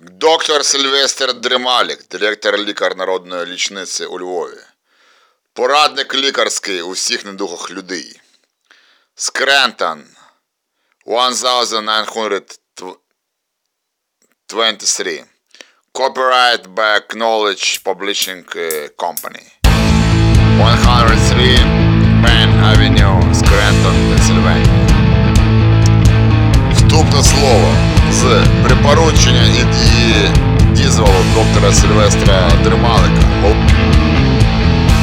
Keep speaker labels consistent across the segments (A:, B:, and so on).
A: Доктор Сильвестр Дремалік, директор лікар народної лічниці у Львові. Порадник лікарський у всіх недугах людей. Скрентон 1923. Copyright by Knowledge Publishing eh, Company. 103 Main Avenue, Scranton, Пенсильванія. Вступне слово з припоручення дізволу доктора Сильвестра Дремалика.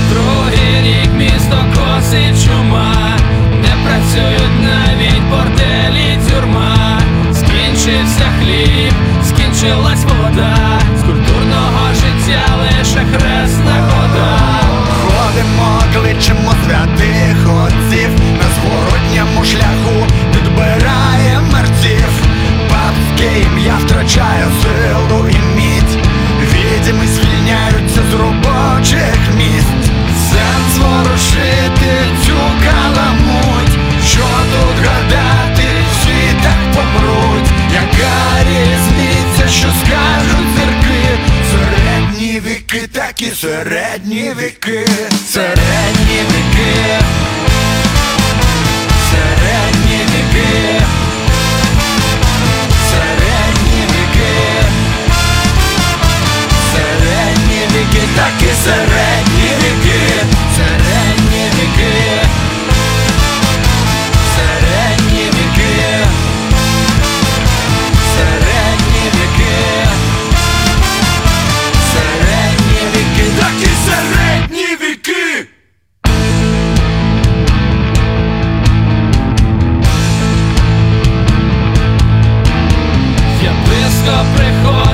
B: Другий рік місто косить чума, не працюють навіть борделі тюрма. Скінчився хліб, скінчилась вода, з культурного життя лише хресна хода.
C: Ходимо, кличемо святих отців на зворотньому шляху підбирає мерців. Ім'я втрачає силу. Відьми звільняються з робочих місць. Сенс ворушити цю каламуть. Що тут гадати, всі так помруть. Яка різниця, що скажуть зірки? Середні віки, такі середні віки, середні віки,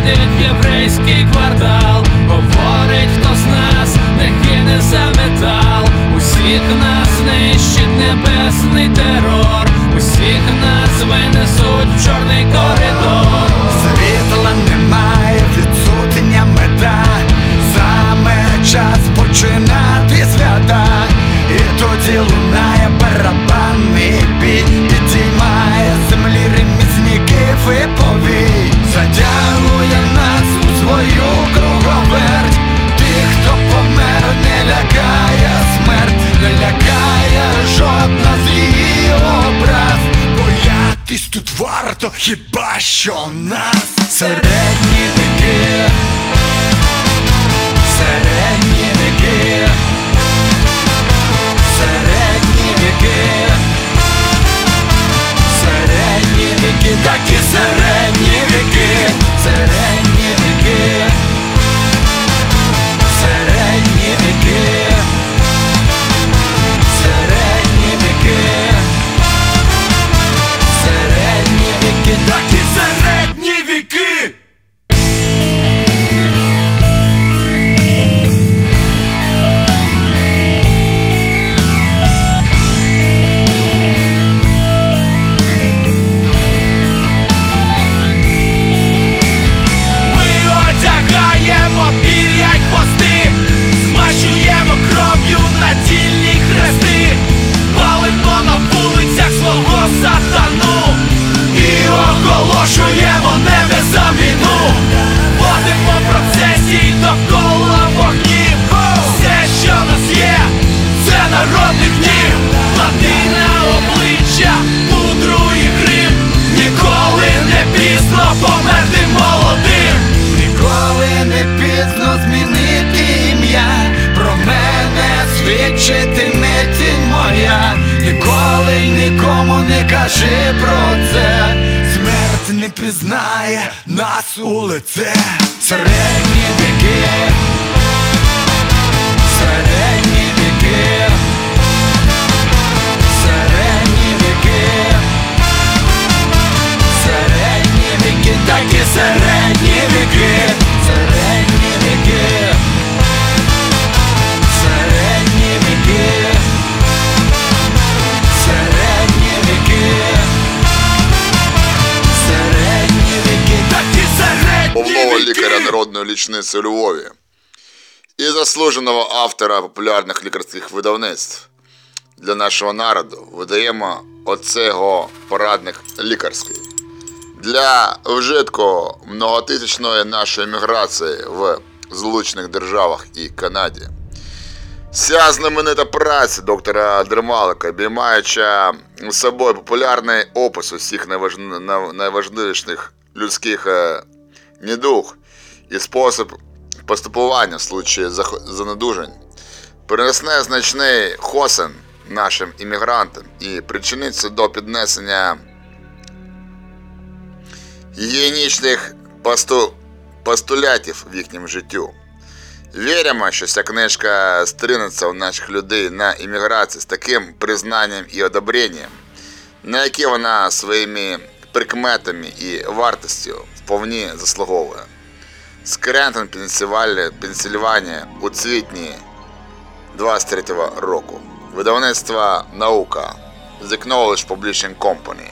B: приходить в єврейський квартал, говорить, хто з нас не кине за метал. Усіх нас нищить небесний терор, усіх нас винесуть в чорний коридор.
C: Світла немає, відсутня мета. Саме час починати свята. І тоді лунає барабанний бій, підіймає землі ремісників і повій. Затягує тут варто, хіба що нас середні віки, середні віки, середні віки, середні віки, такі середні віки, середні віки,
A: народної у Львові. І заслуженого автора популярних лікарських видавництв. Для нашого народу видаємо оцего порадник лікарський. для вжитку многотисячної нашої міграції в Злучених Державах і Канаді. Ця знаменита праця доктора Дермалика, обіймаюча собою популярний опис усіх найважливіших людських е, недуг і спосіб поступування в случаї занедужень, принесне значний хосен нашим іммігрантам і причиниться до піднесення гігієнічних посту... постулятів в їхньому життю. Віримо, що ця книжка стринеться у наших людей на імміграції з таким признанням і одобренням, на яке вона своїми прикметами і вартістю вповні заслуговує. Скрентон, Пенсильванія, Пенсильванія у цвітні 23-го року. Видавництво Наука The Knowledge Publishing Company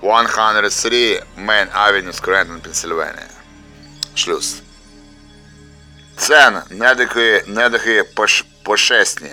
A: 103 Main Avenue, Scranton, Пенсильванія. Шлюз. Цен недихи, недихи пош, пошесні.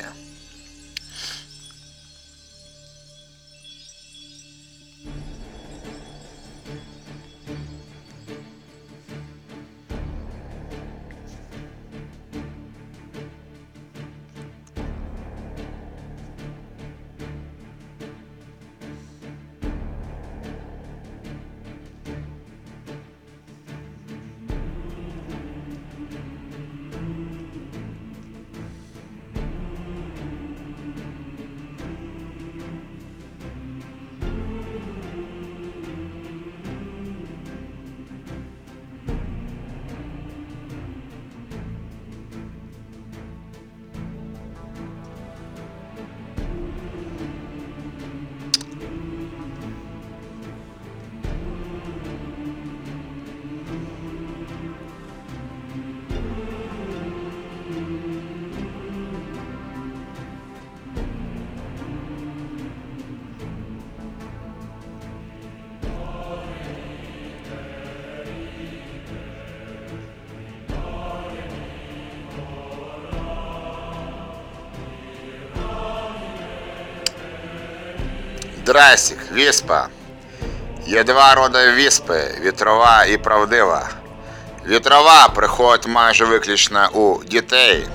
A: Драсік, віспа. Є два роди віспи вітрова і правдива. Вітрова приходить майже виключно у дітей.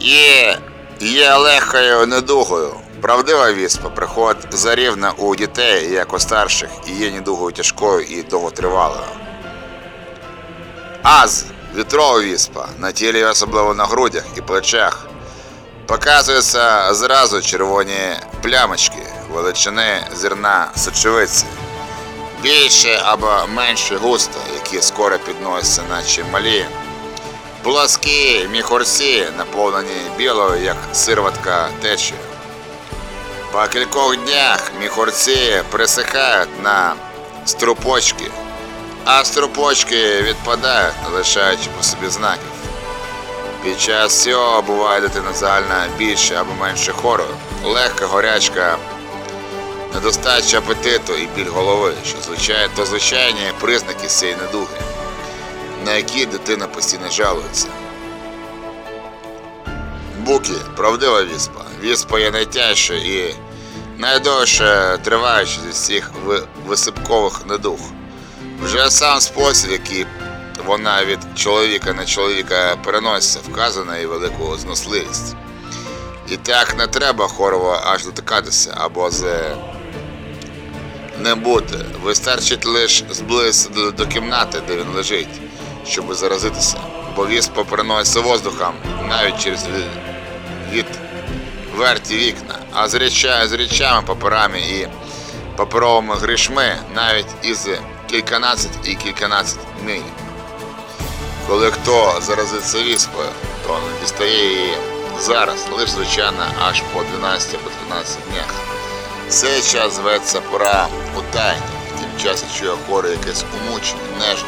A: Є, є легкою недугою. Правдива віспа приходить зарівно у дітей, як у старших, і є недугою тяжкою і довготривалою. Аз вітрова віспа на тілі, особливо на грудях і плечах, Показуються зразу червоні плямочки величини зерна сочевиці. Більше або менше густо, які скоро підносяться, наче малі. Плоскі міхурці, наповнені білою, як сирватка течею. По кількох днях міхурці присихають на струпочки, а струпочки відпадають, лишаючи по собі знаків. Під час цього буває дитина загально більше або менше хору, легка горячка, недостача апетиту і біль голови, що звичайно, то звичайні признаки цієї недуги, на які дитина постійно жалується. Буки правдива віспа. Віспа є найтяжча і найдовше триваюча зі всіх ви- висипкових недуг. Вже сам спосіб, який вона від чоловіка на чоловіка переноситься, вказує на її велику зносливість. І так не треба хорово аж дотикатися або з ним бути. Вистачить лише зблизитися до, кімнати, де він лежить, щоб заразитися. Бо віспа переноситься воздухом навіть через ві- від верті вікна, а з, реча, з речами, паперами і паперовими грішми навіть із кільканадцять і кільканадцять миль. Коли хто заразиться віспою, то не дістає її зараз, лише звичайно аж по 12 або 13 днях. Цей час зветься пора у тайні, тим часом чує хворий якесь умучення, нежить.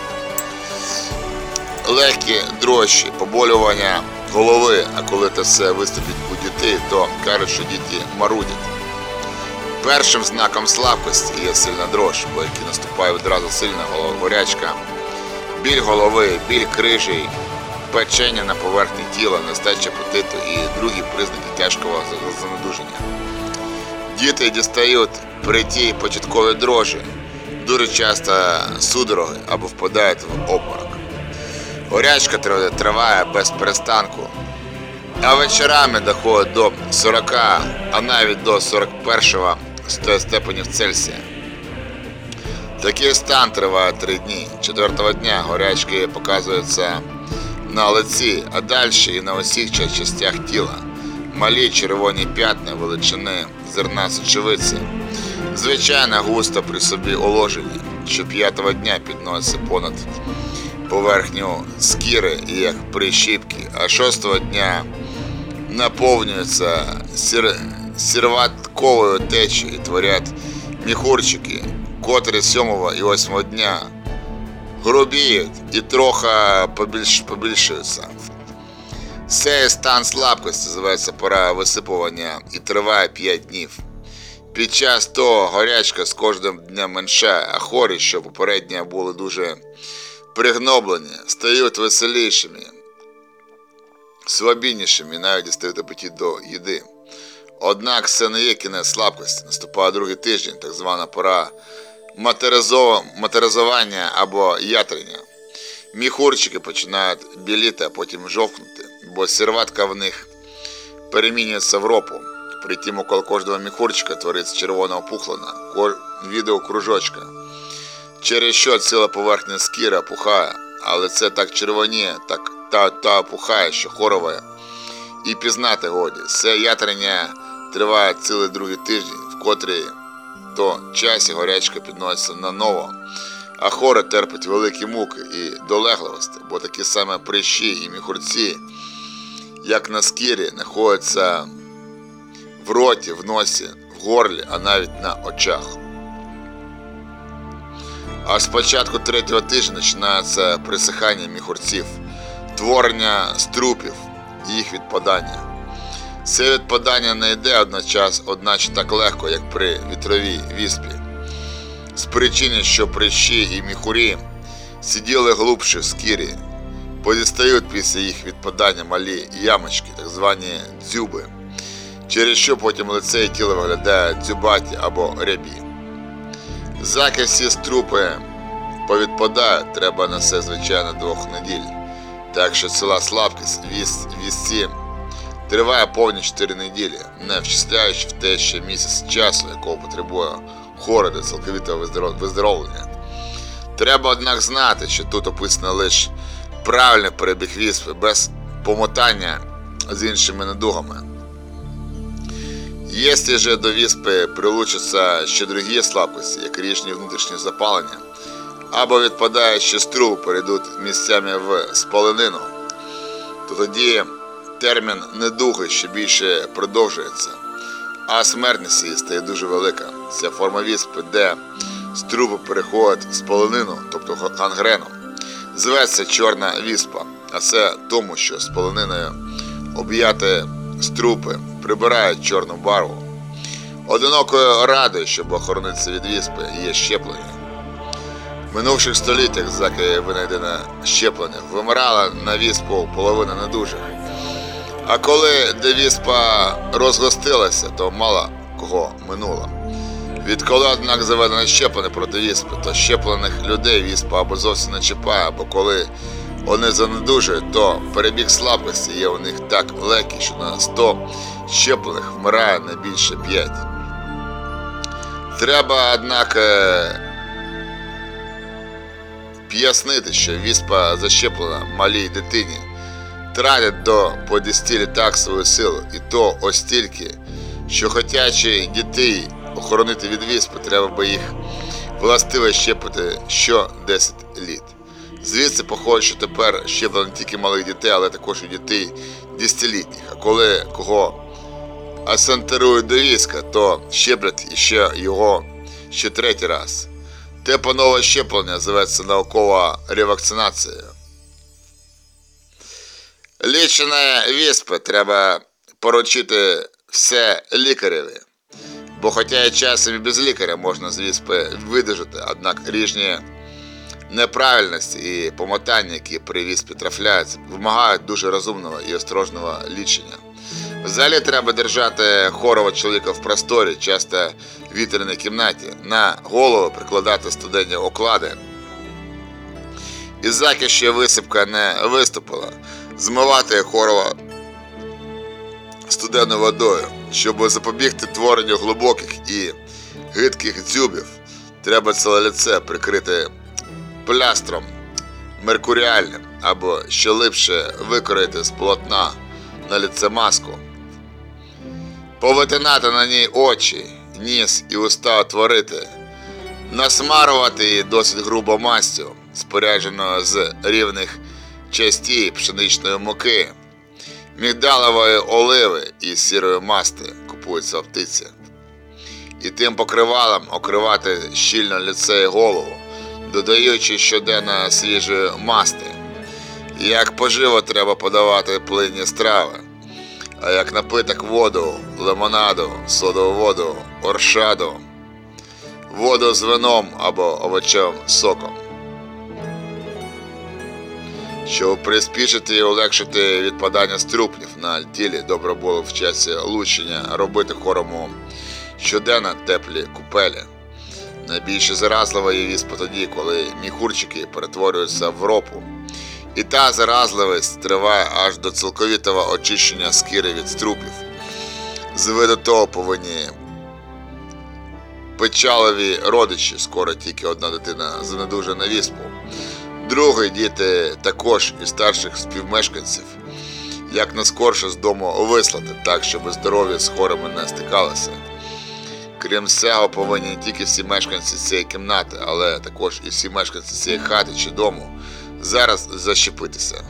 A: Легкі дрожчі, поболювання голови, а коли це все виступить у дітей, то кажуть, що діти марудять. Першим знаком слабкості є сильна дрож, бо який наступає відразу сильна горячка, біль голови, біль крижі, печення на поверхні тіла, нестача апетиту і другі признаки тяжкого за- занедуження. Діти дістають при тій початковій дрожі дуже часто судороги або впадають в обморок. Горячка триває без перестанку, а вечорами доходить до 40, а навіть до 41 сте- степенів Цельсія. Такий стан триває три дні. Четвертого дня горячки показуються на лиці, а далі і на усіх частях тіла. Малі червоні п'ятна величини зерна сочевиці. Звичайно, густо при собі уложені, що п'ятого дня підноситься понад поверхню скіри, як прищіпки, а шостого дня наповнюються сір... сірватковою течією і творять міхурчики, котрі сьомого і восьмого дня грубіють і трохи побільш... побільшуються. Цей стан слабкості називається пора висипування і триває 5 днів. Під час того горячка з кожним днем меншає, а хорі, що попередньо були дуже пригноблені, стають веселішими, свобіднішими і навіть дістають апетит до їди. Однак це не є кінець слабкості. Наступає другий тиждень, так звана пора материзування або ятрення. Міхурчики починають біліти, а потім жовкнути, бо сірватка в них перемінюється в ропу. Притім около кожного міхурчика твориться червона опухлина, ко- відео кружочка, через що ціла поверхня скіра пухає, але це так червоніє, так та, та опухає, що хорове. І пізнати годі. Це ятрення триває цілий другий тиждень, в котрій то часі горячка підноситься на ново, а хоре терпить великі муки і долегливості, бо такі саме прищі і міхурці, як на скірі, знаходяться в роті, в носі, в горлі, а навіть на очах. А з початку третього тижня починається присихання міхурців, творення струпів, і їх відпадання. Це відпадання не йде одночас, одначе так легко, як при вітровій віспі. З причини, що прищі і міхурі сиділи глубше в скірі, подістають після їх відпадання малі ямочки, так звані дзюби, через що потім лице і тіло виглядає дзюбаті або рябі. Заки всі струпи повідпадають, треба на це, звичайно, двох неділь. Так що ціла слабкість вісці триває повні 4 неділі, не вчисляючи в те ще місяць часу, якого потребує хора для цілковитого виздоровлення. Треба, однак, знати, що тут описано лише правильний перебіг віспи без помотання з іншими недугами. Якщо же до віспи прилучаться ще другі слабкості, як річні внутрішні запалення, або відпадає ще струб, перейдуть місцями в спаленину, то тоді термін недуги ще більше продовжується, а смертність її стає дуже велика. Ця форма віспи, де струпи переходять з полонину, тобто гангрену, зветься чорна віспа, а це тому, що з полониною об'яти струпи прибирають чорну барву. Одинокою радою, щоб охоронитися від віспи, є щеплення. В минувших століттях, заки винайдене щеплення, вимирала на віспу половина недужих. А коли де віспа розгостилася, то мало кого минуло. Відколи, однак, заведено щеплення проти віспи, то щеплених людей віспа або зовсім не чіпає, або коли вони занедужують, то перебіг слабкості є у них так легкий, що на 100 щеплених вмирає не більше 5. Треба, однак, е, пояснити, що віспа защеплена малій дитині тратять до подістілі так свою силу, і то ось стільки, що хотячи дітей охоронити від віспи, треба би їх властиво щепити що 10 літ. Звідси походить, що тепер щеплено не тільки малих дітей, але також і дітей 10-літніх. А коли кого асантерують до війська, то щеплять іще його ще третій раз. Те панове щеплення зветься наукова ревакцинація. Лічення віспи треба поручити все лікареві. Бо хоча часом і без лікаря можна з віспи видержати, однак ріжні неправильності і помотання, які при віспі трафляються, вимагають дуже розумного і осторожного лічення. Взагалі треба держати хорова чоловіка в просторі, часто вітряній кімнаті, на голову прикладати студені оклади. І заки висипка не виступила, змивати хорова студеною водою, щоб запобігти творенню глибоких і гидких дзюбів, треба ціле лице прикрити плястром меркуріальним або ще липше викроїти з полотна на лице маску, повитинати на ній очі, ніс і уста отворити, насмарувати її досить грубо мастю, спорядженою з рівних частей пшеничної муки, мігдалової оливи і сірої масти купуються в птиці. І тим покривалом окривати щільно лице і голову, додаючи щоденно свіжої масти. Як поживо треба подавати плинні страви, а як напиток воду, лимонаду, содову воду, оршаду, воду з вином або овочевим соком. Щоб приспішити і олегшити відпадання струпнів на тілі, добре було в часі лучення робити хорому щоденно теплі купелі. Найбільше заразлива є віспа тоді, коли міхурчики перетворюються в ропу. І та заразливість триває аж до цілковітого очищення скіри від струпів. З виду того повинні печалові родичі, скоро тільки одна дитина занедужена віспу. Другий діти також із старших співмешканців, як наскорше з дому вислати, так, щоб здоров'я з хворими не стикалося. Крім цього, повинні не тільки всі мешканці цієї кімнати, але також і всі мешканці цієї хати чи дому зараз защепитися.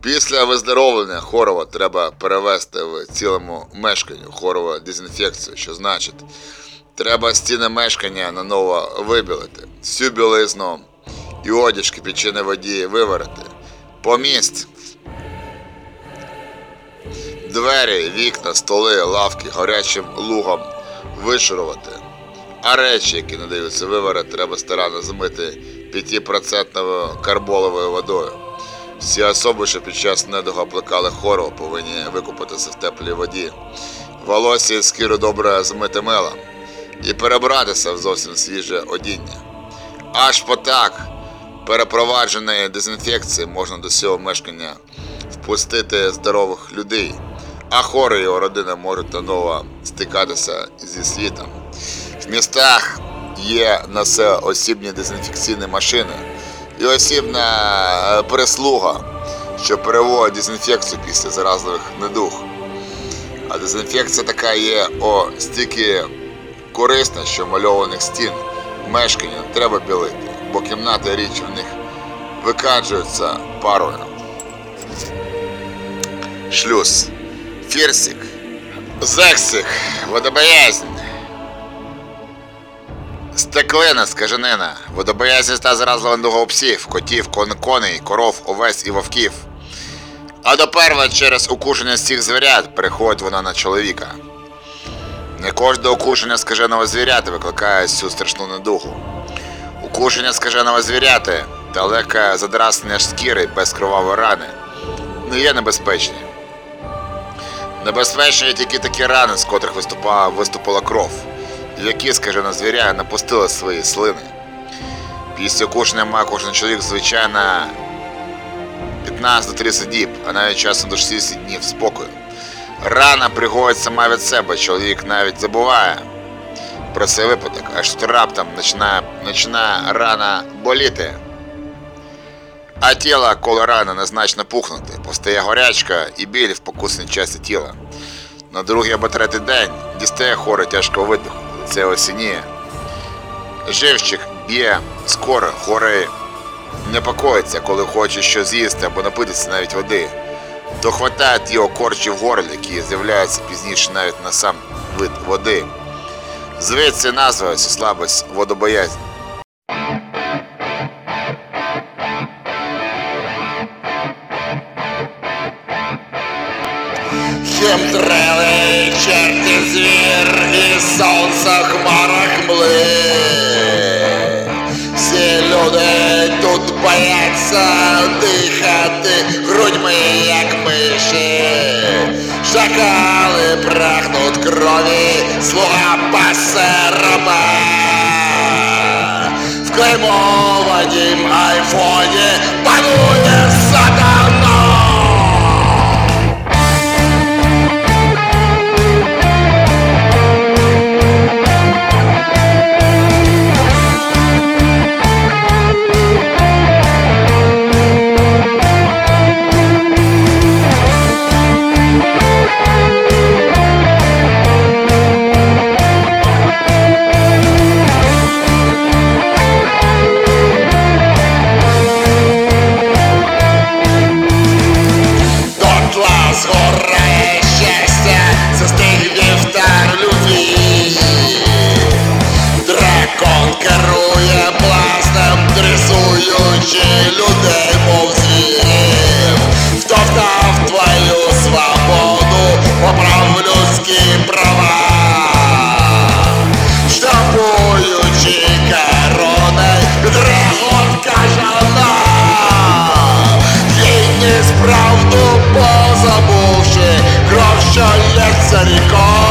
A: Після виздоровлення хорова треба перевести в цілому мешканню хорову дезінфекцію, що значить, треба стіни мешкання наново вибілити, всю білизну і одяг кипяченої воді виварити. Помість Двері, вікна, столи, лавки гарячим лугом вишурувати. А речі, які не даються треба старанно змити 5% карболовою водою. Всі особи, що під час недуга плекали хору, повинні викупатися в теплій воді. Волосся і скіру добре змити милом і перебратися в зовсім свіже одіння. Аж потак перепровадженої дезінфекції можна до цього мешкання впустити здорових людей, а хори його родина можуть наново стикатися зі світом. В містах є на все осібні дезінфекційні машини і осібна е, прислуга, що переводить дезінфекцію після заразливих недуг. А дезінфекція така є о стільки корисна, що мальованих стін мешкання треба білити, бо кімната і річ в них викаджуються парою. Шлюз. Фірсик. Зексик. Водобоязнь. Стеклина, скаженина. Водобоязнь та заразлива недуга у псів, котів, кон- коней, коров, овець і вовків. А доперва через укушення з цих звірят переходить вона на чоловіка. Не кожне укушення скаженого звіряти викликає цю страшну недугу. Укушення скаженого звіряти та легке задраснення шкіри без кровавої рани не є небезпечні. Небезпечні тільки такі рани, з котрих виступала, виступила кров, які, скажено, звіря напустили свої слини. Після укушення має кожен чоловік, звичайно, 15 до 30 діб, а навіть часом до 60 днів спокою. Рана приходить сама від себе, чоловік навіть забуває про цей випадок, аж тут раптом починає, починає рана боліти. А тіло коло рани незначно пухнути, постає горячка і біль в покусній часті тіла. На другий або третій день дістає хворий тяжко видиху, це осініє. Живчик б'є скоро, хворий непокоїться, коли хоче щось з'їсти або напитися навіть води. То хватає його корчі в горлі, які з'являються пізніше навіть на сам вид води. Звідси назва слабость водобоязнь. Хемтрели, черти звір і сонце хмарах мли. Всі люди тут бояться брати грудьми, як миші. Шакали прагнуть крові, слуга пасе раба. В клеймованім айфоні панує б'ючи людей повзів, хто вдав твою свободу, поправ людські права, штампуючи корони, драгон кажана, гідність правду позабувши, кров що лється ріком.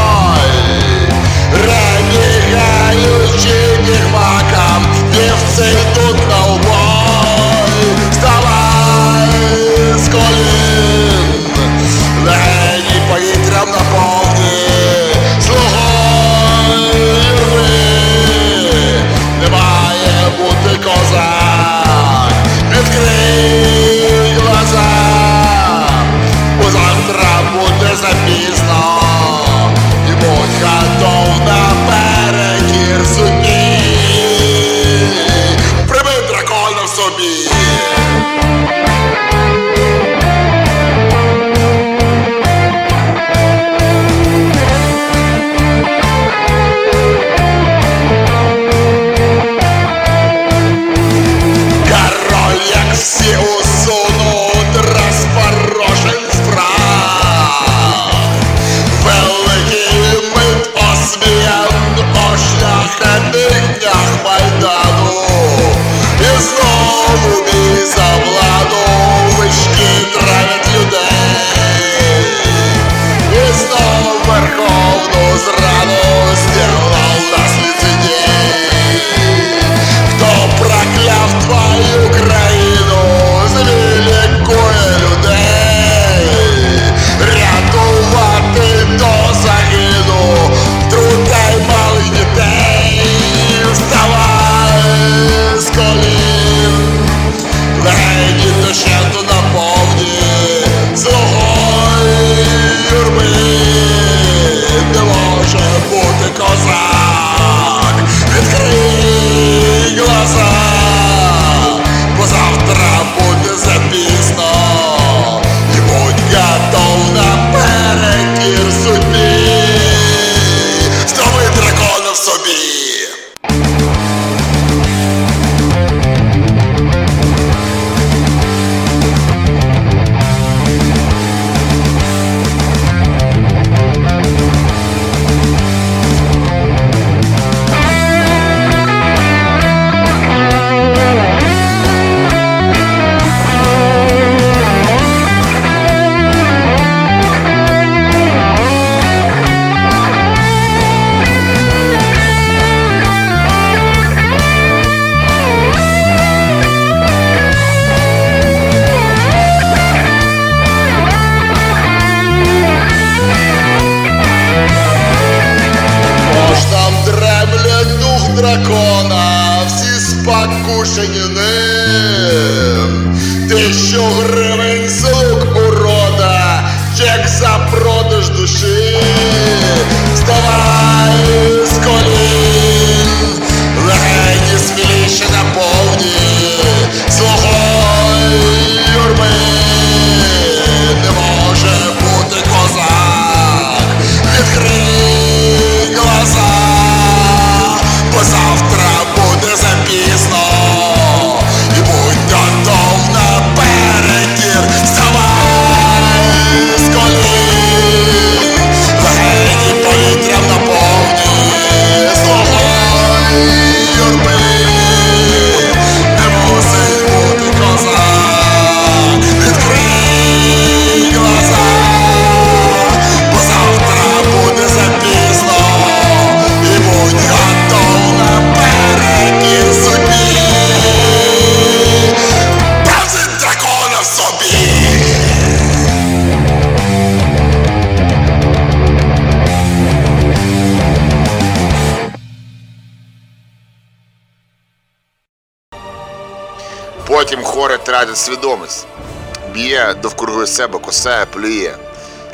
A: Косає, плює.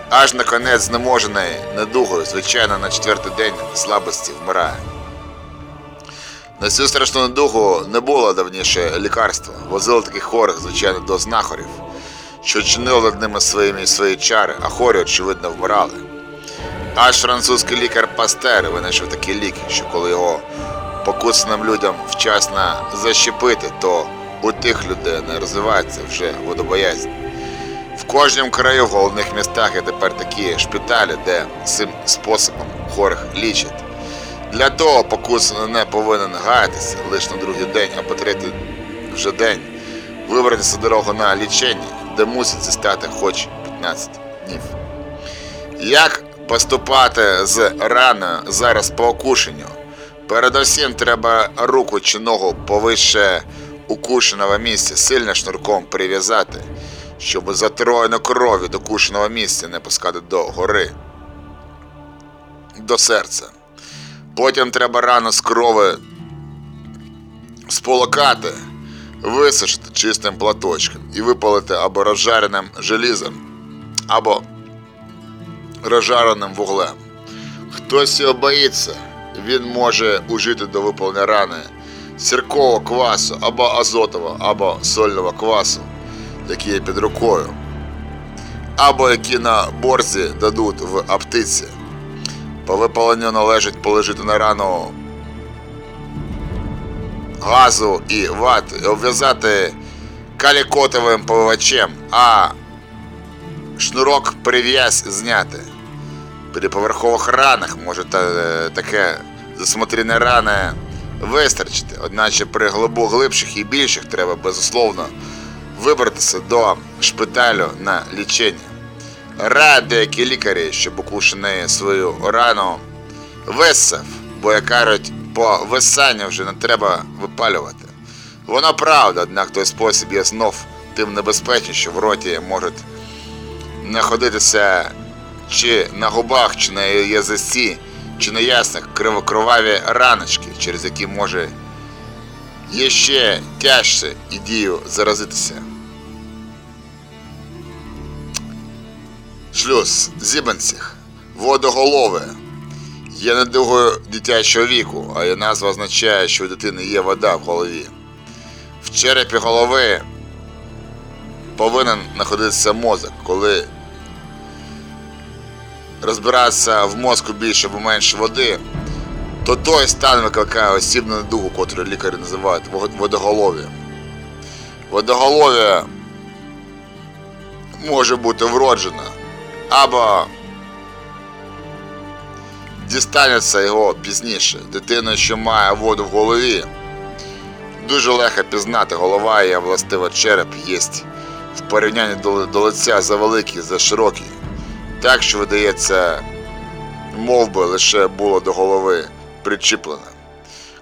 A: Аж наконець знеможений недугою, звичайно, на четвертий день слабості вмирає. На цю страшну недугу не було давніше лікарства. Возили таких хворих, звичайно, до знахарів, що чинили над ними своїми свої чари, а хворі, очевидно, вмирали. Аж французький лікар Пастер винайшов такі ліки, що коли його покусаним людям вчасно защепити, то у тих людей не розвивається вже водобоязнь. Кожному краю в головних містах є тепер такі шпиталі, де цим способом хворих лічать. Для того покусаний не повинен гаятися лише на другий день або третій вже день, вибратися дорогу на лічення, де мусить зістати хоч 15 днів. Як поступати з раною зараз по окушенню? Передусім треба руку чи ногу повище укушеного місця сильно шнурком прив'язати, щоб затроєну крові до кушеного місця не пускати до гори, до серця. Потім треба рану з крови сполокати, висушити чистим платочком і випалити або розжареним желізом, або розжареним вуглем. Хтось цього боїться, він може ужити до випалення рани сіркового квасу, або азотового, або сольного квасу, які є під рукою, або які на борзі дадуть в аптиці. По випаленню належить положити на рану газу і вати і обв'язати калікотовим повивачем, а шнурок прив'язь зняти. При поверхових ранах може та, таке засмотрене рани вистачити, одначе при глибу глибших і більших треба, безусловно, вибратися до шпиталю на лічення. Радять деякі лікарі, щоб укушений свою рану висав, бо як кажуть, по висанню вже не треба випалювати. Воно правда, однак той спосіб є знов тим небезпечніше, що в роті можуть знаходитися чи на губах, чи на язиці, чи на ясних кривокроваві раночки, через які може ще тяжче і дію заразитися. Шлюз, зібенцях, водоголове. Є недугою дитячого віку, а її назва означає, що у дитини є вода в голові. В черепі голови повинен знаходитися мозок, коли розбиратися в мозку більше або менше води, то той стан викликає осібну недугу, котру лікарі називають вод- водоголов'ям. Водоголов'я може бути вроджена або дістанеться його пізніше. Дитина, що має воду в голові, дуже легко пізнати голова і властиво череп є в порівнянні до, до лиця за великий, за широкий. Так що видається, мов би лише було до голови причіплено.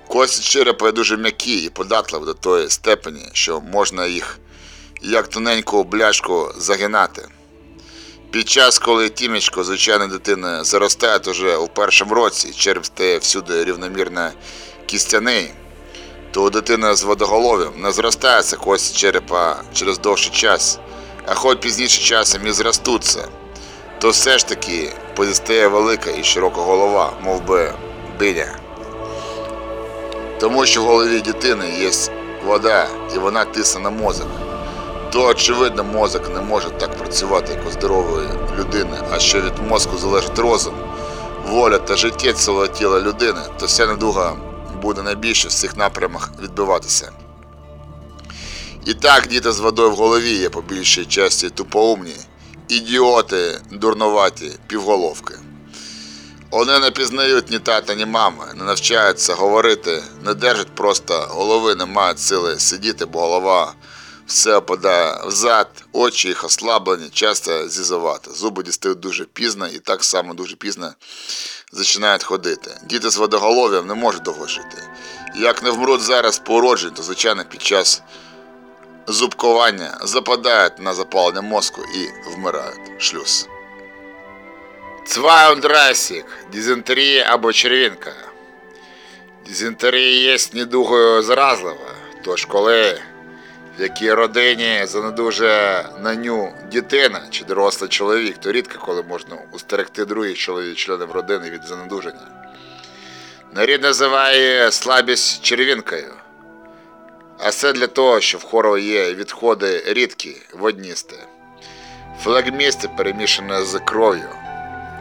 A: Кості черепа дуже м'які і податливі до тої степені, що можна їх як тоненьку бляшку загинати. Під час, коли тімечко звичайної дитини заростає уже у першому році, череп стає всюди рівномірно кістяний, то у дитини з водоголов'ям не зростається кості черепа через довший час, а хоч пізніше часом і зростуться, то все ж таки позістає велика і широка голова, мов би диня. Тому що в голові дитини є вода і вона тисне на мозок то очевидно мозок не може так працювати, як у здорової людини, а що від мозку залежить розум, воля та життя цілого тіла людини, то вся недуга буде найбільше в цих напрямах відбиватися. І так діти з водою в голові є по більшій часті тупоумні, ідіоти, дурноваті, півголовки. Вони не пізнають ні тата, ні мами, не навчаються говорити, не держать просто голови, не мають сили сидіти, бо голова все опадає взад, очі їх ослаблені, часто зізувати. Зуби дістають дуже пізно і так само дуже пізно починають ходити. Діти з водоголов'ям не можуть довго жити. Як не вмруть зараз по уродженню, то звичайно під час зубкування западають на запалення мозку і вмирають. Шлюз. Цвайондрасік, дизентерія або червінка. Дизентерія є недугою заразлива, тож коли в якій родині занедужує на ню дитина чи дорослий чоловік, то рідко коли можна устерегти других чоловік членів родини від занедуження. Нарід називає слабість червінкою. А це для того, що в хору є відходи рідкі, водністі, флегмісти перемішані з кров'ю,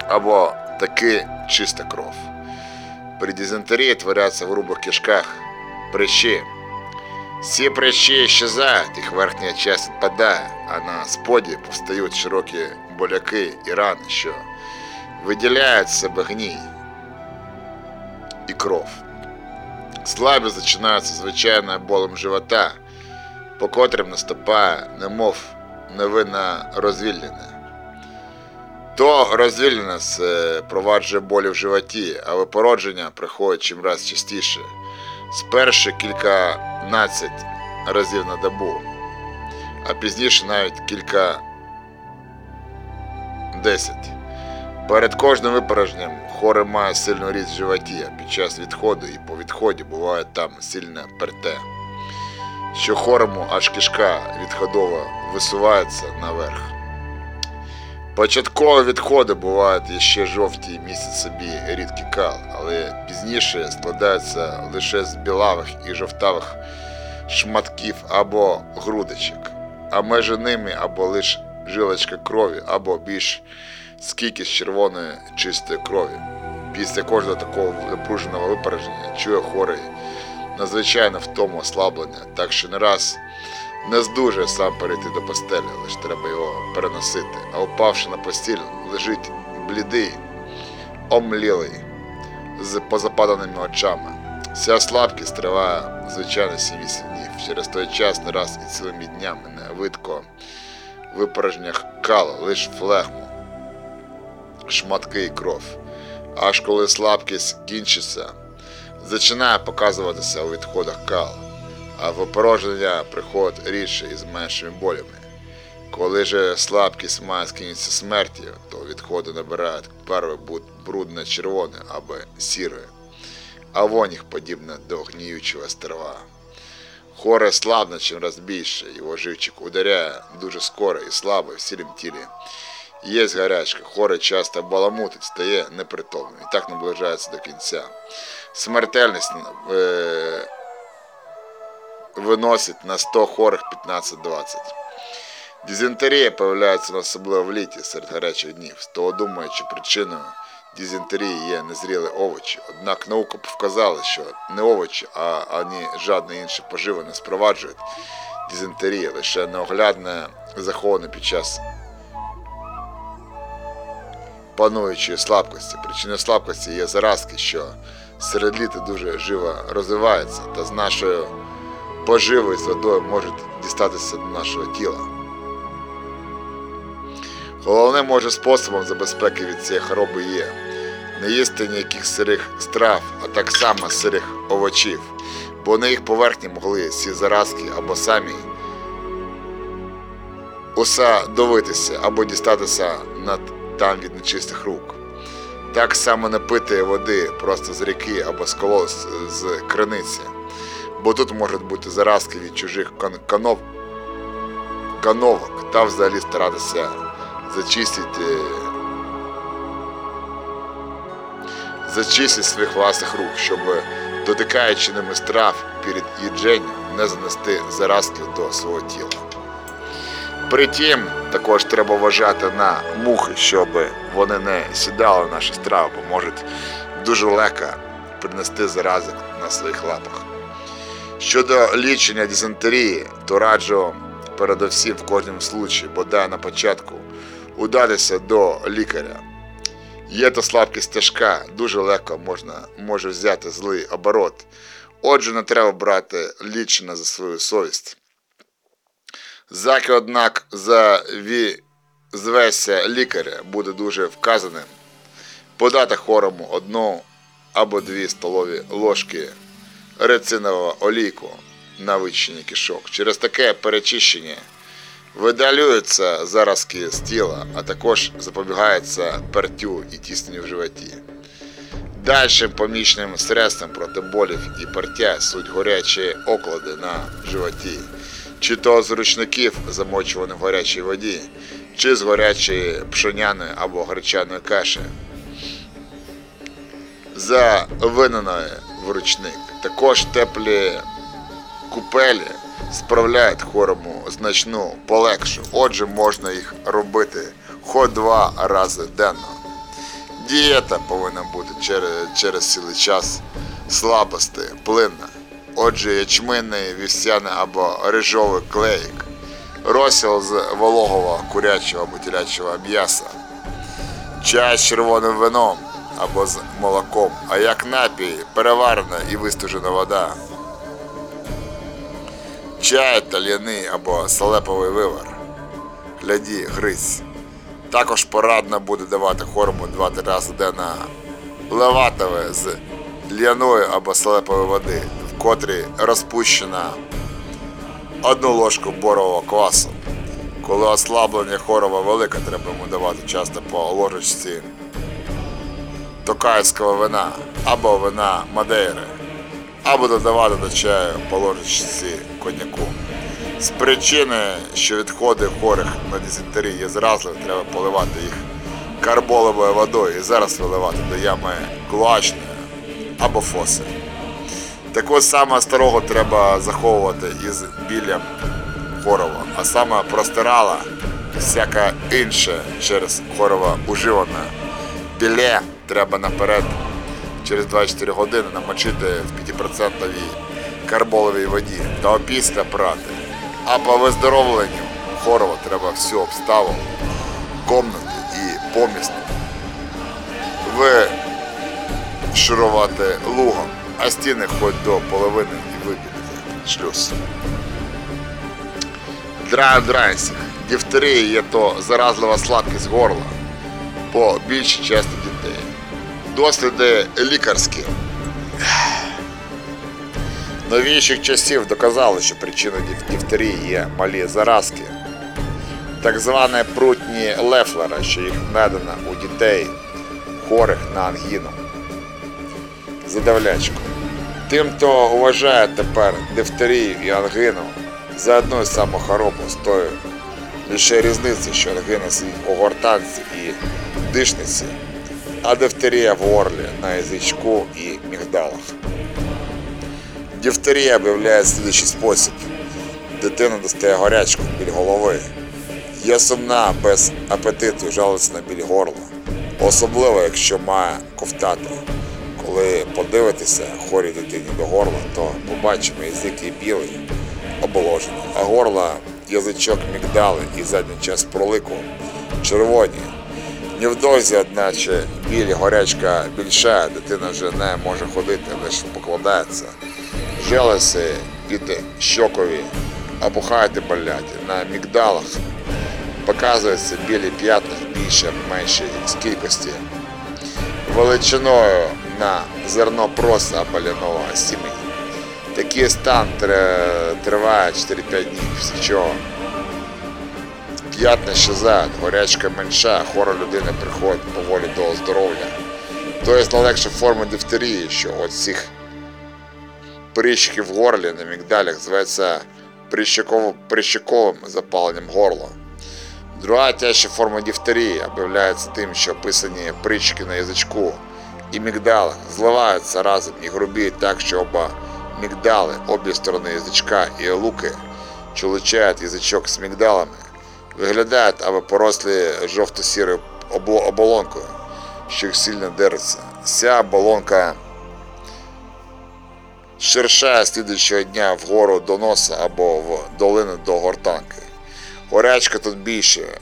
A: або таки чиста кров. При дизентерії творяться в грубих кишках прищі. Ці прищі щезають, їх верхня частина відпадає, а на споді повстають широкі боляки і рани, що виділяють з себе гній і кров. Слабі починаються звичайно болем живота, по котрим наступає, немов невинна розвільнене. То розвільнене проваджує болі в животі, а випородження приходить чимраз частіше. Спершу кільканадцять разів на добу, а пізніше навіть кілька десять. Перед кожним випорожненням хори має сильну різ в животі, а під час відходу і по відході буває там сильне перте, що хорому аж кишка відходова висувається наверх. Початкові відходи бувають ще жовті і містять собі рідкий кал, але пізніше складаються лише з білавих і жовтавих шматків або грудочок, а межі ними або лише жилочка крові, або більш скільки з червоної чистої крові. Після кожного такого напруженого випередження чує хорий надзвичайно втому ослаблення, так що не раз не здужує сам перейти до постелі, лише треба його переносити, а упавши на постіль, лежить блідий, омлілий, з позападаними очами. Ця слабкість триває, звичайно, 7-8 днів. Через той час не раз і цілими днями не видко випорожнях кало, лише флегму, шматки і кров. Аж коли слабкість кінчиться, починає показуватися у відходах кал, а випорожнення приходить рідше і з меншими болями. Коли же слабкість має скінчитися смертю, то відходи набирають перше брудне червоне або сіре, а вонь їх подібна до гніючого стерва. Хоре слабне чим раз більше, його живчик ударяє дуже скоро і слабо в сілім тілі. Є гарячка, хоре часто баламутить, стає непритомним і так наближається до кінця. Смертельність е, виносить на 100 хорих 15-20. Дизентерія появляється особливо в літі серед гарячих днів, з того думаючи причиною дизентерії є незрілі овочі. Однак наука вказала, що не овочі, а ані жодне інше поживо не спроваджують дизентерії, лише неоглядне заховане під час пануючої слабкості. Причиною слабкості є заразки, що серед літа дуже живо розвиваються та з нашою поживою з водою можуть дістатися до нашого тіла. Головним може способом забезпеки від цієї хвороби є не їсти ніяких сирих страв, а так само сирих овочів, бо на їх поверхні могли ці заразки або самі усадовитися або дістатися над там від нечистих рук. Так само не пити води просто з ріки або з колос з криниці, бо тут можуть бути заразки від чужих кан- канов, кановок та взагалі старатися зачистити зачистити своїх власних рук, щоб дотикаючи ними страв перед їдженням, не занести заразки до свого тіла. Притім, також треба вважати на мухи, щоб вони не сідали в наші страви, бо можуть дуже легко принести зарази на своїх лапах. Щодо лічення дизентерії, то раджу передовсім в кожному случаї, бодай на початку, удатися до лікаря. Є то слабкість тяжка, дуже легко можна може взяти злий оборот. Отже, не треба брати лічення за свою совість. Заки, однак, за звеся лікаря буде дуже вказаним подати хорому одну або дві столові ложки рецинового олійку на вичині кишок. Через таке перечищення видалюються заразки з тіла, а також запобігається пертю і тісненню в животі. Дальшим помічним средством проти болів і пертя суть горячі оклади на животі. чи то з ручників, замочуваних в гарячій воді, чи з гарячої пшеняної або гречаної каші, завиненої в ручник. Також теплі купелі справляють хворому значну полегшу. Отже, можна їх робити хоч два рази денно. Дієта повинна бути через, через цілий час слабости, плинна. Отже, ячменний, вівсяний або рижовий клейк, розсіл з вологого курячого або телячого м'яса, чай з червоним вином або з молоком, а як напій переварена і вистужена вода, чай таляний або салеповий вивар, гляді, гризь. Також порадно буде давати хорму 2-3 рази денно леватове з л'яної або салепової води, в котрій розпущена одну ложку борового квасу. Коли ослаблення хорова велике, треба йому давати часто по ложечці токайського вина або вина Мадейри, або додавати до чаю по ложечці коньяку. З причини, що відходи хворих на дизентерію є зразливі, треба поливати їх карболовою водою і зараз виливати до ями клоачної або фоси. Такого саме старого треба заховувати із білям хорова, а саме простирала і всяка інше через хорова уживане. Біле треба наперед через 24 години намочити в 5% карболовій воді та опісля прати. А по виздоровленню хорова треба всю обставу комнати і поміст вишурувати лугом, а стіни хоч до половини і вибілити шлюз. Дра драйсіх. Дифтерія є то заразлива слабкість горла по більшій часті дітей. Досліди лікарські новіших часів доказали, що причиною диф- дифтерії є малі заразки. Так зване прутні Лефлера, що їх введено у дітей, хворих на ангіну. Задавлячку. Тим, хто вважає тепер дифтерію і ангину за одну і саму хворобу з тою лише різниця, що ангина сидить у гортанці і дишниці, а дифтерія в горлі на язичку і мігдалах. Дифтерія об'являє слідчий спосіб. Дитина достає горячку біль голови. Є сумна, без апетиту, жалиться на біль горла. Особливо, якщо має ковтати. Коли подивитися хворій дитині до горла, то побачимо язик є білий, оболожений, а горла язичок мігдали і задній час пролику червоні. Невдовзі, одначе, біль горячка більша, дитина вже не може ходити, лише покладається. Желеси під щокові, опухають болять. На мігдалах показуються білі п'ятна більше меншій з кількості. Величиною на зерно проса паляного сім'ї. Такий стан триває 4-5 днів, після чого п'ятна щезають, горячка менша, хвора людина приходить поволі до оздоровлення. Тобто найлегша форма дифтерії, що от цих прищиків в горлі на мігдалях зветься прищиковим запаленням горла. Друга тяжча форма дифтерії об'являється тим, що описані прички на язичку і мігдалах зливаються разом і грубіють так, що оба мігдали, обі сторони язичка і луки, що лучають язичок з мігдалами, виглядають або порослі жовто-сірою оболонкою, що їх сильно держиться. Ця оболонка ширшає слідуючого дня вгору до носа або в долину до гортанки. Горячка тут більше,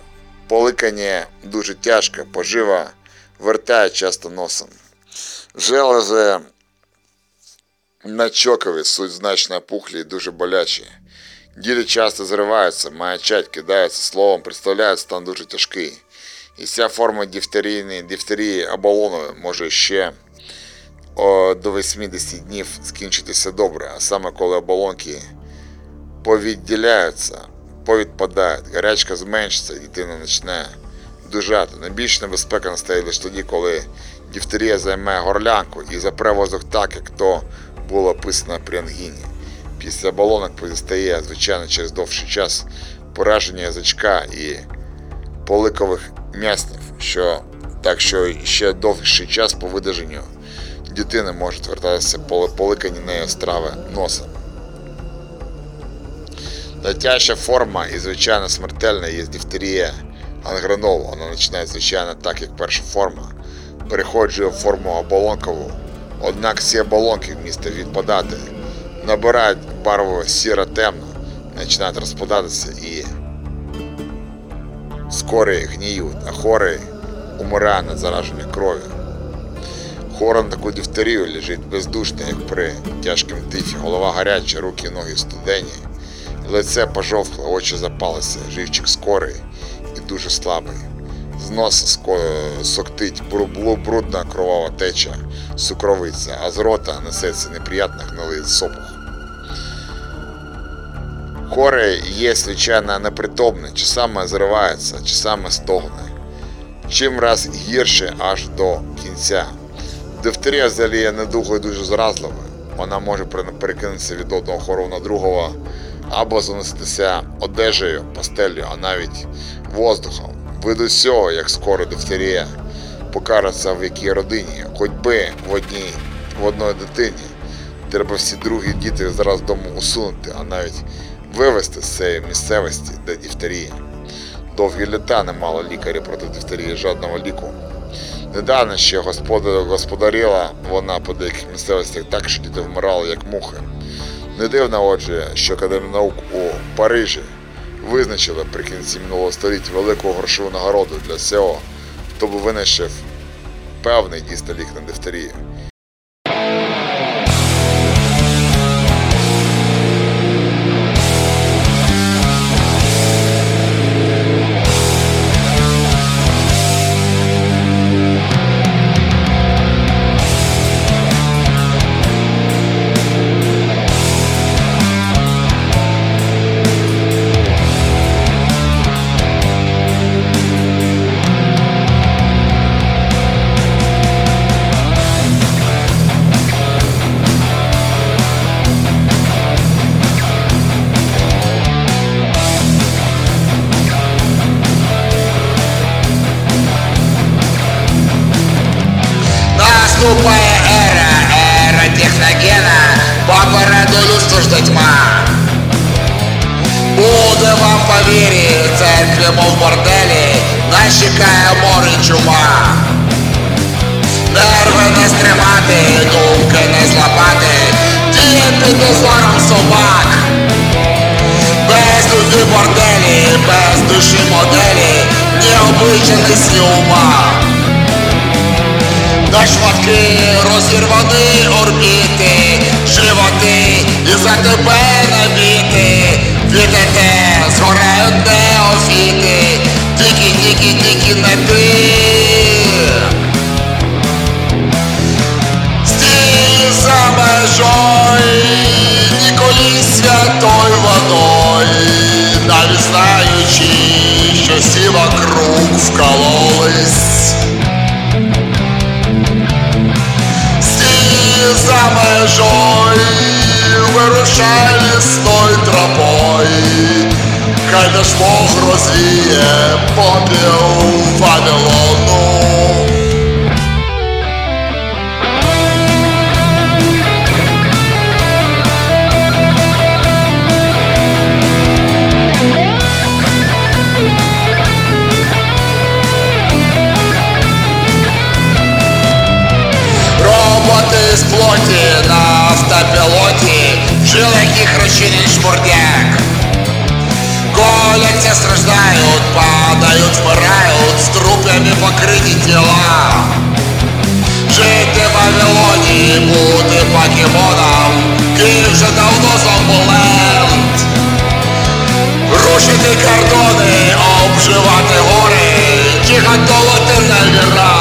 A: поликання дуже тяжке, пожива вертає часто носом. Желези на чокові суть значно опухлі і дуже болячі. Діти часто зриваються, маячать, кидаються словом, представляють стан дуже тяжкий. І ця форма дифтерії, дифтерії оболонової може ще о, до 80 днів скінчитися добре, а саме коли оболонки повідділяються, повідпадають, гарячка зменшиться, дитина почне дужати. Найбільш небезпека настає лише тоді, коли дифтерія займе горлянку і запре воздух так, як то було описано при ангіні. Після оболонок позістає, звичайно, через довший час пораження язичка і поликових м'яснів, що так що ще довший час по видаженню дитини може звертатися поли- поликані нею страви носом. Найтяжча форма і звичайно смертельна є дифтерія ангренол. Вона починає звичайно так, як перша форма, переходжує в форму оболонкову. Однак всі оболонки вмісто відпадати набирають барву сіро-темну, починають розпадатися і скорі гніють, а хорий умирає від зараження крові. Хором таку дифтерію лежить бездушно, як при тяжкому тифі, голова гаряча, руки, ноги студені, лице пожовкле, очі запалися, живчик скорий і дуже слабий. З носа соктить бру- брудна кровава теча, сукровиця, а з рота несеться неприятна гнилий сопух. Хорий є, звичайно, часами зривається, часами стогне. Чим раз гірше аж до кінця. Дифтерія взагалі є недугою дуже зразливою. Вона може пере- перекинутися від одного хору на другого або заноситися одежею, постелью, а навіть воздухом. Вид усього, як скоро дифтерія покараться в якій родині, хоч би в одній в одної дитині. Треба всі другі діти зараз дому усунути, а навіть вивезти з цієї місцевості, де дифтерія. Довгі літа не мало лікарів проти дифтерії жодного ліку. Недавно ще господар, господаріла вона по деяких місцевостях так, що діти вмирали, як мухи. Не дивно, отже, що Академія наук у Парижі визначила при кінці минулого століття велику грошову нагороду для всього, хто б винайшов певний дійсно лік на дифтерію.
D: Людство тьма. Буде вам повірі, церкві, мов борделі, нас чекає море чума. Нерви не стримати, думки не злапати, діє під дозором собак. Без душі борделі, без душі моделі, необичайний сніума. На шматки розірвані орбіти, животи і за тебе набіти. Відете, згорають неофіти, тільки, тільки, тільки не ти. Стій за межой, ніколи святой водой, навіть знаючи, що всі вокруг вкололись. Стій за межой, вирушай лісной тропой, хай наш Бог розвіє попіл Вавилону. Жилах їх шмурдяк. Коляться, страждають, падають, вмирають, з трупами покриті тіла. Жити в Вавилоні, бути покемоном, Київ вже давно зомбулент. Рушити кордони, обживати гори, чигатолоти на віраж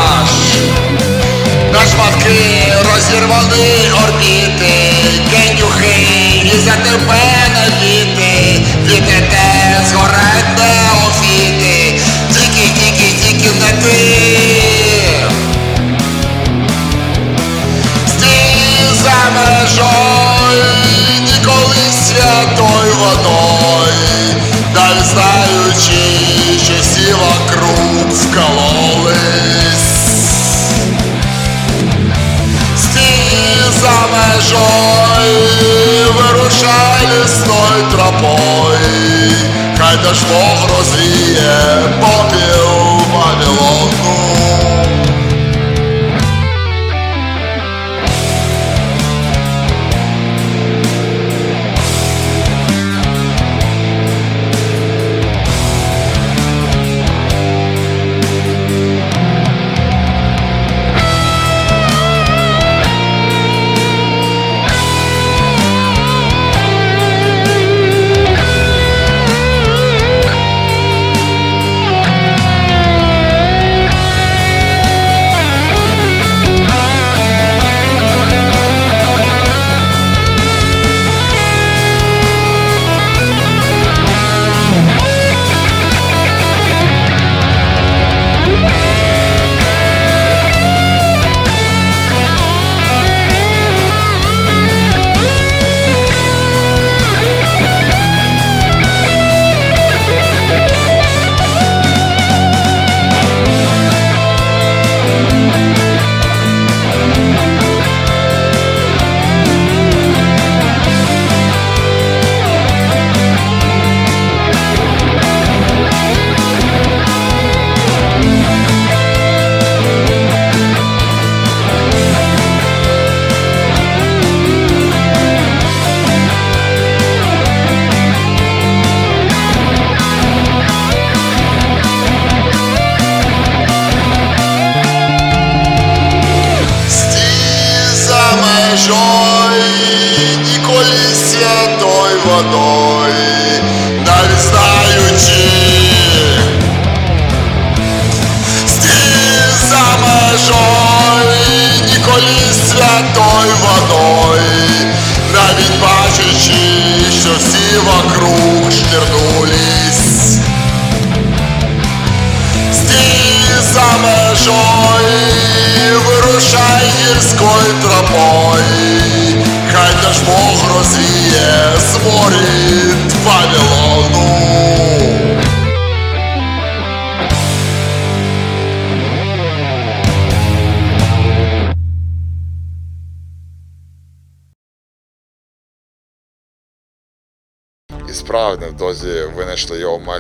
D: на шматки розірвали орбіти, кенюхи, і за тебе навіти, відете, згорете офіти, тільки, тільки, тільки не ти. Стій за межою, ніколи
A: святою водой, далі знаючи, що всі вокруг вкололи. same żoj Wyruszaj z tej tropoj Hajdaż po Grozji popił Babilonu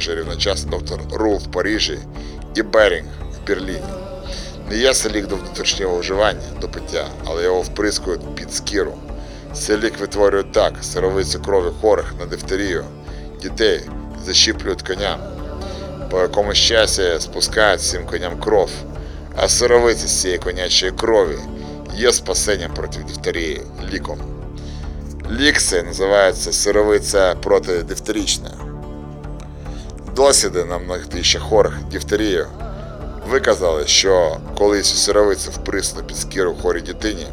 A: майже рівночасно доктор Ру в Парижі і Берінг в Берліні. Не є це лік до внутрішнього вживання до пиття, але його вприскують під скіру. Цей лік витворюють так, сировиці крові хворих на дифтерію, дітей защіплюють коням, по якомусь часі спускають цим коням кров, а сировиці з цієї конячої крові є спасенням проти дифтерії ліком. Лік цей називається сировиця протидифтерічна. Досліди на многих тисячах хворих дифтерію виказали, що колись у сировицю вприсну під скіру хворій дитині,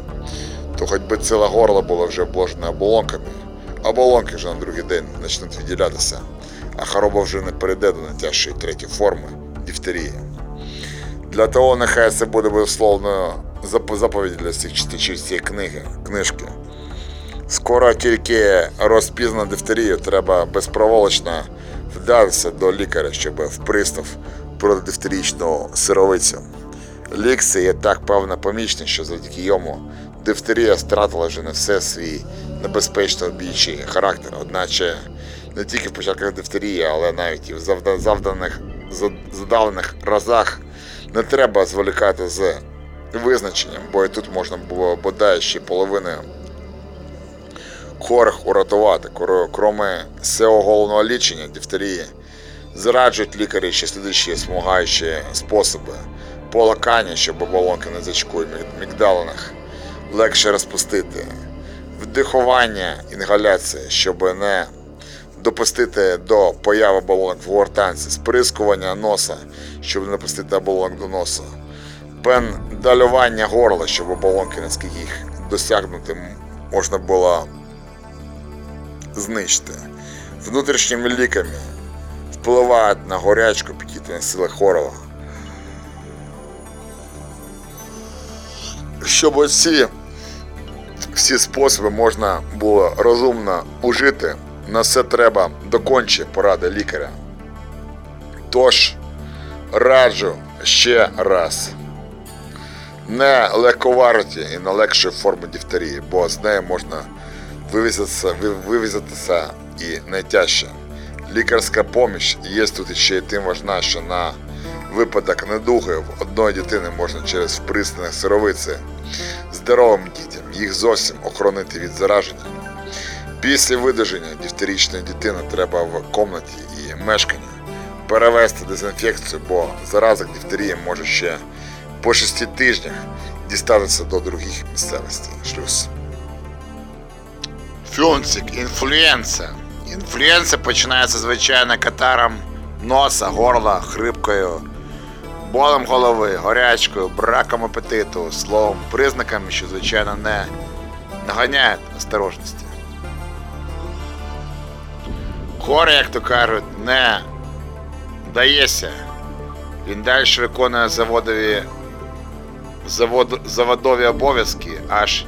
A: то хоч би ціле горло було вже обложене оболонками, оболонки вже на другий день почнуть відділятися, а хвороба вже не перейде до найтяжчої третьої форми дифтерії. Для того нехай це буде безусловною заповідь для всіх читачів цієї книги, книжки. Скоро тільки розпізнано дифтерію, треба безпроволочно вдатися до лікаря, щоб впристав протидифтерічну сировицю. Лік це є так певно помічний, що завдяки йому дифтерія стратила вже не все свій небезпечно більший характер. Одначе не тільки в початках дифтерії, але навіть і в завда- завданих зад- задалених разах не треба зволікати з визначенням, бо і тут можна було бодай ще половиною хворих урятувати. Кроме цього головного лічення дифтерії, зраджують лікарі ще слідуючі смугаючі способи. Полакання, щоб оболонки на зачку і міг- мігдалинах легше розпустити. Вдихування, інгаляція, щоб не допустити до появи оболонок в гортанці, сприскування носа, щоб не допустити оболонок до носа. Пендалювання горла, щоб оболонки, наскільки їх досягнути можна було знищити. Внутрішніми ліками впливають на горячку підітні сили хворого. Щоб оці всі способи можна було розумно ужити,
D: на все треба доконче поради лікаря. Тож раджу ще раз. Не легковаруті і на легшу форму дифтерії, бо з нею можна вивізатися, ви- вивізатися і найтяжче. Лікарська поміч є тут ще й тим важна, що на випадок недуги в одної дитини можна через вприснення сировиці здоровим дітям їх зовсім охоронити від зараження. Після видуження дифтерічної дитини треба в комнаті і мешканні перевести дезінфекцію, бо зараза дифтерії може ще по шести тижнях дістатися до других місцевостей. Шлюз.
A: Фюнцик, інфлюенса. Інфлюенса починається звичайно катаром носа, горла, хрипкою, болем голови, горячкою, браком апетиту, словом, признаками, що звичайно не наганяють осторожності. Хворий, як то кажуть, не дається. Він далі виконує заводові, завод, заводові обов'язки аж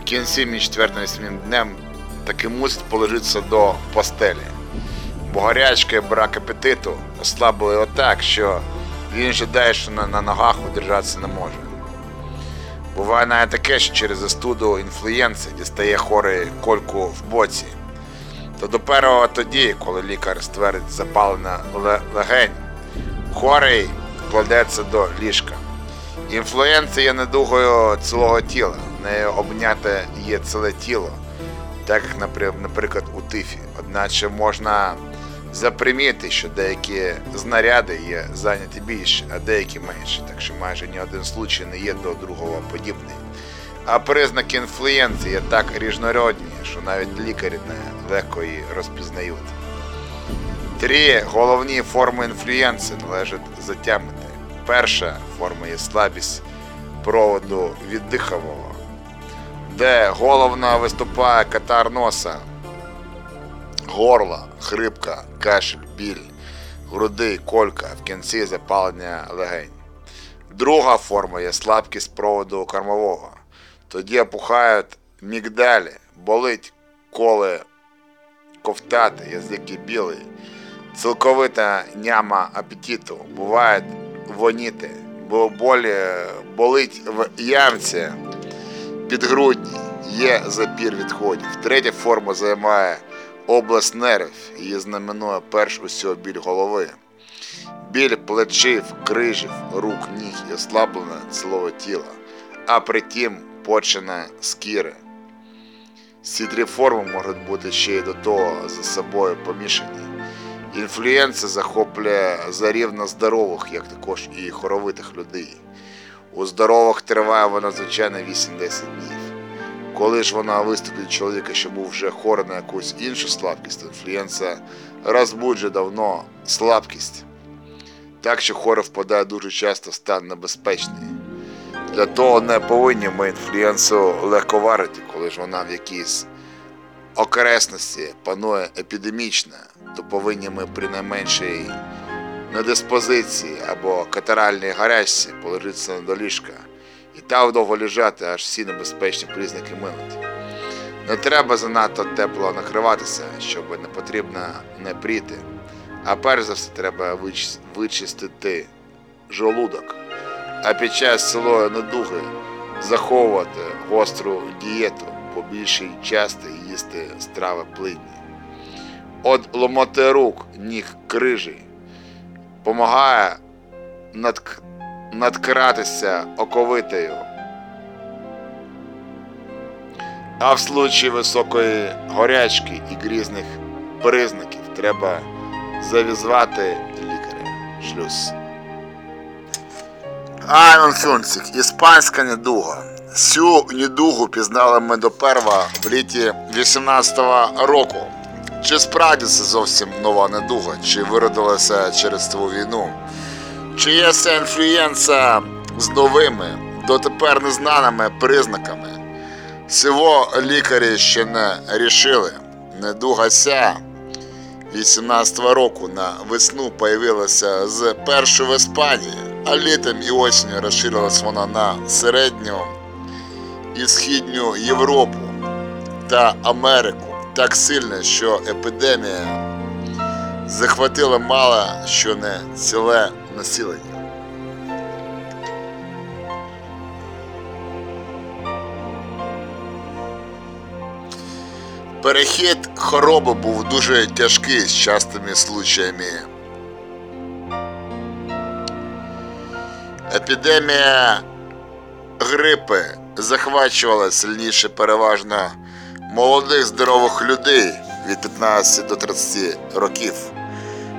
A: в кінці між четвертим днем таки мусить положитися до постелі. Бо гарячка і брак апетиту ослабили його так, що він вже далі на, на ногах удержатися не може. Буває навіть таке, що через застуду інфлюєнси дістає хворий кольку в боці. То доперво тоді, коли лікар ствердить запалення легень, хворий кладеться до ліжка. Інфлюенція є недугою цілого тіла, нею обняте є ціле тіло, так як, наприклад, у тифі. Одначе можна заприміти, що деякі знаряди є зайняті більше, а деякі менше, так що майже ні один случай не є до другого подібний. А признаки інфлюенції так різнородні, що навіть лікарі не легко її розпізнають. Три головні форми інфлюенції належить затямити. Перша форма є слабість проводу віддихового, де головно виступає катар носа, горла, хрипка, кашель, біль, груди, колька, в кінці запалення легень. Друга форма є слабкість проводу кормового. Тоді опухають мігдалі, болить коли ковтати, язики білий, цілковита няма апетиту, буває воніти, бо болі, болить в ямці підгрудній, є запір відходів. Третя форма займає область нервів, її знаменує перш усього біль голови. Біль плечів, крижів, рук, ніг і ослаблене цілого тіла, а притім почина скіри. Ці три форми можуть бути ще й до того за собою помішані. Інфлюенція захоплює зарівно здорових, як також і хоровитих людей. У здорових триває вона звичайно 8-10 днів. Коли ж вона виступить чоловіка, що був вже хворий на якусь іншу слабкість, то інфлюенція розбуджує давно слабкість. Так що хворий впадає дуже часто в стан небезпечний. Для того не повинні ми інфлюенсу легковарити, коли ж вона в якійсь окресності панує епідемічна, то повинні ми при найменшій недиспозиції або катаральній гарячці положитися до ліжка і там довго лежати, аж всі небезпечні признаки минуть. Не треба занадто тепло накриватися, щоб не потрібно не пріти. А перш за все треба вичистити жолудок, а під час цілої недуги заховувати гостру дієту, побільше й часто їсти страви плинні. От ломоти рук, ніг крижі помагає надк... надкратися оковитою. А в случаї високої горячки і грізних признаків треба завізвати лікаря. Шлюз. Айон Фюнцик, іспанська недуга. Цю недугу пізнали ми доперва в літі 18-го року. Чи справді це зовсім нова недуга, чи виродилася через ту війну? Чи є це інфлюєнса з новими, дотепер незнаними признаками? Цього лікарі ще не рішили. Недуга ця 18-го року на весну появилася з першої в Іспанії, а літом і осінню розширилась вона на середню і східню Європу та Америку. Так сильне, що епідемія захватила мало що не ціле населення. Перехід хвороби був дуже тяжкий з частими случаями. Епідемія грипи захвачувала сильніше переважно молодих здорових людей від 15 до 30 років.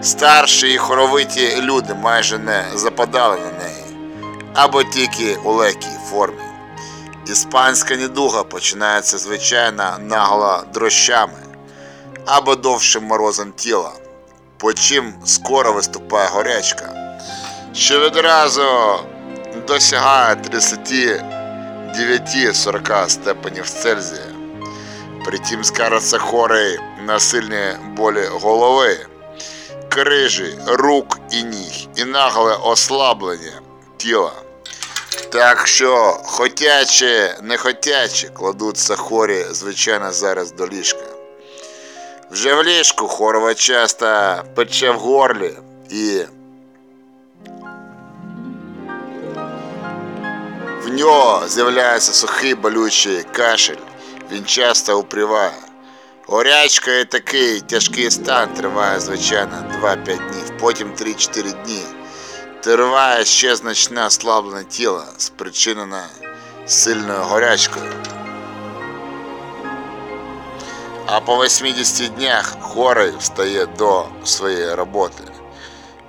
A: Старші і хоровиті люди майже не западали на неї, або тільки у легкій формі. Іспанська недуга починається звичайно нагло дрощами або довшим морозом тіла, по чим скоро виступає горячка, що відразу досягає 39-40 степенів Цельсія. Притім скаржаться хворий на сильні болі голови, крижі, рук і ніг, і нагле ослаблення тіла. Так що, хотячі, не хотячі, кладуться хворі, звичайно, зараз до ліжка. Вже в ліжку хорова часто пече в горлі і в нього з'являється сухий болючий кашель, він часто упріває. Горячка і такий тяжкий стан триває, звичайно, 2-5 днів, потім 3-4 дні. Триває ще значне ослаблене тіло, спричинене сильною горячкою. А по 80 днях хворий встає до своєї роботи.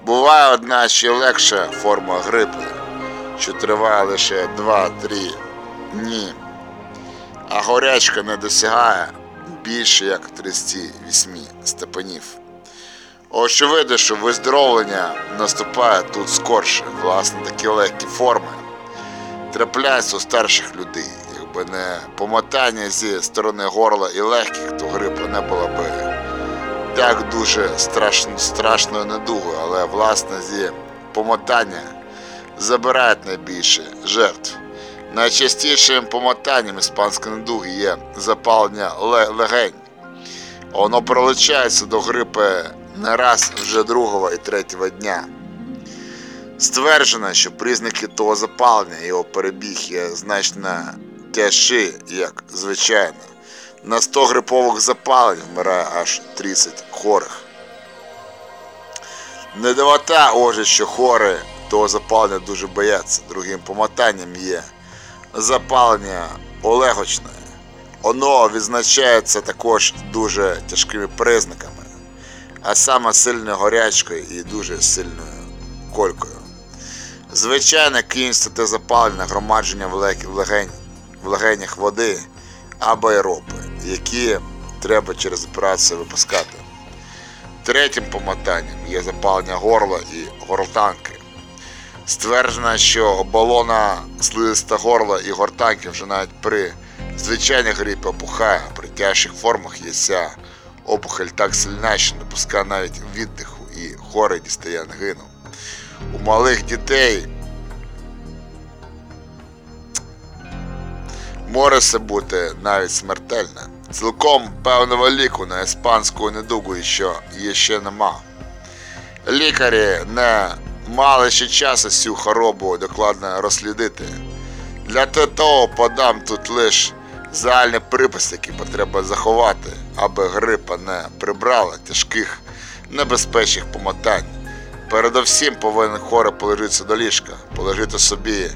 A: Буває одна ще легша форма грипи, що триває лише 2-3 дні, а горячка не досягає більше як 38 степенів. Очевидно, що виздоровлення наступає тут скорше, власне, такі легкі форми трапляються у старших людей. Якби не помотання зі сторони горла і легких, то грипу не було би так дуже страшно, страшною недугою, але власне зі помотання забирають найбільше жертв. Найчастішим помотанням іспанської недуги є запалення легень. Воно пролучається до грипи не раз вже другого і третього дня. Стверджено, що признаки того запалення його перебіг є значно тяжчі, як звичайно. На 100 грипових запалень вмирає аж 30 хворих. Не дивота, отже, що хори того запалення дуже бояться. Другим помотанням є запалення олегочне. Воно відзначається також дуже тяжкими признаками, а саме сильною горячкою і дуже сильною колькою. Звичайно, кінське те запалення нагромадження в лег- в легень, в легенях води або аеропи, які треба через операцію випускати. Третім помотанням є запалення горла і гортанки. Стверджено, що оболона слизиста горла і гортанки вже навіть при звичайній грипі опухає, а при тяжчих формах є ця опухоль так сильна, що не пускає навіть віддиху і хворий дістає ангину. У малих дітей може це бути навіть смертельне. Цілком певного ліку на іспанську недугу що є ще нема. Лікарі не мали ще часу цю хворобу докладно розслідити. Для того подам тут лише загальний припис, який потрібно заховати, аби грипа не прибрала тяжких небезпечних помотань. Передовсім повинен хворий положитися до ліжка, положити собі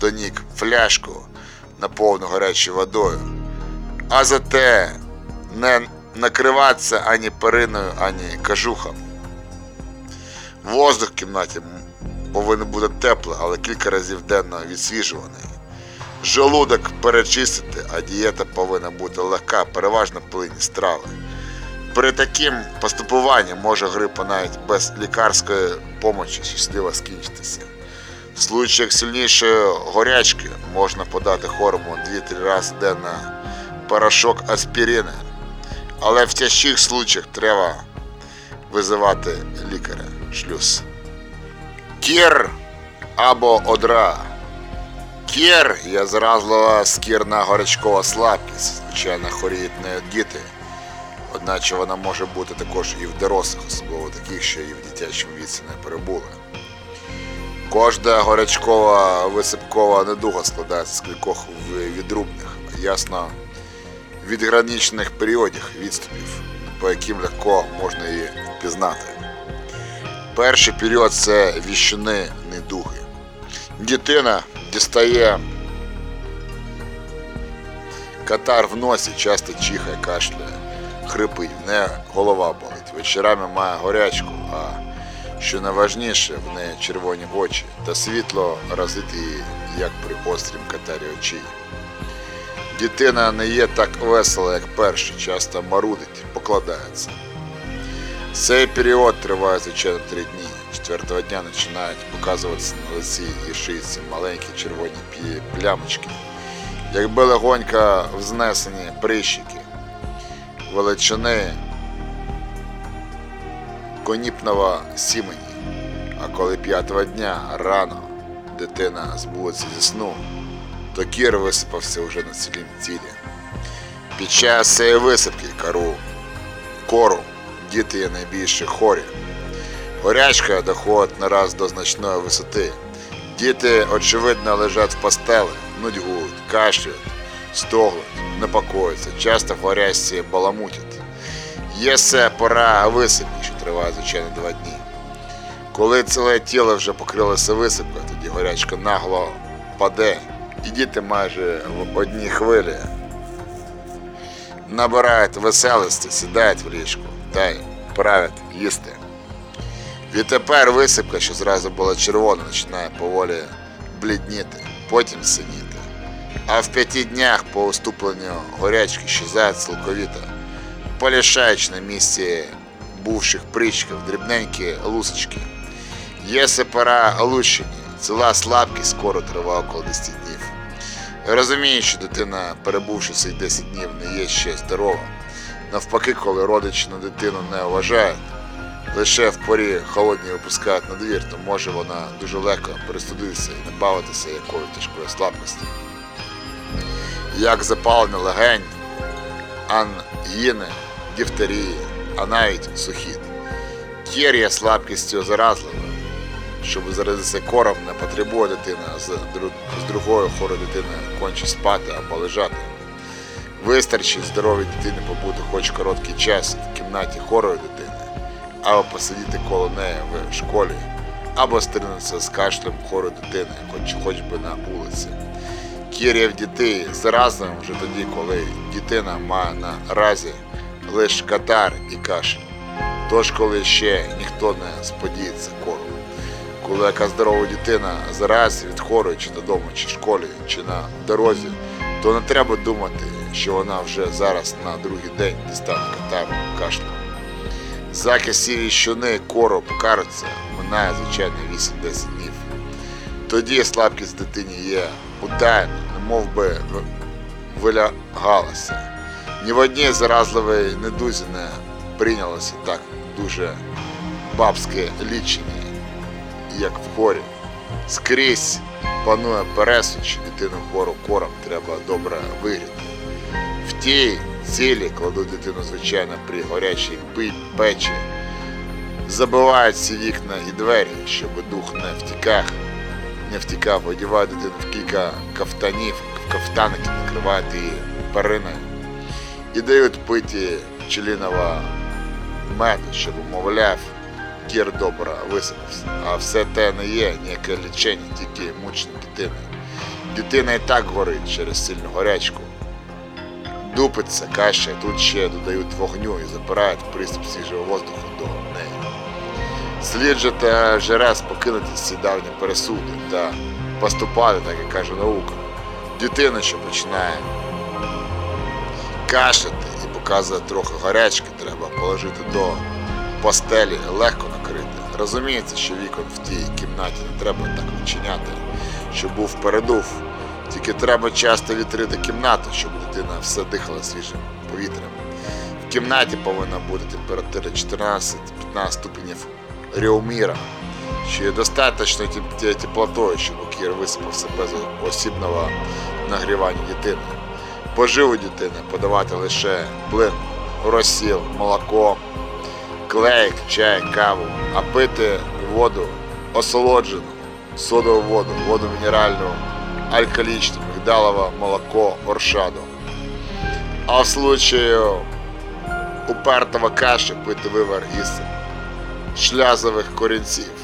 A: до ніг фляжку, наповну гарячою водою. А зате не накриватися ані периною, ані кажухом. Воздух в кімнаті повинен бути теплий, але кілька разів денно відсвіжуваний. Желудок перечистити, а дієта повинна бути легка, переважно плинні страви. При таким поступуванні може грипа навіть без лікарської помочі щасливо скінчитися. В случаях сильнішої горячки можна подати хворому 2-3 рази денно порошок аспірини, але в тяжчих случаях треба визивати лікаря шлюз. Кір або одра. Кір є заразлива скірна горячкова слабкість, звичайно хворіють не діти. Одначе вона може бути також і в дорослих, особливо таких, що і в дитячому віці не перебули. Кожна горячкова висипкова недуга складається з кількох відрубних, ясно відграничених періодів відступів, по яким легко можна її впізнати. Перший період це віщини недуги. Дитина дістає катар в носі, часто чихає, кашляє, хрипить, в неї голова болить. Вечорами має горячку, а що найважніше, в неї червоні очі та світло разить її, як при острім катарі очей. Дитина не є так весела, як перша, часто марудить, покладається. Цей період триває звичайно три дні. Четвертого дня починають показуватися на лиці і шийці маленькі червоні плямочки, якби легонько взнесені прищики, величини коніпного сімені. А коли п'ятого дня рано дитина збудеться зі сну, то кір висипався вже на цілім тілі. Під час цієї висипки кору, кору діти є найбільше хорі. Горячка доходить нараз до значної висоти. Діти, очевидно, лежать в постелі, нудьгують, кашляють, стогнуть, непокоються, часто в горячці баламутять. Є це пора висипки, що триває, звичайно, два дні. Коли ціле тіло вже покрилося висипкою, тоді горячка нагло паде, і діти майже в одній хвилі набирають веселості, сідають в ліжку та й правять їсти. Відтепер висипка, що зразу була червона, починає поволі блідніти, потім синіти. А в п'яти днях по уступленню горячки щезає цілковіто, полишаючи на місці бувших причків дрібненькі лусочки. Є пора лущені, ціла слабкість скоро триває около 10 днів. Розумію, що дитина, перебувши цих 10 днів, не є ще здорова. Навпаки, коли родичі на дитину не вважають, лише в порі холодні випускають на двір, то може вона дуже легко перестудитися і не бавитися якою тяжкою слабкості. Як запалення легень, ангіни, дифтерії, а навіть сухіт. Кір є слабкістю заразливою. Щоб заразитися кором, не потребує дитина дру- з другою хворою дитиною конче спати або лежати. Вистачить здоровій дитині побути хоч короткий час в кімнаті хворої дитини, або посидіти коло неї в школі, або стрінутися з кашлем хворої дитини, хоч, хоч би на вулиці. Кір'я в дітей заразливим вже тоді, коли дитина має на разі лише катар і кашель. Тож, коли ще ніхто не сподіється кору. Коли яка здорова дитина зараз від хворої чи додому, чи в школі, чи на дорозі, то не треба думати, що вона вже зараз на другий день дістане катару кашлю. Закис сірі щони кору покариться, минає звичайно 8-10 днів. Тоді слабкість дитині є утаєна, немов би вилягалася. Ні в одній заразливій недузі не прийнялося так дуже бабське лічення як в хорі. Скрізь панує пересуч, дитину хвору кором треба добре вигріти. В тій цілі кладуть дитину, звичайно, при горячій печі, забивають всі вікна і двері, щоб дух не втікав, не втікав, одівають дитину в кілька кафтанів, кафтаники, накривають її периною і дають питі пчеліного меду, щоб, мовляв, кір добре висипався. А все те не є ніяке лічення, тільки мучення дитини. Дитина і так горить через сильну горячку. Дупиться, каша, тут ще додають вогню і запирають приступ свіжого воздуху до неї. Слід же та вже раз покинути ці давні пересуди та поступати, так як каже наука. Дитина, що починає кашляти і показує трохи гарячки, треба положити до постелі легко накрити. Розуміється, що вікон в тій кімнаті не треба так відчиняти, щоб був передув. Тільки треба часто вітрити кімнату, щоб дитина все дихала свіжим повітрям. В кімнаті повинна бути температура 14-15 ступенів Ріуміра, що є достатньо теп- теплотою, щоб кір висипався без осібного нагрівання дитини. Поживу дитини подавати лише блин розсіл, молоко, клейк, чай, каву, а пити воду осолоджену, содову воду, воду мінеральну, алкалічну, мигдалове молоко, оршаду. А в случаю упертого каші пити вивар із шлязових корінців.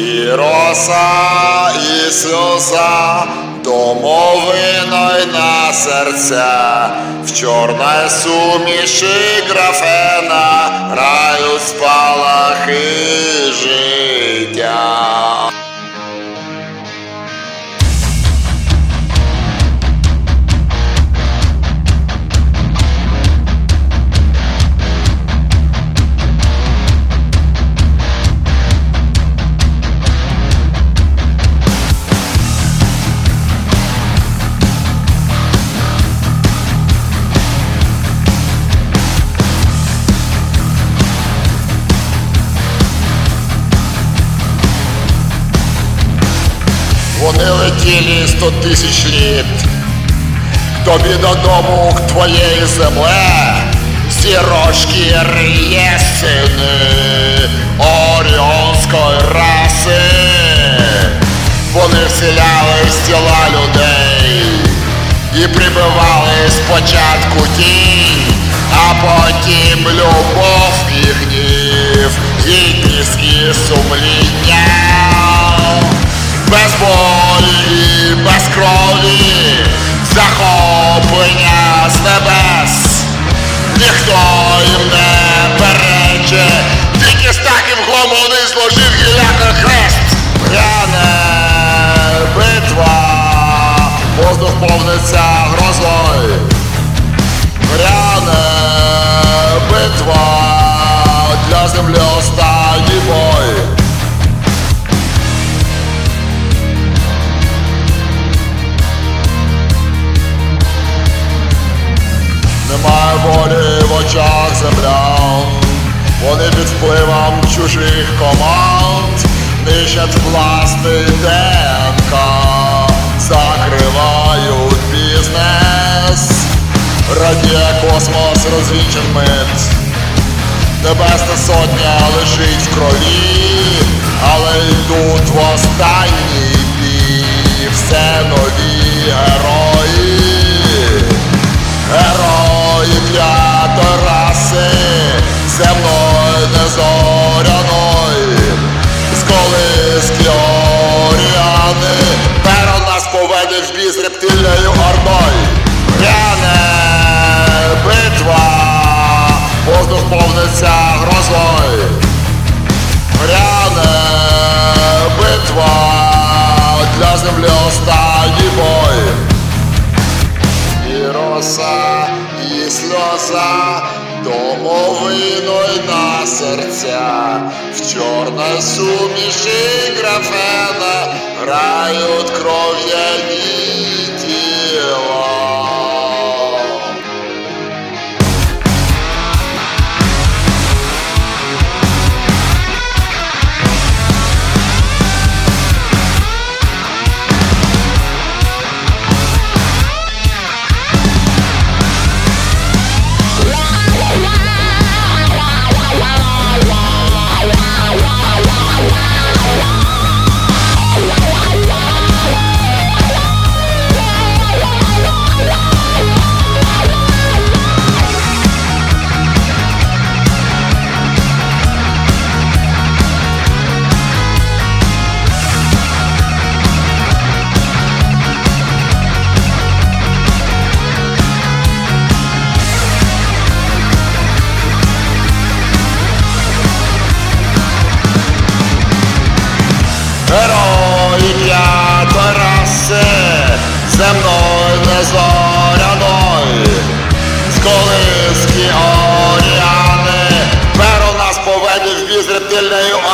A: І роса, і сльоза, домовиною на серця, в чорній суміші графена раю спалахи життя. Сто тисяч літ, тобі додому, к твоєї земле, сірочки єсени оріонської раси. Вони вселялись в тіла людей і прибивали спочатку тінь, а потім любов і гнів, гідність і сумління без крові, захоплення з небес, ніхто їм не перече, тільки з таким гломони зложив гіляка хрест. Гряне битва, воздух повниться грозою. Гряне битва, Немає волі в очах землян, вони під впливом чужих команд нищать власний ДНК, закривають бізнес, радіє космос розвінчен мит. Небесна сотня лежить в крові, але йдуть в останній бій. Все нові герої. Герої п'ятої раси, земної незоряної, з колиски оріани, перо нас поведе в бій з рептильною ордою. Гряне битва, воздух повниться грозою. Гряне битва, для землі останній бой. І роса, сльоза, домовиною на серця, в чорній суміші графена грають кров'яні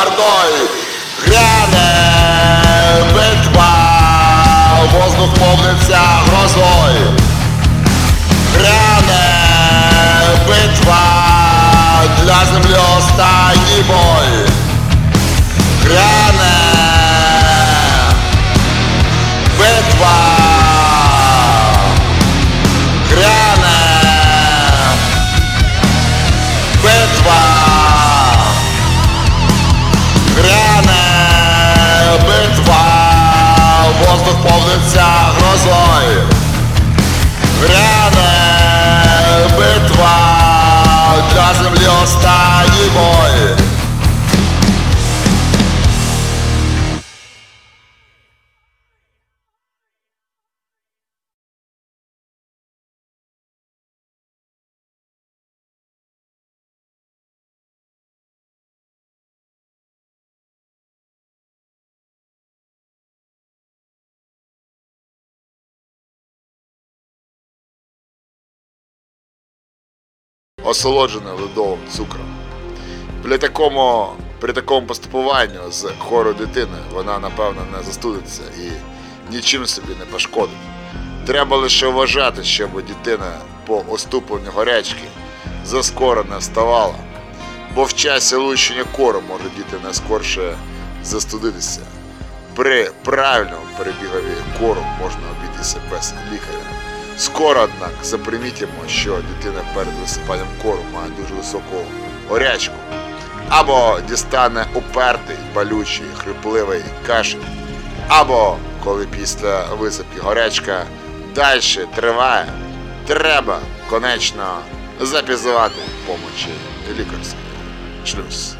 A: ордою. Гряне битва, воздух повниться грозою. Гряне битва, для землі останній бой. Останній бой. Осолоджене ледовим цукром. При такому, при такому поступуванню з хору дитини вона, напевно, не застудиться і нічим собі не пошкодить. Треба лише вважати, щоб дитина по оступленню горячки заскоро не вставала, бо в часі лущення кору може діти скорше застудитися. При правильному перебігові кору можна обійтися без лікаря. Скоро, однак, запримітимо, що дитина перед висипанням кору має дуже високу горячку, або дістане упертий, болючий, хрипливий кашель, або коли після висипки горячка далі триває, треба, конечно, запізувати помочі лікарської. Шлюз.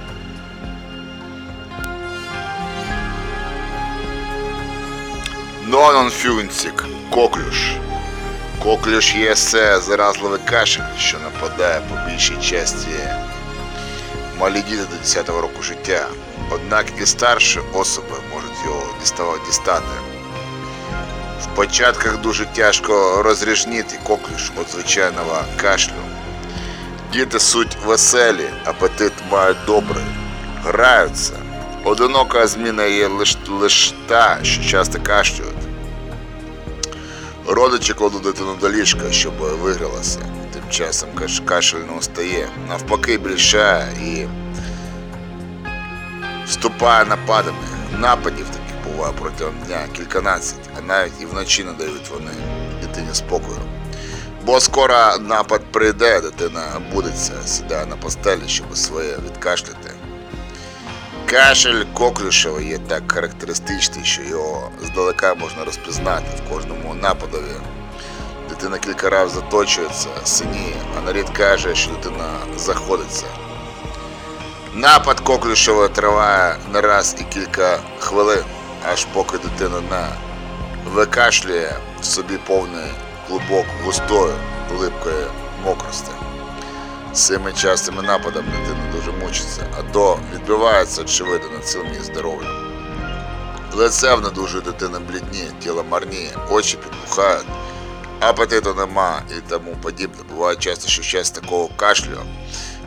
A: Нононфюнцік, коклюш. Коклюш є це заразливий кашель, що нападає по більшій часті малі діти до 10-го року життя. Однак і старші особи можуть його дістати. В початках дуже тяжко розрізнити коклюш від звичайного кашлю. Діти суть веселі, апетит мають добрий, граються. Одинока зміна є лише лиш та, що часто кашлюють. Родичі кладуть дитину до ліжка, щоб вигрілася. Тим часом каш- кашель не устає. Навпаки, більшає і вступає нападами. Нападів таких буває протягом дня кільканадцять, а навіть і вночі не дають вони дитині спокою. Бо скоро напад прийде, дитина будеться, сідає на постелі, щоб своє відкашляти. Кашель коклюшевий є так характеристичний, що його здалека можна розпізнати в кожному нападові. Дитина кілька разів заточується, синіє, а нарід каже, що дитина заходиться. Напад коклюшевого триває не раз і кілька хвилин, аж поки дитина не викашлює в собі повний клубок густої, липкої мокрості. Цими частими нападами дитина дуже мучиться, а то відбивається очевидно на цілому її здоров'ю. Лице в недужої дитини блідніє, тіло марніє, очі підпухають, апетиту нема і тому подібне. Буває часто, що в такого кашлю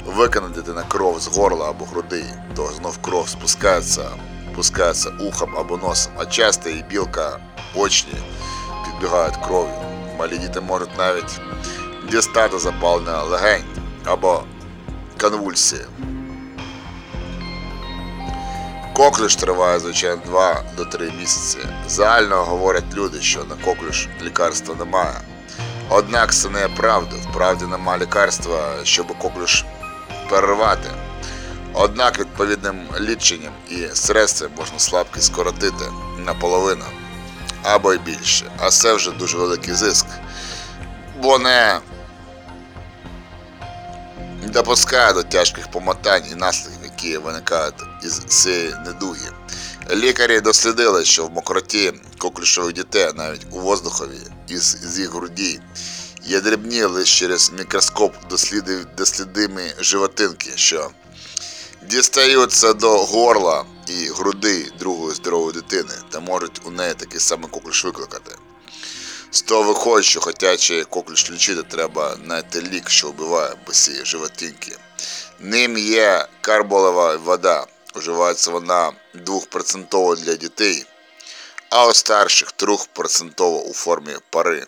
A: викине дитина кров з горла або груди, то знов кров спускається, спускається ухом або носом, а часто і білка очні підбігають кров'ю. Малі діти можуть навіть дістати запалення легень або конвульсії. Коклюш триває, звичайно, 2 до 3 місяці. Загально говорять люди, що на коклюш лікарства немає. Однак це не правда. Вправді нема лікарства, щоб коклюш перервати. Однак відповідним ліченням і средством можна слабкість скоротити наполовину або й більше. А це вже дуже великий зиск. Бо не допускає до тяжких помотань і наслідків, які виникають із цієї недуги. Лікарі дослідили, що в мокроті коклюшових дітей, навіть у воздухові із, з їх груді, є дрібні лише через мікроскоп досліди, дослідимі животинки, що дістаються до горла і груди другої здорової дитини та можуть у неї такий самий коклюш викликати. З того виходить, що хотячи коклюш лічити, треба знайти лік, що вбиває босі животинки. Ним є карболова вода. Вживається вона 2% для дітей, а у старших 3% у формі пари.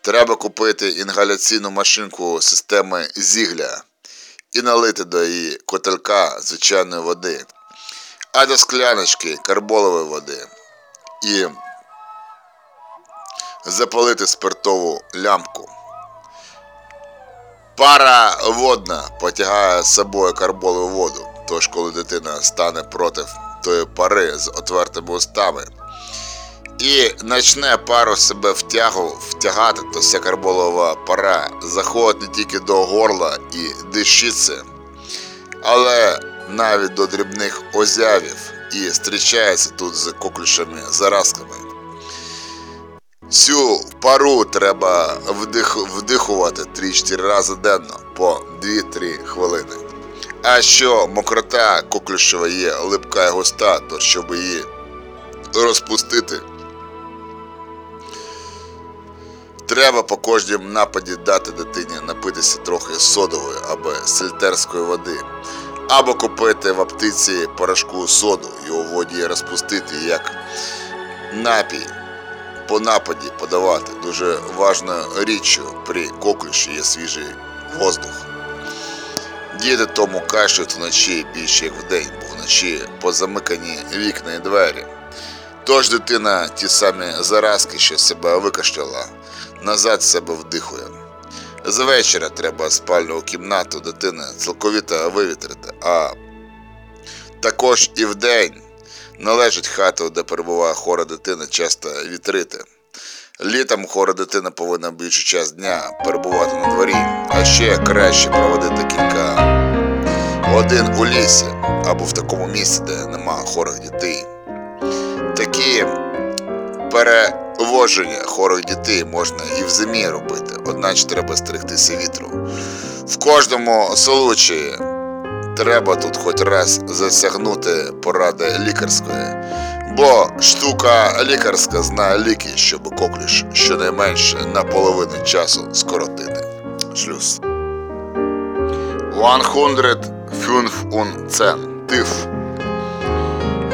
A: Треба купити інгаляційну машинку системи Зігля і налити до її котелка звичайної води, а до скляночки карболової води. І запалити спиртову лямпку. Пара водна потягає з собою карболову воду, тож коли дитина стане проти тої пари з отвертими устами і почне пару себе втягу, втягати, то вся карболова пара заходить не тільки до горла і дишиться, але навіть до дрібних озявів і зустрічається тут з коклюшами заразками. Цю пару треба вдих, вдихувати 3-4 рази денно по 2-3 хвилини. А що мокрота коклюшева є липка і густа, то щоб її розпустити, треба по кожному нападі дати дитині напитися трохи содової або сельтерської води, або купити в аптеці порошку соду і у воді розпустити як напій по нападі подавати. Дуже важною річчю при коклюші є свіжий воздух. Діти тому кашляють вночі більше як вдень, бо вночі позамикані вікна і двері. Тож дитина ті самі заразки, що себе викашляла, назад себе вдихує. З вечора треба спальну кімнату дитини цілковіто вивітрити, а також і вдень належить хату, де перебуває хора дитина, часто вітрити. Літом хора дитина повинна більшу час дня перебувати на дворі, а ще краще проводити кілька годин у лісі або в такому місці, де нема хорих дітей. Такі перевоження хорих дітей можна і в зимі робити, одначе треба стерегтися вітру. В кожному случаї треба тут хоч раз засягнути поради лікарської, бо штука лікарська знає ліки, щоб коклюш щонайменше на половину часу скоротити. Шлюз. 105 тиф.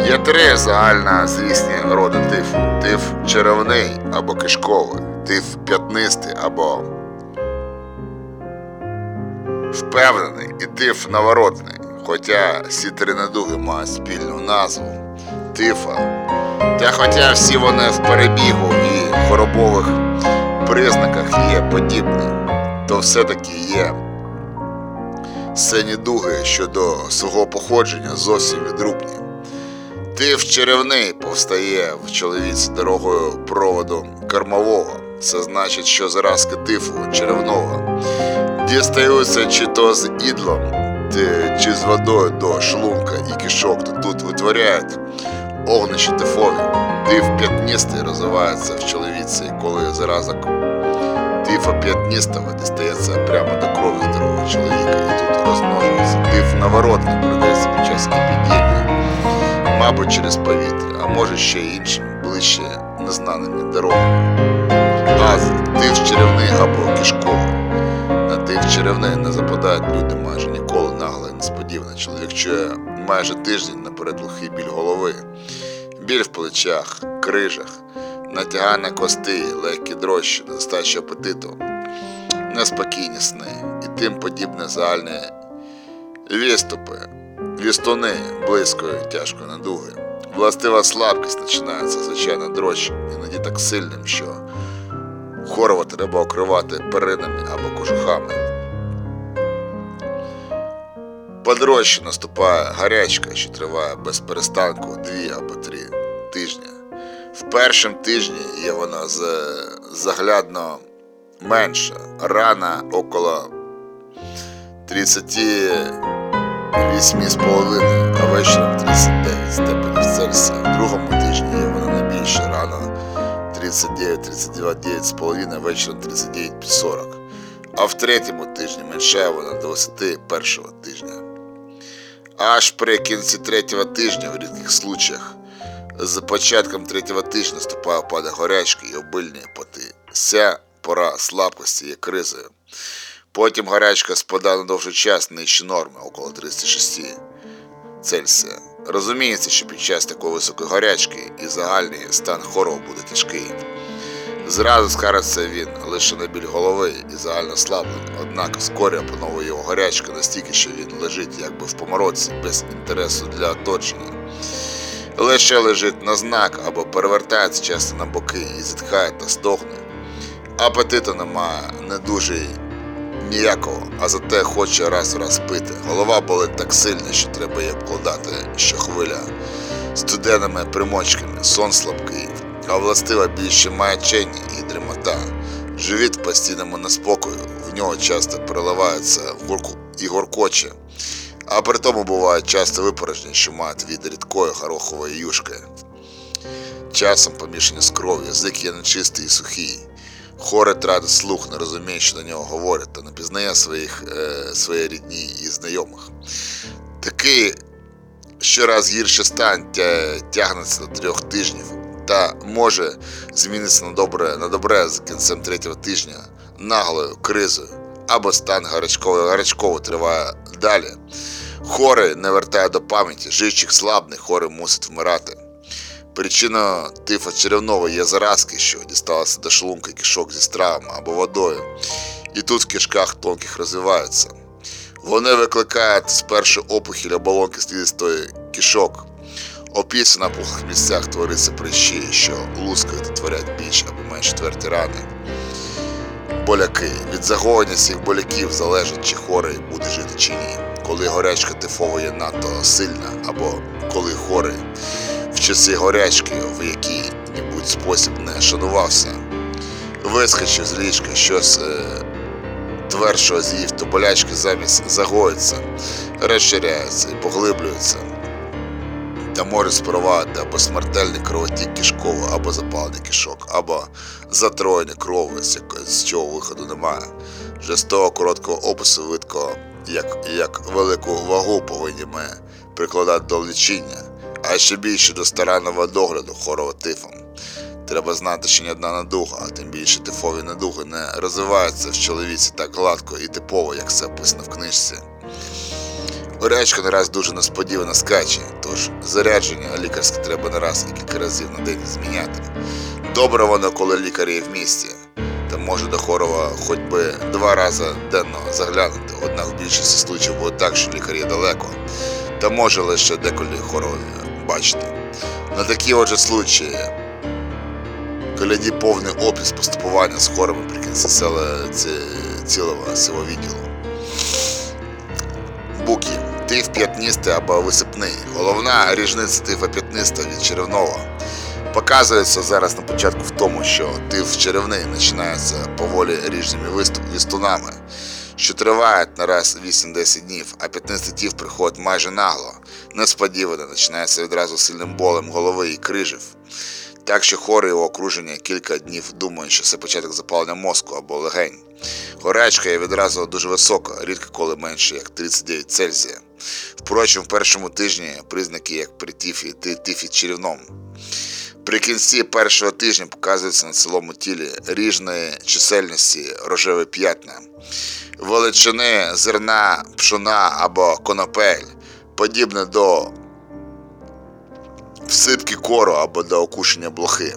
A: Є три загальнозвісні роди тифу. Тиф черевний або кишковий, тиф п'ятнистий або впевнений і тиф наворотний, хоча всі три недуги мають спільну назву тифа. Та хоча всі вони в перебігу і хворобових признаках є подібні, то все-таки є синідуги щодо свого походження зовсім відрубні. Тиф черевний повстає в чоловіці дорогою проводу кормового. Це значить, що заразки тифу черевного дістаються чи то з ідлом, чи з водою до шлунка і кишок, то тут витворяють огнищі тифові. Тиф п'ятністий розвивається в чоловіці, коли заразок тифа п'ятністого дістається прямо до крові здорового чоловіка і тут розмножується. Тиф наворотний передається під час епідемії, мабуть, через повітря, а може ще й іншими, ближче незнаними дорогами. А тиф черевний або кишковий. Тих черевний не западають люди майже ніколи нагло і несподівано. Чоловік чує майже тиждень наперед глухий біль голови, біль в плечах, крижах, натягання костей, легкі дрожчі, недостача апетиту, неспокійні сни і тим подібне загальні відступи, вістуни близької тяжкої надуги. Властива слабкість починається, звичайно, дрожчим, іноді так сильним, що Хорова треба окривати перинами або кожухами. Подрожче наступає гарячка, що триває без перестанку дві або три тижні. В першому тижні є вона заглядно менша, рана около 38,5, а вечором 39 степенів Цельсія. В другому тижні є вона найбільша рана 39, 39, 9,5, вечором 39, 40. А в третьому тижні меншає вона до висоти першого тижня. Аж при кінці третього тижня в рідких случаях з початком третього тижня наступає опада горячки і обильні поти. Ця пора слабкості є кризою. Потім гарячка спадає на довший час нижче норми, около 36 Цельсія. Розуміється, що під час такої високої гарячки і загальний стан хворого буде тяжкий. Зразу скариться він лише на біль голови і загально слаблений, однак вскоре опановує його гарячка настільки, що він лежить якби в помороці, без інтересу для оточення. Лише лежить на знак або перевертається часто на боки і зітхає та стогне. Апетиту немає не дуже ніякого, а зате хоче раз раз пити. Голова болить так сильно, що треба її обкладати щохвиля студеними примочками, сон слабкий, а властива більше маячення і дремота. Живіт в постійному неспокою, в нього часто переливається в горку і горкоче, а при тому бувають часто випорожні, що мають від рідкої горохової юшки. Часом помішані з кров'ю, язик є нечистий і сухий. Хоре тратить слух, не розуміє, що до нього говорять, та не пізнає своїх, е, своєї рідні і знайомих. Такий щораз гірше стан тя, тягнеться до трьох тижнів та може змінитися на добре, на добре з кінцем третього тижня наглою кризою або стан гарячковий гарячково триває далі. Хворий не вертає до пам'яті, живчих слабний, хворий мусить вмирати. Причиною тифа є заразки, що дісталися до шлунка кишок зі стравами або водою, і тут в кишках тонких розвиваються. Вони викликають спершу опухіль оболонки слідистої кишок. Опісля на пухлих місцях твориться прищі, що лускають і творять більш або менш тверді рани. Боляки. Від загоєння цих боляків залежить, чи хворий буде жити чи ні. Коли горячка тифова є надто сильна, або коли хворий в часи горячки, в який-небудь спосіб не шанувався, вискочив з ліжка щось е, твершого з'їв, то болячки замість загоїться, розширяються і поглиблюються та може спровадити або смертельний кровотік кишковий, або запалення кишок, або затроєння крові, з якої- з чого виходу немає. Вже з того короткого опису видко, як, як велику вагу повинні ми прикладати до лічення, а ще більше до старанного догляду хворого тифом. Треба знати, що ні одна надуга, а тим більше тифові надуги не розвиваються в чоловіці так гладко і типово, як це описано в книжці. Горячка не раз дуже несподівано скаче, тож зарядження лікарське треба не раз і кілька разів на день зміняти. Добре воно, коли лікар є в місті, та може до хворого хоч би два рази денно заглянути, однак в більшості случаїв буде так, що лікар є далеко, та може лише деколи хворого бачити. На такі отже случаї, коляді повний опис поступування з хворими при кінці села ці- цілого цього відділу. Буки. Тиф п'ятнистий або висипний. Головна різниця тифа п'ятнистого від черевного. Показується зараз на початку в тому, що тиф черевний починається поволі ріжними вістунами, що тривають на раз 8-10 днів, а п'ятнистий тиф приходить майже нагло, несподівано, починається відразу сильним болем голови і крижів. Так що хворий у окруженні кілька днів думає, що це початок запалення мозку або легень. Горячка є відразу дуже висока, рідко коли менше як 39 Цельсія. Впрочем, в першому тижні признаки як при тифі, тифі черівному. При кінці першого тижня показується на цілому тілі ріжної чисельності рожеві п'ятна, величини зерна, пшона або конопель, подібне до всипки кору або до окушення блохи.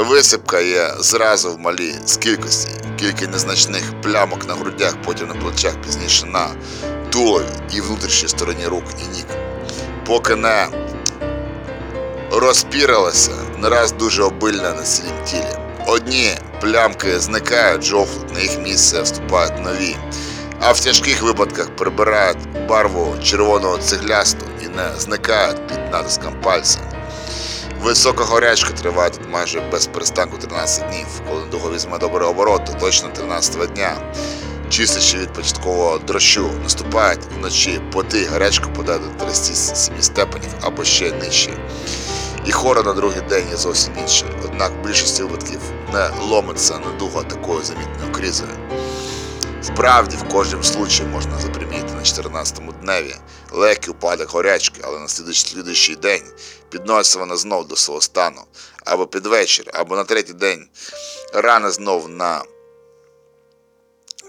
A: Висипка є зразу в малій з кількості, кілька незначних плямок на грудях, потім на плечах, пізніше на тулові і внутрішній стороні рук і ніг. Поки не розпірилася, не раз дуже обильна на цілім тілі. Одні плямки зникають, жовтуть, на їх місце вступають нові, а в тяжких випадках прибирають барву червоного цеглясту і не зникають під натиском пальця. Висока горячка триває тут майже без перестанку 13 днів. Коли недуга візьме добрий оборот, то точно 13 дня. Чистячи від початкового дрощу, наступають вночі поти, гарячка подає до 37 степенів або ще нижче. І хора на другий день є зовсім інше. Однак в більшості випадків не ломиться недуга такою замітною кризою. Справді, в кожному случаї можна запримітити на 14-му дневі легкий упадок горячки, але на слідуючий день підноситься вона знов до свого стану, або під вечір, або на третій день рано знов на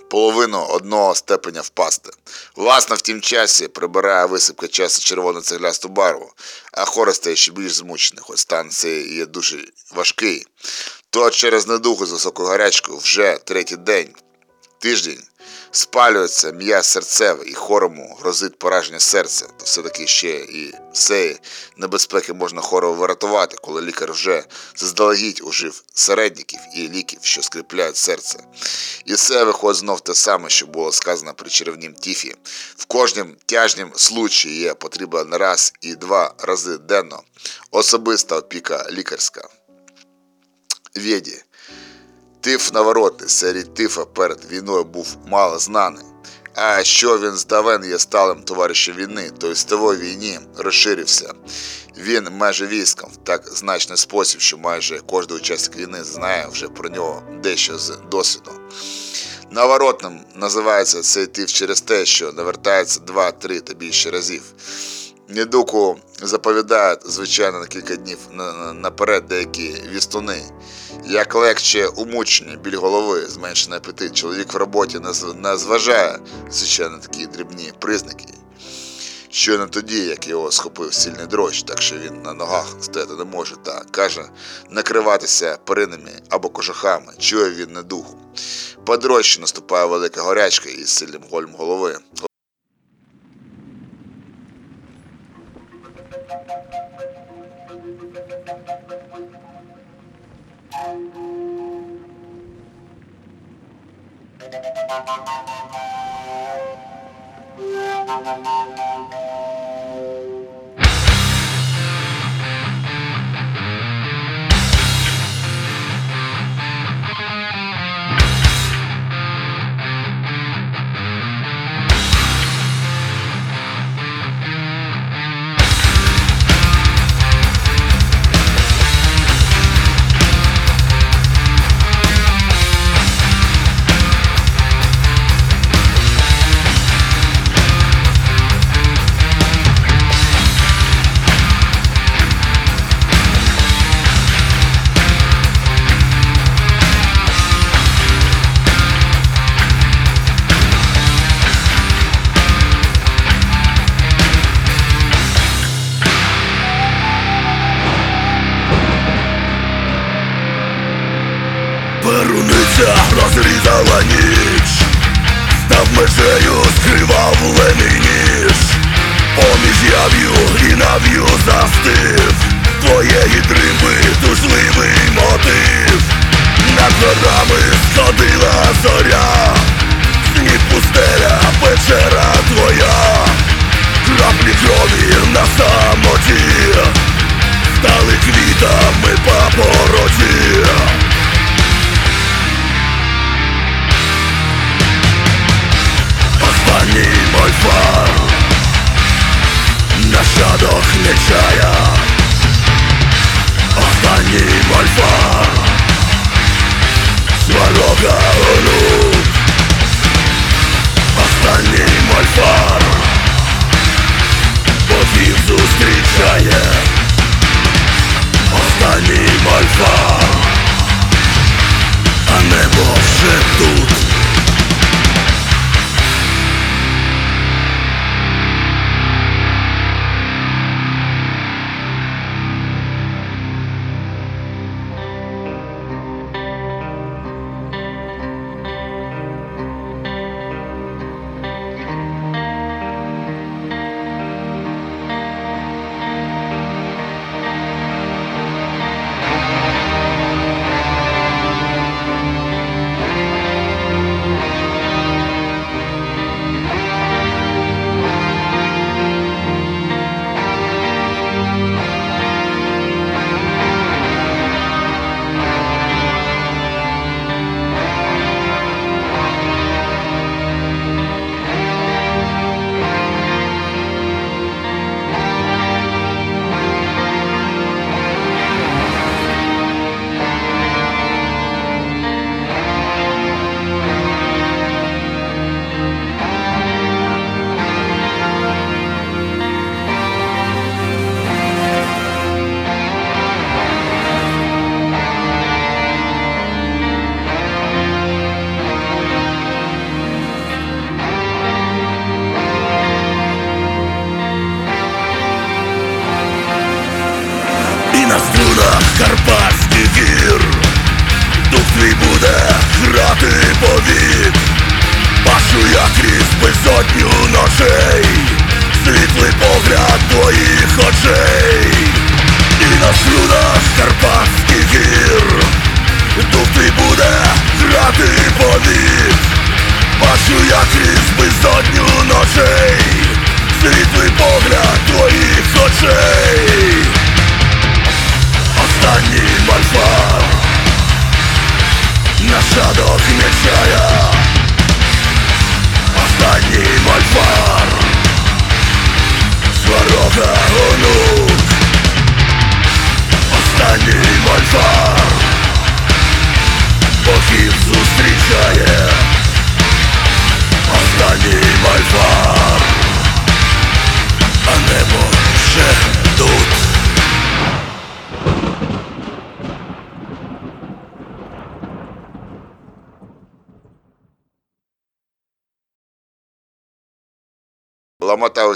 A: половину одного степеня впасти. Власне, в тім часі прибирає висипка часу червону цеглясту барву, а хора стає ще більш змучений, хоч стан цей є дуже важкий. То через недугу з високою гарячкою вже третій день тиждень спалюється м'яз серцевий і хорому грозить пораження серця, то все-таки ще і всеї небезпеки можна хоро врятувати, коли лікар вже заздалегідь ужив середників і ліків, що скріпляють серце. І все виходить знов те саме, що було сказано при черевнім тіфі. В кожнім тяжнім случаї є потреба на раз і два рази денно особиста опіка лікарська. Віді. Тиф наворотний серед тифа перед війною був мало знаний, А що він здавен є сталим товаришем війни, то й стової війні розширився. Він майже військом в так значний спосіб, що майже кожен учасник війни знає вже про нього дещо з досвіду. Наворотним називається цей тип через те, що навертається два-три та більше разів. Недуку заповідають, звичайно, на кілька днів на- на- наперед деякі вістуни. Як легче умучення, біль голови, зменшений апетит, чоловік в роботі не зважає, звичайно, такі дрібні признаки. Щойно тоді, як його схопив сильний дрощ, так що він на ногах стояти не може, та каже накриватися перинами або кожухами, чує він недугу. По дрощі наступає велика горячка із сильним гольм голови.
E: Thank you. Межею скривавлений ніж, поміж яв'ю і нав'ю застив, твоєї дриби тужливий мотив, над горами сходила зоря, сніг пустеля, печера твоя, краплі крові на самоті, стали квітами папороті. Фар Нащадок не чая Останній фар Сварога онук Останній фар Богів зустрічає Останній мой А небо вже тут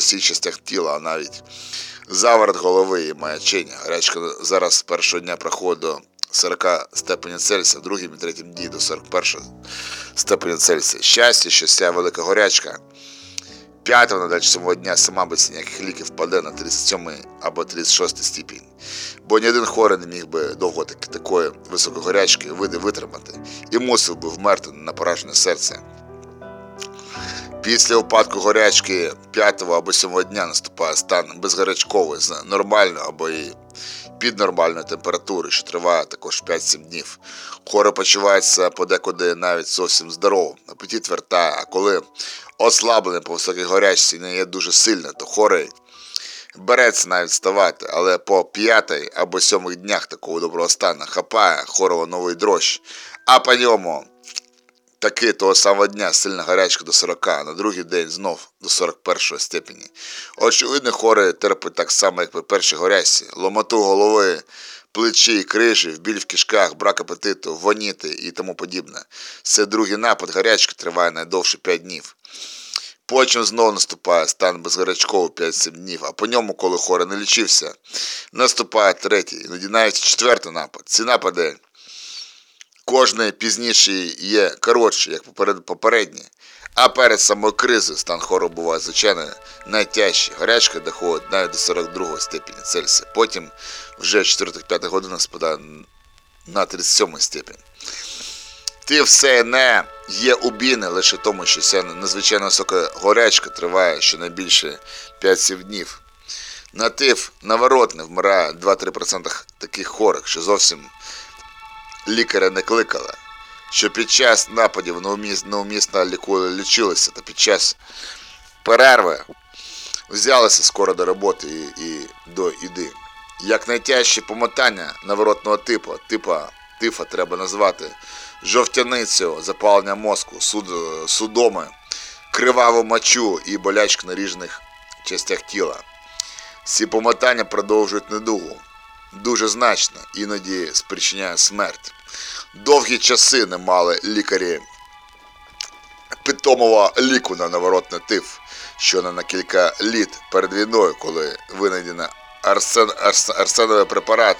A: у всіх частях тіла, а навіть заворот голови і маячення. Гарячка зараз з першого дня проходить до 40 степені Цельсія, в другому і третьому дні до 41 степені Цельсія. Щастя, що ця велика горячка п'ятого на далі самого дня сама без ніяких ліків впаде на 37 або 36 степінь. Бо ні один хворий не міг би довго таки такої високої горячки види витримати і мусив би вмерти на поражене серце. Після упадку горячки 5 або 7 дня наступає стан безгарячковий з нормальною або і піднормальної температури, що триває також 5-7 днів. Хворий почувається подекуди навіть зовсім здоровим, апетит вертає, а коли ослаблений по високій горячці не є дуже сильно, то хворий береться навіть вставати, але по п'ятий або сьомих днях такого доброго стану хапає хворого новий дрощ, а по ньому таки того самого дня сильна гарячка до 40, а на другий день знов до 41 степені. Очевидно, хворий терпить так само, як при першій горячці, ломоту голови, плечі, крижі, біль в кишках, брак апетиту, воніти і тому подібне. Це другий напад гарячки триває найдовше 5 днів. Потім знову наступає стан безгарячковий 5-7 днів, а по ньому, коли хворий не лічився, наступає третій, іноді навіть четвертий напад. Ці напади кожний пізніший є коротший, як поперед- попередній. А перед самою кризою стан хвороб буває звичайно найтяжчий. Гарячка доходить навіть до 42 степені Цельсія. Потім вже 4-5 година спадає на 37 степень. Ти все не є убійне лише тому, що ця надзвичайно висока горячка триває щонайбільше 5-7 днів. На тиф наворотне вмирає 2-3% таких хворих, що зовсім лікаря не кликали. Що під час нападів лікули лічилися, та під час перерви взялися скоро до роботи і, і до іди. Як найтяжче помотання наворотного типу, типа тифа треба назвати жовтяницю, запалення мозку, суд, судоми, криваву мочу і болячки на ріжних частях тіла. Ці помотання продовжують недугу. Дуже значно, іноді спричиняє смерть. Довгі часи не мали лікарі питомого ліку на наворотний тиф, що на кілька літ перед війною, коли винайдено арсен, арс, арсеновий препарат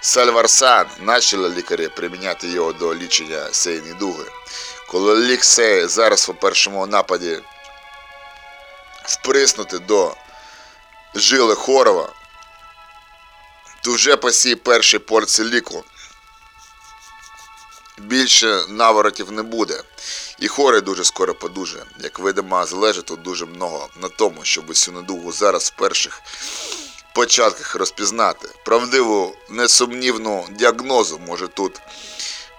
A: Сальварсан, почали лікарі приміняти його до лічення цієї недуги. Коли лік цей зараз по першому нападі вприснути до жили Хорова, то вже по цій першій порції ліку більше наворотів не буде. І хворий дуже скоро подужає. Як видимо, залежить тут дуже много на тому, щоб цю недугу зараз в перших початках розпізнати. Правдиву, несумнівну діагнозу може тут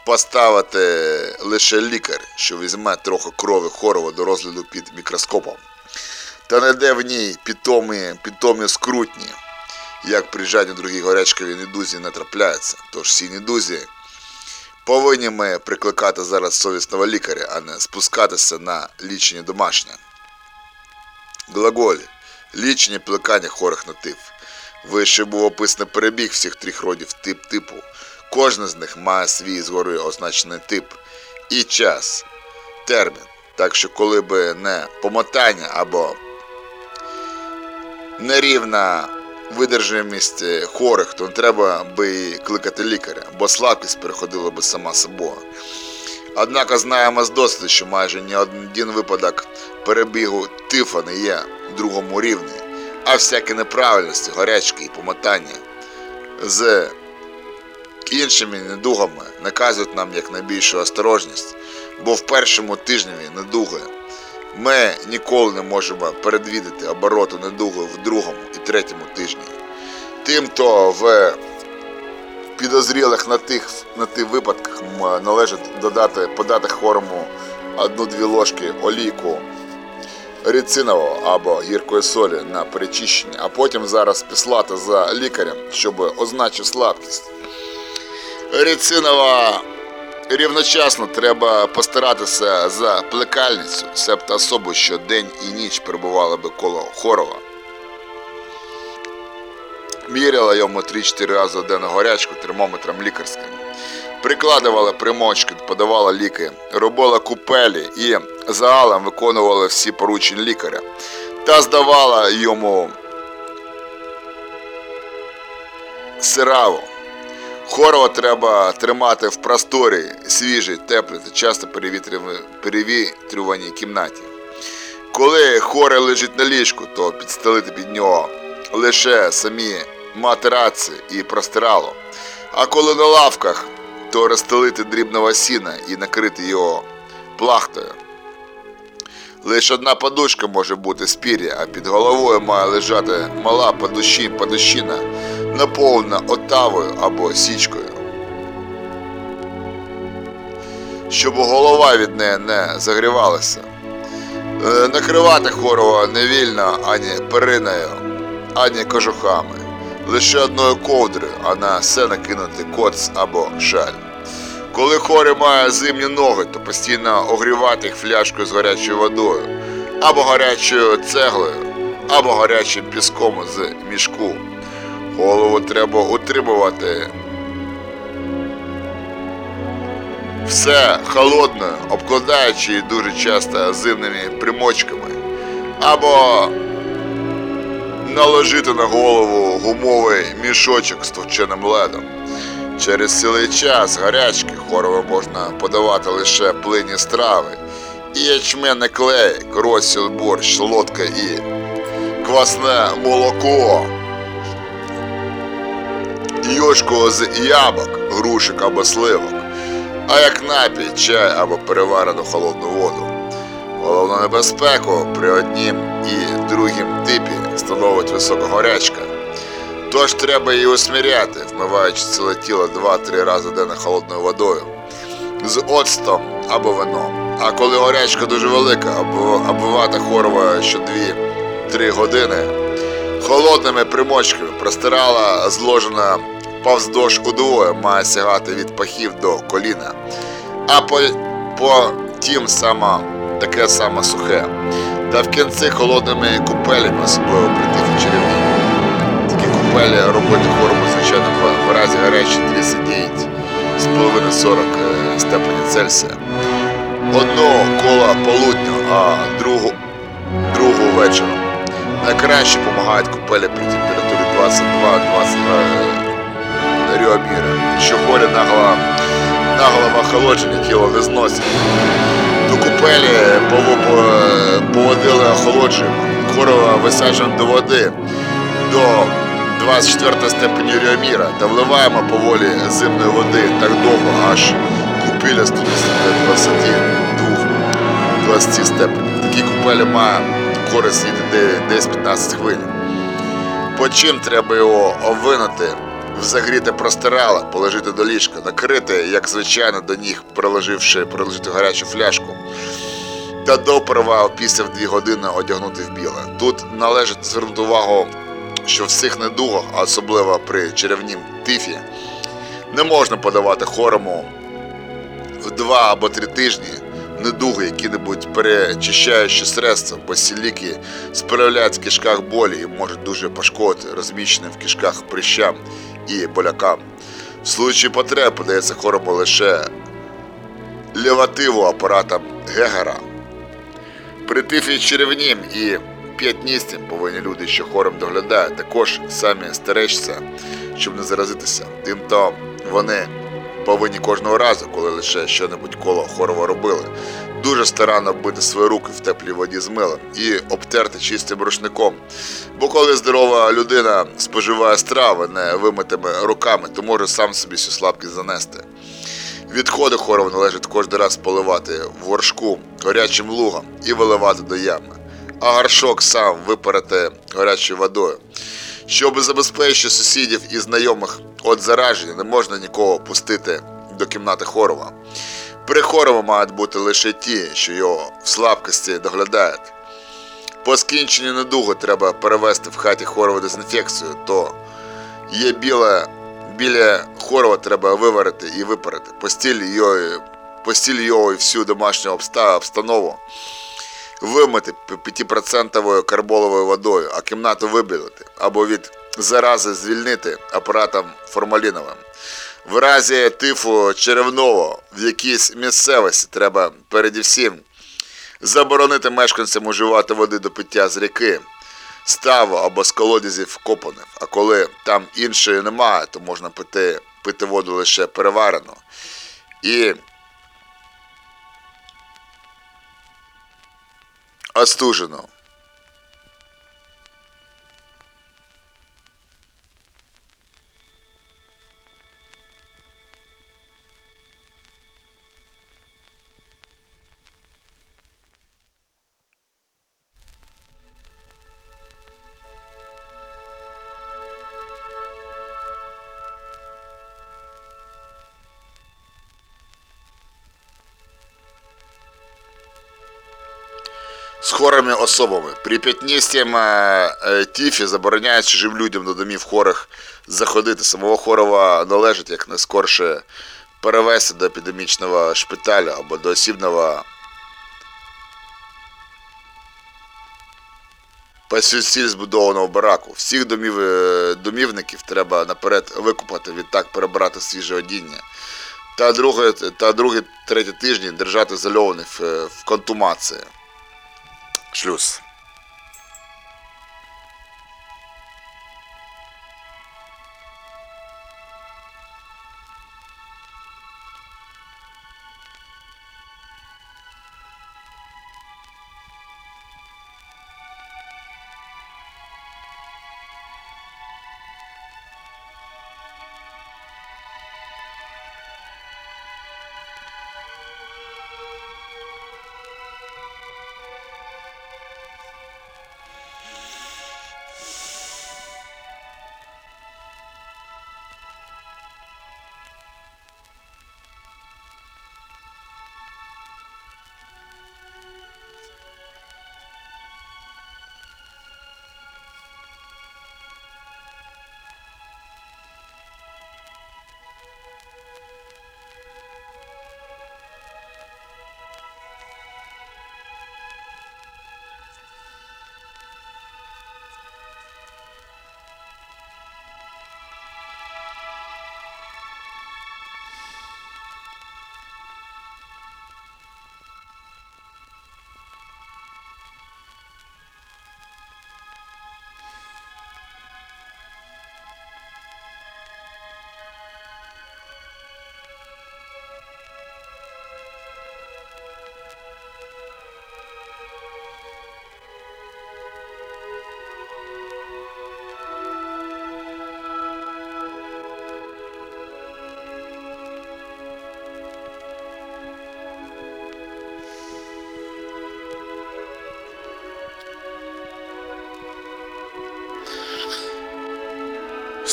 A: поставити лише лікар, що візьме трохи крові хворого до розгляду під мікроскопом. Та не де в ній питомі скрутні, як при жадній другій горячковій недузі не трапляється. Тож всі недузі повинні ми прикликати зараз совісного лікаря, а не спускатися на лічення домашнє. Глаголь. Лічення плекання хворих на тиф. Вище був описаний перебіг всіх трьох родів тип типу. Кожен з них має свій згори означений тип і час, термін. Так що коли би не помотання або нерівна видержаність е, хворих, то не треба би кликати лікаря, бо слабкість переходила би сама собою. Однак знаємо з досвіду, що майже ні один випадок перебігу тифа не є другому рівні, а всякі неправильності, горячки і помотання з іншими недугами наказують нам як найбільшу осторожність, бо в першому тижневі недуги ми ніколи не можемо передвідати обороту недуги в другому і третьому тижні. Тим-то в підозрілих на тих, на тих випадках належить додати, подати хворому одну-дві ложки олійку ріцинового або гіркої солі на перечищення, а потім зараз післати за лікарем, щоб означив слабкість. Ріцинова рівночасно треба постаратися за плекальницю, себто особу, що день і ніч перебувала би коло хорова. Міряла йому 3-4 рази денну гарячку термометром лікарським. Прикладувала примочки, подавала ліки, робила купелі і загалом виконувала всі поручення лікаря. та здавала йому сираву. Хорова треба тримати в просторі, свіжій, теплій та часто перевітрюваній- кімнаті. Коли хоре лежить на ліжку, то підстелити під нього лише самі матераци і простирало. А коли на лавках, то розстелити дрібного сіна і накрити його плахтою. Лише одна подушка може бути з пір'я, а під головою має лежати мала подуші, подушіна, наповнена отавою або січкою. Щоб голова від неї не загрівалася. Е, Накривати хорова не вільно ані периною, ані кожухами. Лише одною ковдрою, а на все накинути коц або шаль. Коли хорі має зимні ноги, то постійно огрівати їх фляжкою з гарячою водою, або гарячою цеглою, або гарячим піском з мішку. Голову треба утримувати. Все холодною, обкладаючи дуже часто зимними примочками, або наложити на голову гумовий мішочок з товченим ледом. Через цілий час гарячки хорове можна подавати лише плинні страви, і ячменний клей, розсіл борщ, солодка і квасне молоко, йошко з ябок, грушик або сливок, а як напій, чай або переварену холодну воду. Головну небезпеку при однім і другім типі становить висока горячка. Тож треба її усміряти, вмиваючи ціле тіло 2-3 рази денно холодною водою з оцтом або вином. А коли горячка дуже велика, або обвивати хорова що 2-3 години, холодними примочками простирала зложена повздовж удвоє, має сягати від пахів до коліна, а по, по тім саме таке саме сухе. Та в кінці холодними купелями, особливо при тих чарівні. Такі купелі робити форму, звичайно, в- разі гарячі 39 з половиною 40 е, степені Цельсія. Одного кола полудню, а другу, другу вечором. Найкраще допомагають купелі при температурі 22-20 ріоміра. Що хворі нагло, нагло охолодження тіло не зносять. До купелі поводили охолоджуємо. Хорова висаджуємо до води до 24 степені Ріоміра та вливаємо поволі зимної води так довго, аж купіля студиться до 22 20 степенів. Такі купелі має користь йти десь 15 хвилин. По чим треба його овинути, в загріте простирало, положити до ліжка, накрити, як звичайно, до ніг, приложивши, приложити гарячу фляжку. Та доперва після в дві години одягнути в біле. Тут належить звернути увагу, що в всіх недугах, особливо при черевнім тифі, не можна подавати хорому в два або три тижні недуги, які-небудь перечищаючі средства, бо ці ліки справляють в кишках болі і можуть дуже пошкодити розміщеним в кишках прищам і болякам. В случаї потреб подається хорому лише левативу апаратом Гегера. При тифі черевнім і п'ятністім повинні люди, що хором доглядають, також самі стеречться, щоб не заразитися. Тимто вони повинні кожного разу, коли лише що-небудь коло хорова робили, дуже старанно бити свої руки в теплій воді з милом і обтерти чистим рушником. Бо коли здорова людина споживає страви не вимитими руками, то може сам собі цю слабкість занести. Відходи хоров належить кожен раз поливати в горшку гарячим лугом і виливати до ями, а горшок сам випарити гарячою водою. Щоб забезпечити сусідів і знайомих від зараження, не можна нікого пустити до кімнати хорова. При хорову мають бути лише ті, що його в слабкості доглядають. По скінченню недугу треба перевести в хаті хорову дезінфекцію, то є біле біля хорова треба виварити і випарити. Постіль його, постіль його і всю домашню обстанову вимити 5% карболовою водою, а кімнату вибілити або від зарази звільнити апаратом формаліновим. В разі тифу черевного в якійсь місцевості треба передівсім заборонити мешканцям уживати води до пиття з ріки, ставу або з колодязів копаних. А коли там іншої немає, то можна пити, пити воду лише переварену. І остужену. З хворими особами. При п'ятністім е, тіфі забороняють чужим людям до домів хворих заходити. Самого хворого належить як найскорше перевести до епідемічного шпиталю або до осібного пасюціль збудованого бараку. Всіх домів, е, домівників треба наперед викупати, відтак перебрати свіже одіння. Та друге, та другі треті тижні держати зальованих в контумації. Schluss.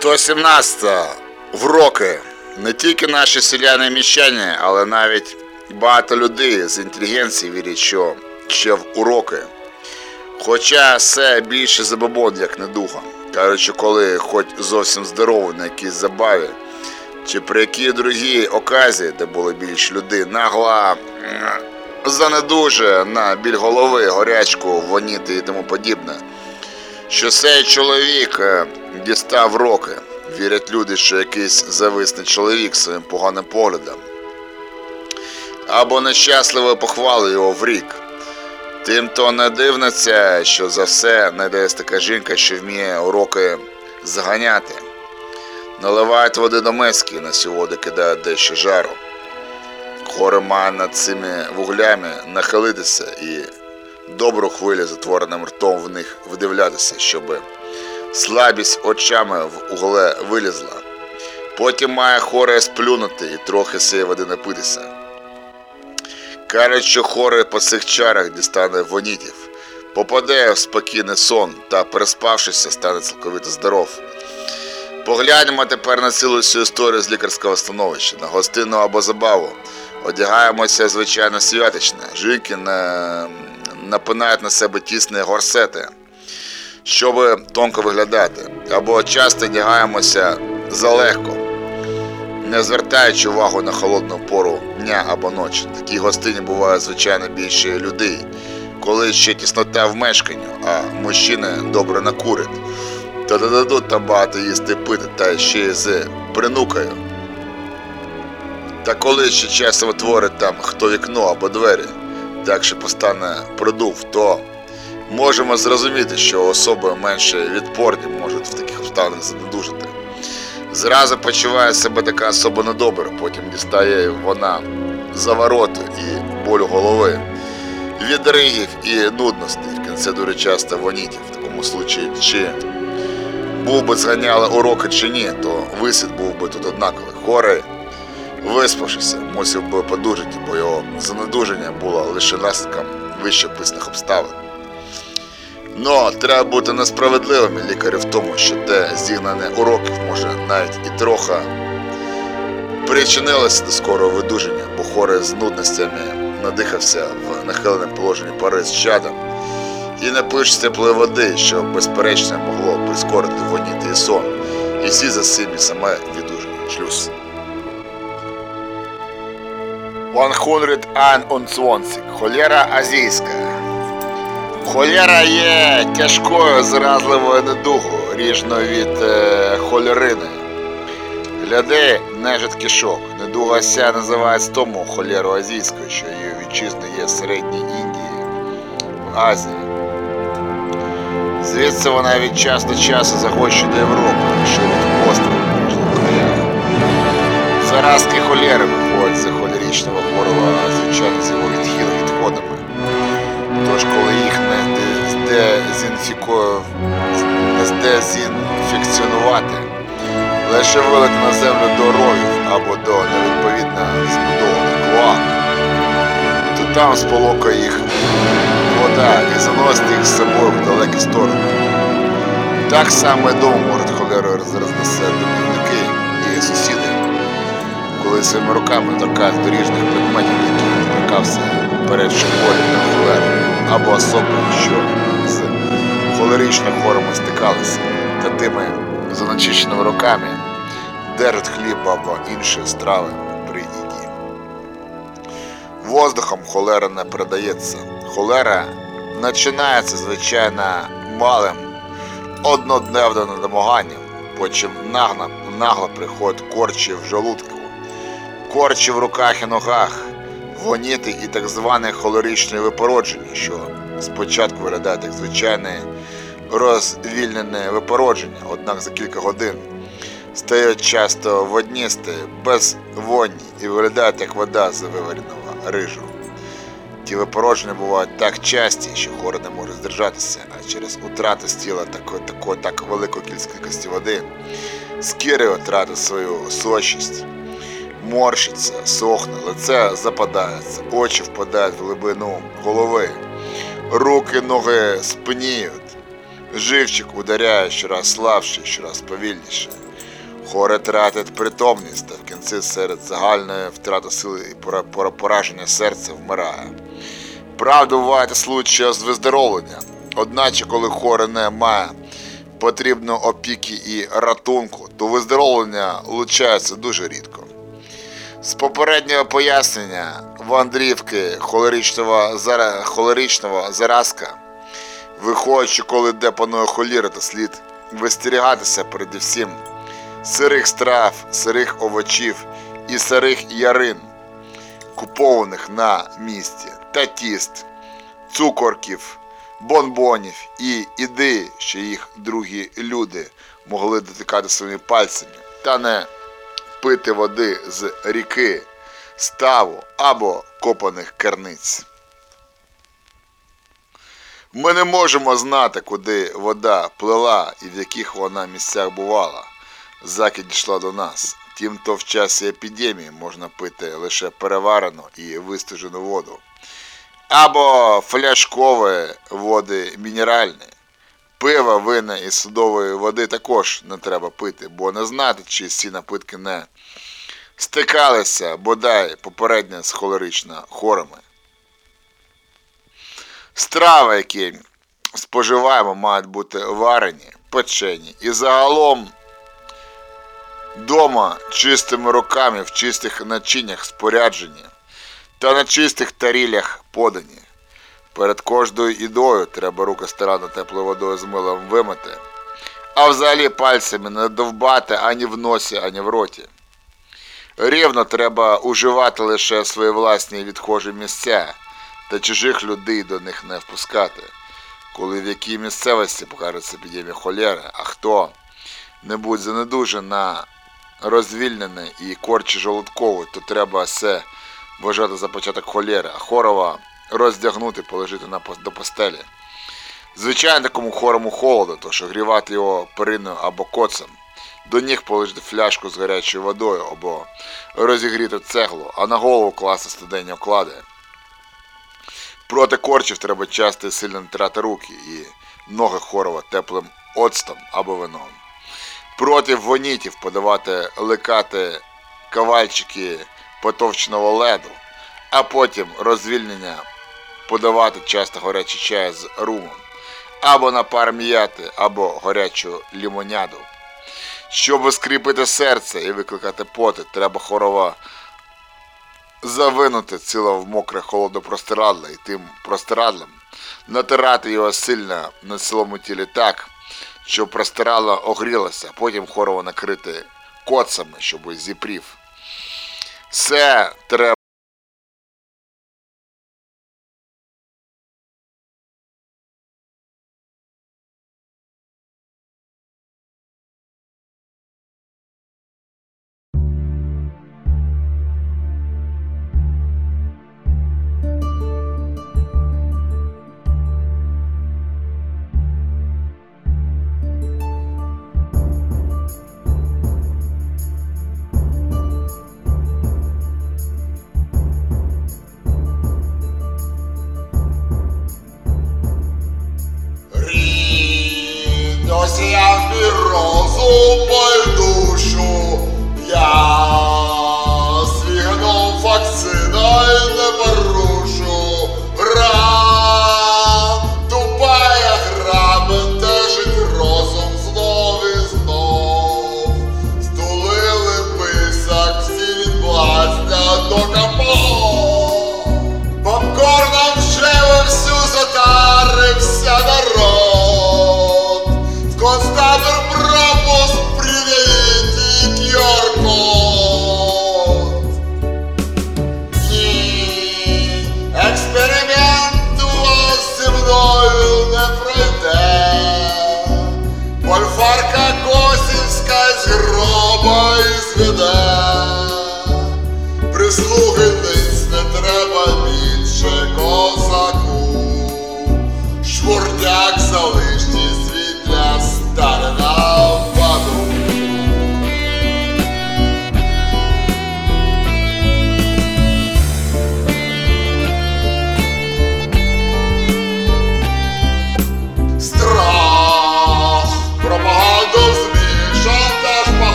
A: 117. Вроки. Не тільки наші селяни і міщані, але навіть багато людей з інтелігенції вірять, що ще в уроки. Хоча все більше забобон, як недуга. Кажуть, Кажучи, коли хоч зовсім здоровий на якійсь забаві, чи при якій другій оказі, де було більш людей, нагла занедуже на біль голови, горячку, воніти і тому подібне. Що цей чоловік е, дістав роки. Вірять люди, що якийсь зависний чоловік своїм поганим поглядом. Або нещасливо похвали його в рік. Тим то не дивниться, що за все знайдеться така жінка, що вміє уроки заганяти. Наливають води до миски, на воду кидають дещо жару. Хори має над цими вуглями нахилитися і добру хвилю затвореним ртом в них вдивлятися, щоб слабість очами в угле вилізла. Потім має хоре сплюнути і трохи цієї води напитися. Кажуть, що хоре по цих чарах дістане вонітів, попаде в спокійний сон та, переспавшися, стане цілковито здоров. Погляньмо тепер на цілу цю історію з лікарського становища, на гостину або забаву. Одягаємося, звичайно, святочне. Жінки на... напинають на себе тісні горсети, щоб тонко виглядати, або часто одягаємося залегко, не звертаючи увагу на холодну пору дня або ночі. Такі гостині бувають, звичайно, більше людей, коли ще тіснота в мешканню, а мужчини добре накурять. Та додадуть там багато їсти пити, та ще й з принукою. Та коли ще часом отворить там хто вікно або двері, так що постане продув, то можемо зрозуміти, що особи менше відпорні можуть в таких обставинах занедужити. Зразу почуває себе така особа недобре, потім дістає вона завороту і болю голови, відригів і нудностей. В кінці дуже часто вонітів. В такому случаї, чи був би зганяли уроки чи ні, то висід був би тут однаковий. Хорий, виспавшися, мусив би подужити, бо його занедуження було лише наслідком вище описаних обставин. Но треба бути несправедливим лікарю в тому, що те зігнане уроків може навіть і трохи причинилося до скорого видуження, бо хорий з нудностями надихався в нахиленому положенні пари з чадом і напившись теплої води, що безперечно могло прискорити воніти і сон, і всі за цим саме відуження. Шлюз. 121. Холера азійська. Холера є тяжкою заразливою недугою, ріжною від е, холерини. Гляди, нежить кишок. Недуга ся називається тому холеру азійською, що її вітчизна є середній Індії, в Азії. Звідси вона від часу до часу заходить до Європи, ширить острів в кожному. Заразки холери виходять холерічного хворого, з його відхилими відходами. Тож, коли їх не де- не здезінфекціонувати, лише вилити на землю до ровів або до невідповідно збудованих клоак, то там сполока їх вода і заносить їх з собою в далекі сторони. Так само і дома можуть холерою рознесе домівники і сусіди, коли своїми руками торкають доріжних предметів, які торкався перед хворі на холеру, або особи, що з холерично хворими стикалися, та тими заночищеними руками держать хліб або інші страви при їді. Воздухом холера не передається. Холера починається, звичайно, малим однодневним недомаганням, потім нагло, нагло приходить корчі в желудку, корчі в руках і ногах, воніти і так зване холеричне випородження, що спочатку виглядає як звичайне розвільнене випородження, однак за кілька годин стають часто водністі, без воні і виглядають як вода з вивареного рижу. Ті випороження бувають так часті, що хворий не може здержатися, а через утрату з тіла такої, так великої кількості води скіри втратить свою сочність, морщиться, сохне, лице западається, очі впадають в глибину голови, руки, ноги спиніють, живчик ударяє щораз слабше, щораз повільніше. Хоре тратить притомність та в кінці серед загальної втрати сили і пора- пора- пораження серця вмирає. Правда, бувають случаї з виздоровлення. Одначе, коли хоре не має потрібної опіки і ратунку, то виздоровлення лучається дуже рідко. З попереднього пояснення вандрівки холеричного, зара... холеричного заразка, виходячи, коли де панує холіра, то слід вистерігатися передусім сирих страв, сирих овочів і сирих ярин, купованих на місці, та тіст, цукорків, бонбонів і іди, що їх другі люди могли дотикати своїми пальцями, та не пити води з ріки, ставу або копаних керниць. Ми не можемо знати, куди вода плила і в яких вона місцях бувала заки дійшла до нас. Тим, то в часі епідемії можна пити лише переварену і вистужену воду. Або фляшкові води мінеральні. Пива, вина і судової води також не треба пити, бо не знати, чи ці напитки не стикалися бодай попередньо з холерично хворими. Страви, які споживаємо, мають бути варені, печені і загалом дома чистими руками в чистих начинях споряджені та на чистих тарілях подані. Перед кожною ідою треба руки старанно теплою водою з милом вимити, а взагалі пальцями не довбати ані в носі, ані в роті. Рівно треба уживати лише свої власні відхожі місця та чужих людей до них не впускати. Коли в якій місцевості покажеться епідемія холери, а хто небудь занедужа на розвільнене і корчі жолудкову, то треба все вважати за початок холери, а хорова роздягнути, положити на пос- до постелі. Звичайно, такому хорому холоду, тож огрівати його периною або коцем. До ніг положити фляжку з гарячою водою або розігріти цеглу, а на голову класти студенні оклади. Проти корчів треба часто і сильно натирати руки і ноги хорова теплим оцтом або вином. Проти вонітів подавати лекати кавальчики потовченого леду, а потім розвільнення подавати часто гарячий чай з румом, або на пар м'яти, або гарячу лімоняду. Щоб скріпити серце і викликати поти, треба хорова завинути ціло в мокре холодопростирадло і тим простирадлом натирати його сильно на цілому тілі так, щоб простирадло огрілося, потім хорово накрити коцами, щоб зіпрів. Все треба.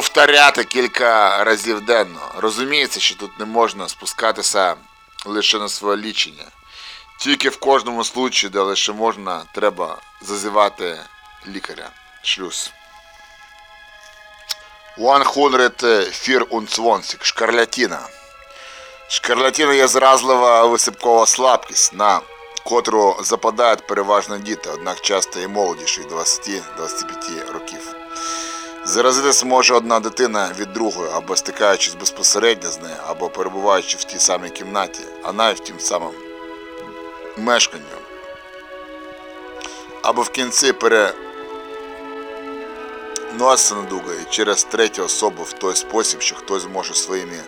A: Повторяти кілька разів денно. Розуміється, що тут не можна спускатися лише на своє лічення. Тільки в кожному случаї, де лише можна, треба зазивати лікаря. Шлюз. 124 шкарлятина. Шкарлятина є зразлива висипкова слабкість, на котру западають переважно діти, однак часто і молодіші 20-25 років. Заразитися може одна дитина від другої, або стикаючись безпосередньо з нею, або перебуваючи в тій самій кімнаті, а навіть в тім самому мешканню. Або в кінці переноситься недуга через третю особу в той спосіб, що хтось зможе своїми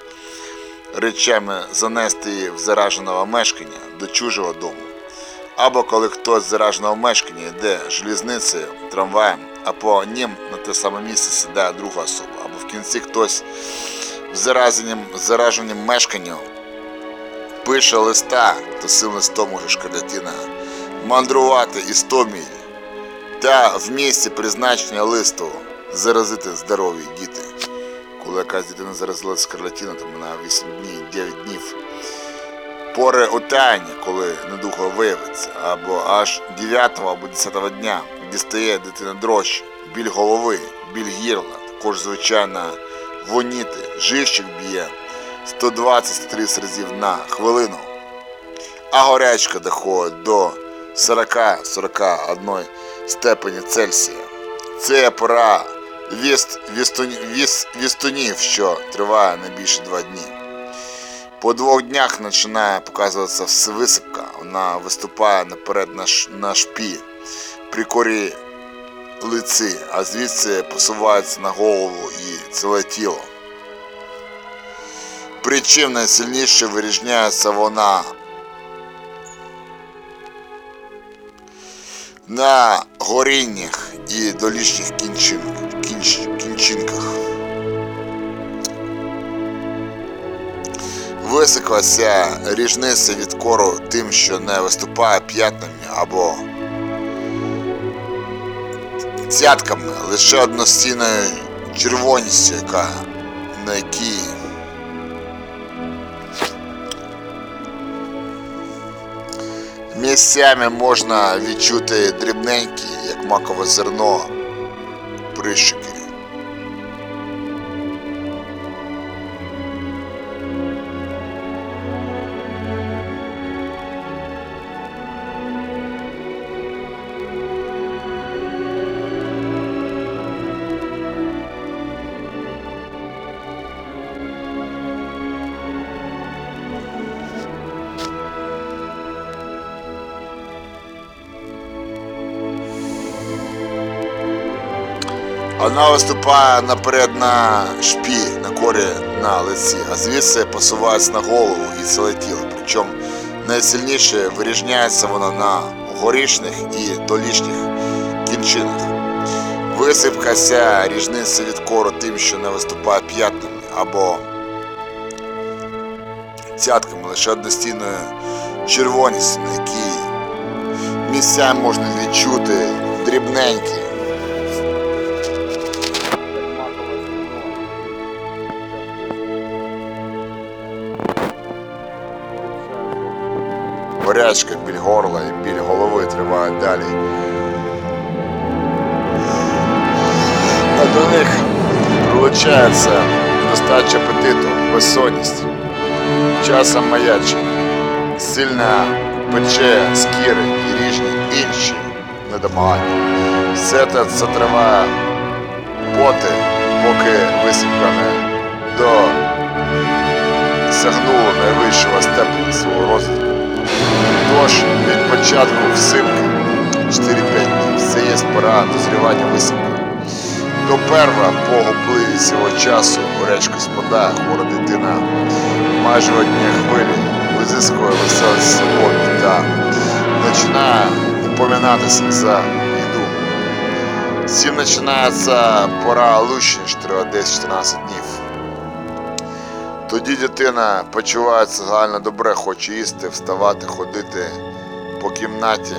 A: речами занести її в зараженого мешкання до чужого дому. Або коли хтось з зараженого мешкання йде желізницею, трамваєм, а по ним на те саме місце сідає друга особа, або в кінці хтось в зараженім, зараженім мешканню пише листа, то цим листом може шкарлятина мандрувати і 100 та в місці призначення листу заразити здорові діти. Коли якась дитина заразилася скарлатина, то вона 8 днів, 9 днів. Пори утаяння, коли недуха виявиться, або аж 9 або 10 дня дістає дитина дрожчі, біль голови, біль гірла, також звичайно воніти, живчик б'є 120-130 разів на хвилину, а горячка доходить до 40-41 степені Цельсія. Це пора віст, вістунів, віс, вістунів, що триває не більше два дні. По двох днях починає показуватися висипка, вона виступає наперед на, ш, на при корі лиці, а звідси посувається на голову і ціле тіло. Причим найсильніше виріжняється вона на горіннях і долішніх кінчин, кінч, кінчинках. Високлася ріжниця від кору тим, що не виступає п'ятнами або цятками, лише одностійною червоністю, яка на якій Місцями можна відчути дрібненькі, як макове зерно, прищики. Вона виступає наперед на шпі, на корі на лиці, а звідси посувається на голову і ціле тіло. Причому найсильніше виріжняється вона на горішних і долішніх кінчинах. Висипка ця ріжниця від кору тим, що не виступає п'ятнами або цятками, лише одностійною червоністю, на якій місцями можна відчути дрібненькі. Горячка, біль горла і біль голови тривають далі. А до них прилучається достача апетиту, безсонність, часом маячить, сильна пече, скіри і ріжні інші недомагання. Все це, це триває поти, поки висипка не досягнуло найвищого степеня свого розвитку. Тож від початку всипки 4-5 днів це є пора дозрівання висипки. До перва по upливі цього часу горячка спадає, хвора дитина майже в одній хвилі визискує веселість собою та починає упоминатися за їду. Всім починається пора лучше, триває 10-14 днів. Тоді дитина почувається загально добре, хоче їсти, вставати, ходити по кімнаті.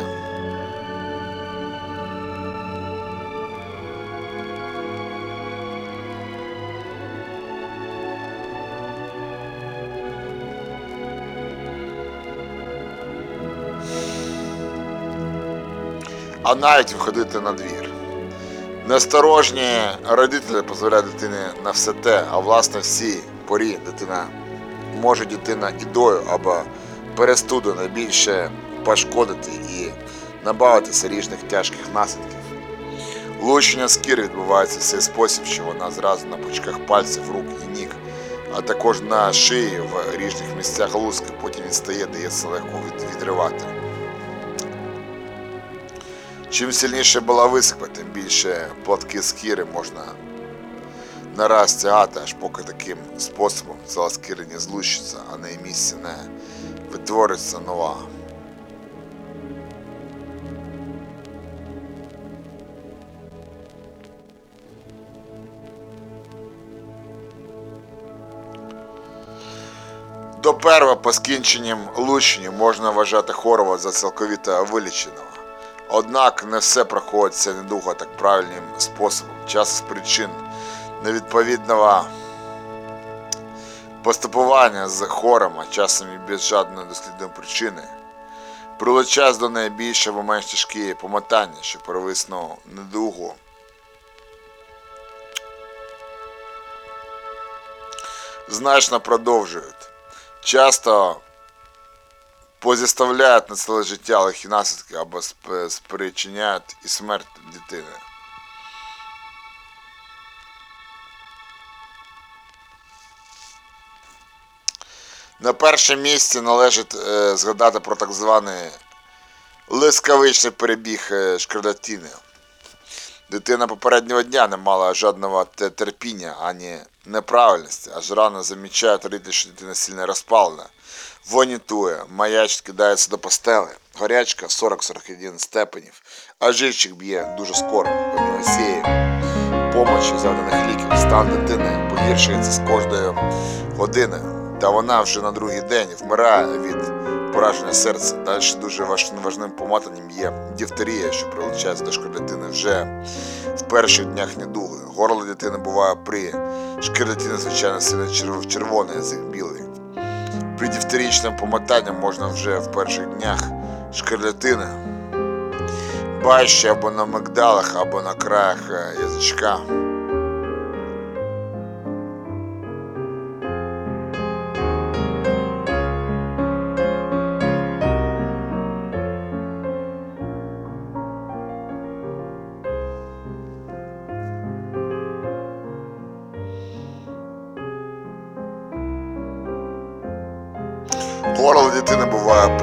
A: А навіть виходити на двір. Насторожні родителі дозволяють дитині на все те, а власне всі порі дитина може дитина ідою або перестуду найбільше пошкодити і набавитися різних тяжких наслідків. Лущення скір відбувається в цей спосіб, що вона зразу на пучках пальців, рук і ніг, а також на шиї в різних місцях луски, потім відстає, дається легко відривати. Чим сильніше була висипа, тим більше платки з кіри можна нараз тягати, аж поки таким способом ціла з кіри злущиться, а на її місці не витвориться нова. Доперва по скінченням лучення можна вважати Хорова за цілковіто виліченого. Однак не все проходить ця недуга так правильним способом. Час з причин невідповідного поступування з хором, а часом і без жодної дослідної причини, прилучасть до неї більше або менш тяжкі помотання, що первисну недугу значно продовжують. Часто позіставляють на ціле життя лихі наслідки або спричиняють і смерть дитини. На першому місці належить е, згадати про так званий лискавичний перебіг е, шкарлатіни. Дитина попереднього дня не мала жодного терпіння ані неправильності, аж рано замічає родитель, що дитина сильно розпалена, вонітує, маячить кидається до постели, горячка 40-41 степенів, а живчик б'є дуже скоро, помимо всієї помочі завданих ліків, стан дитини погіршується з кожною годиною, та вона вже на другий день вмирає від пораження серця. Далі дуже важ- важним помотанням є дифтерія, що прилучається до шкарлятини вже в перших днях недуги. Горло дитини буває при шкарлятині, звичайно, сильно черв- червоне, язик білий. При дифтерічному помотанні можна вже в перших днях шкарлятини бачити або на мигдалах, або на краях е, язичка.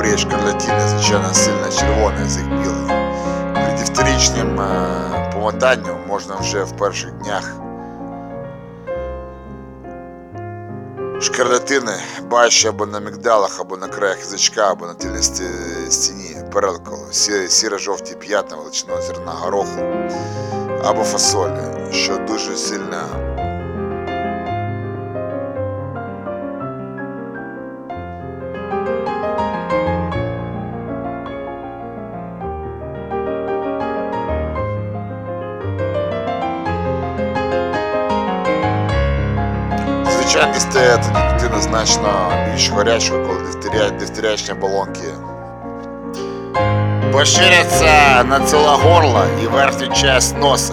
A: Буває при шкарлатині, звичайно, сильно червоне, язик білий. При дифтеричному е, помотанню можна вже в перших днях шкарлатини бачити або на мігдалах, або на краях язичка, або на сті- стіні перелколу, сіро-жовті п'ятна величиною зерна гороху або фасолі, що дуже сильно Звичайно, тоді дитина значно більш гарячою, коли дифтерія- дифтеріачні оболонки поширяться на ціле горло і верхню часть носа,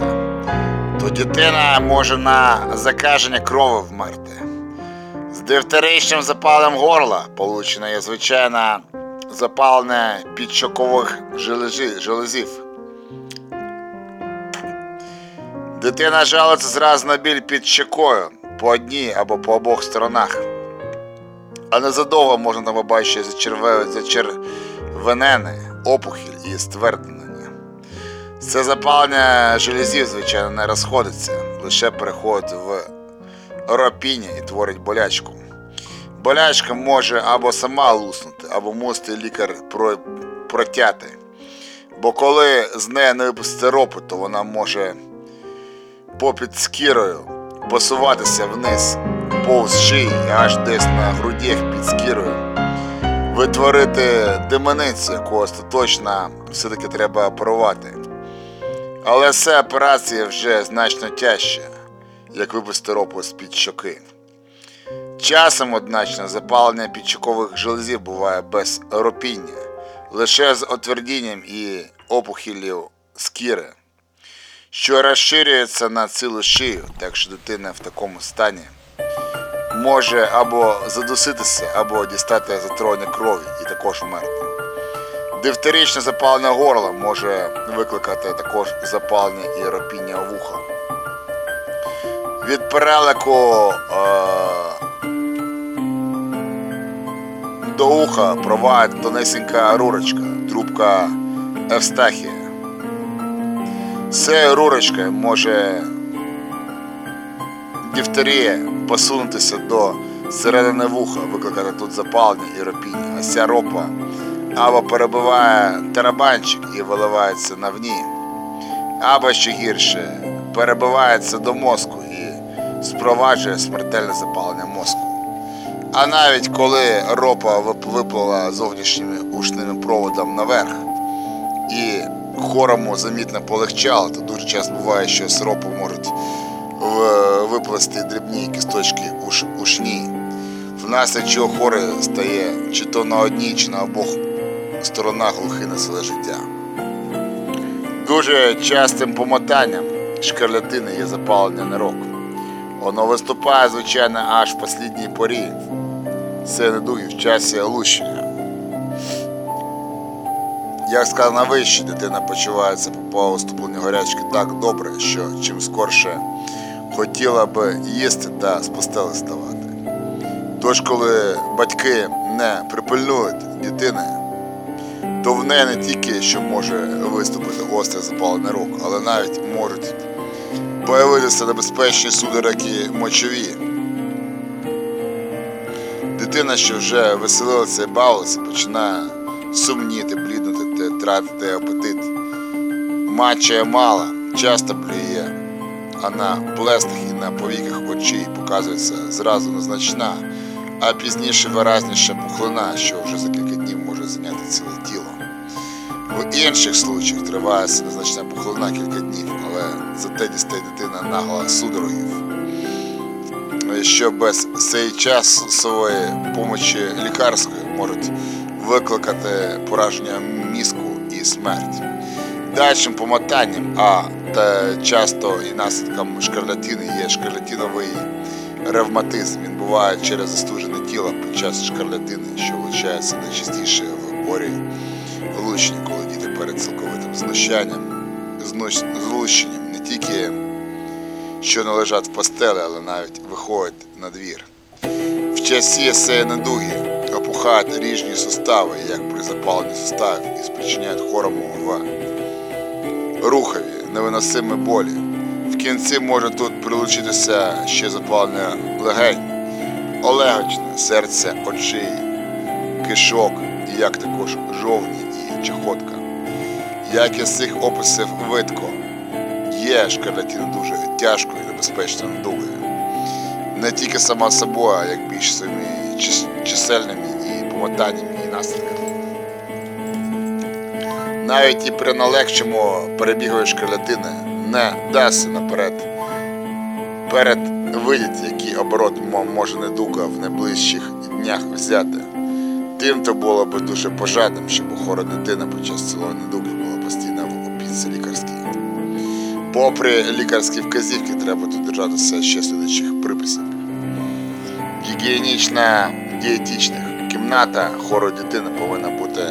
A: то дитина може на закаження крові вмерти. З дифтеричним запалем горла получено є звичайно запалення підщокових жележі- железів. Дитина жалиться зразу на біль під щекою по одній або по обох сторонах. А незадовго можна побачити зачерве- зачервенени, опухіль і стверднення. Це запалення железів, звичайно, не розходиться, лише переходить в ропіння і творить болячку. Болячка може або сама луснути, або мусить лікар про- протяти. Бо коли з неї не випустити ропу, то вона може попід скірою посуватися вниз повз шиї, аж десь на грудях під скірою. Витворити демоницю, яку остаточно все-таки треба оперувати. Але ця операція вже значно тяжча, як випусти ропу з-під щоки. Часом, одначе, запалення підчокових железів буває без ропіння, лише з отвердінням і опухіллю скіри, що розширюється на цілу шию, так що дитина в такому стані може або задуситися, або дістати затроєння крові і також вмерти. Дифтеричне запалення горла може викликати також запалення і ропіння вуха. Від перелеку е- до уха провадить тонесенька рурочка, трубка Евстахія. З рурочкою може дифтерія посунутися до середини вуха, викликати тут запалення і ропіння, а ця ропа або перебиває тарабанчик і виливається навні, або ще гірше, перебивається до мозку і спроваджує смертельне запалення мозку. А навіть коли ропа вип- виплила зовнішнім ушним проводом наверх і хорому замітно полегчало, то дуже часто буває, що з можуть виплести дрібні кісточки уш, ушні, внаслідок чого хори стає чи то на одній, чи на обох сторонах на ціле життя. Дуже частим помотанням шкарлятини є запалення нирок. Воно виступає, звичайно, аж в послідній порі. Це недуги в часі лущення. Як сказано вище, дитина почувається по поступленню гарячки так добре, що чим скорше хотіла би їсти та з постели ставати. Тож, коли батьки не припильнують дитини, то в неї не тільки що може виступити гостре запалений рук, але навіть можуть появитися небезпечні судороги мочові. Дитина, що вже веселилася і бавилася, починає сумніти, бліднути, та тратити апетит. Мачає мало, часто блює, а на плестах і на повіках очей показується зразу незначна, а пізніше виразніша пухлина, що вже за кілька днів може зайняти ціле тіло. В інших случаях триває незначна пухлина кілька днів, але зате дістає дитина нагло судорогів. Що без цей часової помочі лікарської можуть викликати пораження мізку смерть. Дальшим помотанням, а та часто і наслідком шкарлатини є шкарлатиновий ревматизм. Він буває через застужене тіло під час шкарлатини, що влучається найчастіше в порі влучення, коли діти перед цілковитим знущанням, злущенням не тільки що не лежать в постелі, але навіть виходять на двір. В часі цієї недуги опухають ріжні сустави, як при запаленні суставів, і спричиняють хорому в рухові невиносимі болі. В кінці може тут прилучитися ще запалення легень, олегочне, серце, очей, кишок, і як також жовні і чахотка. Як із цих описів видко, є шкарлатина дуже тяжкою і небезпечною недугою. Не тільки сама собою, а як більш своїми чисельними і помотаннями і наслідками. Навіть і при налегшому перебігу шкарлатини не дасть наперед перед видіти, який оборот мо- може недуга в найближчих днях взяти. Тим то було б дуже пожадним, щоб хора дитина під час цілої недуги була постійно в опіці лікарській. Попри лікарські вказівки, треба тут держатися ще слідуючих приписів. Гігієнічна дієтичних кімната хору дитини повинна бути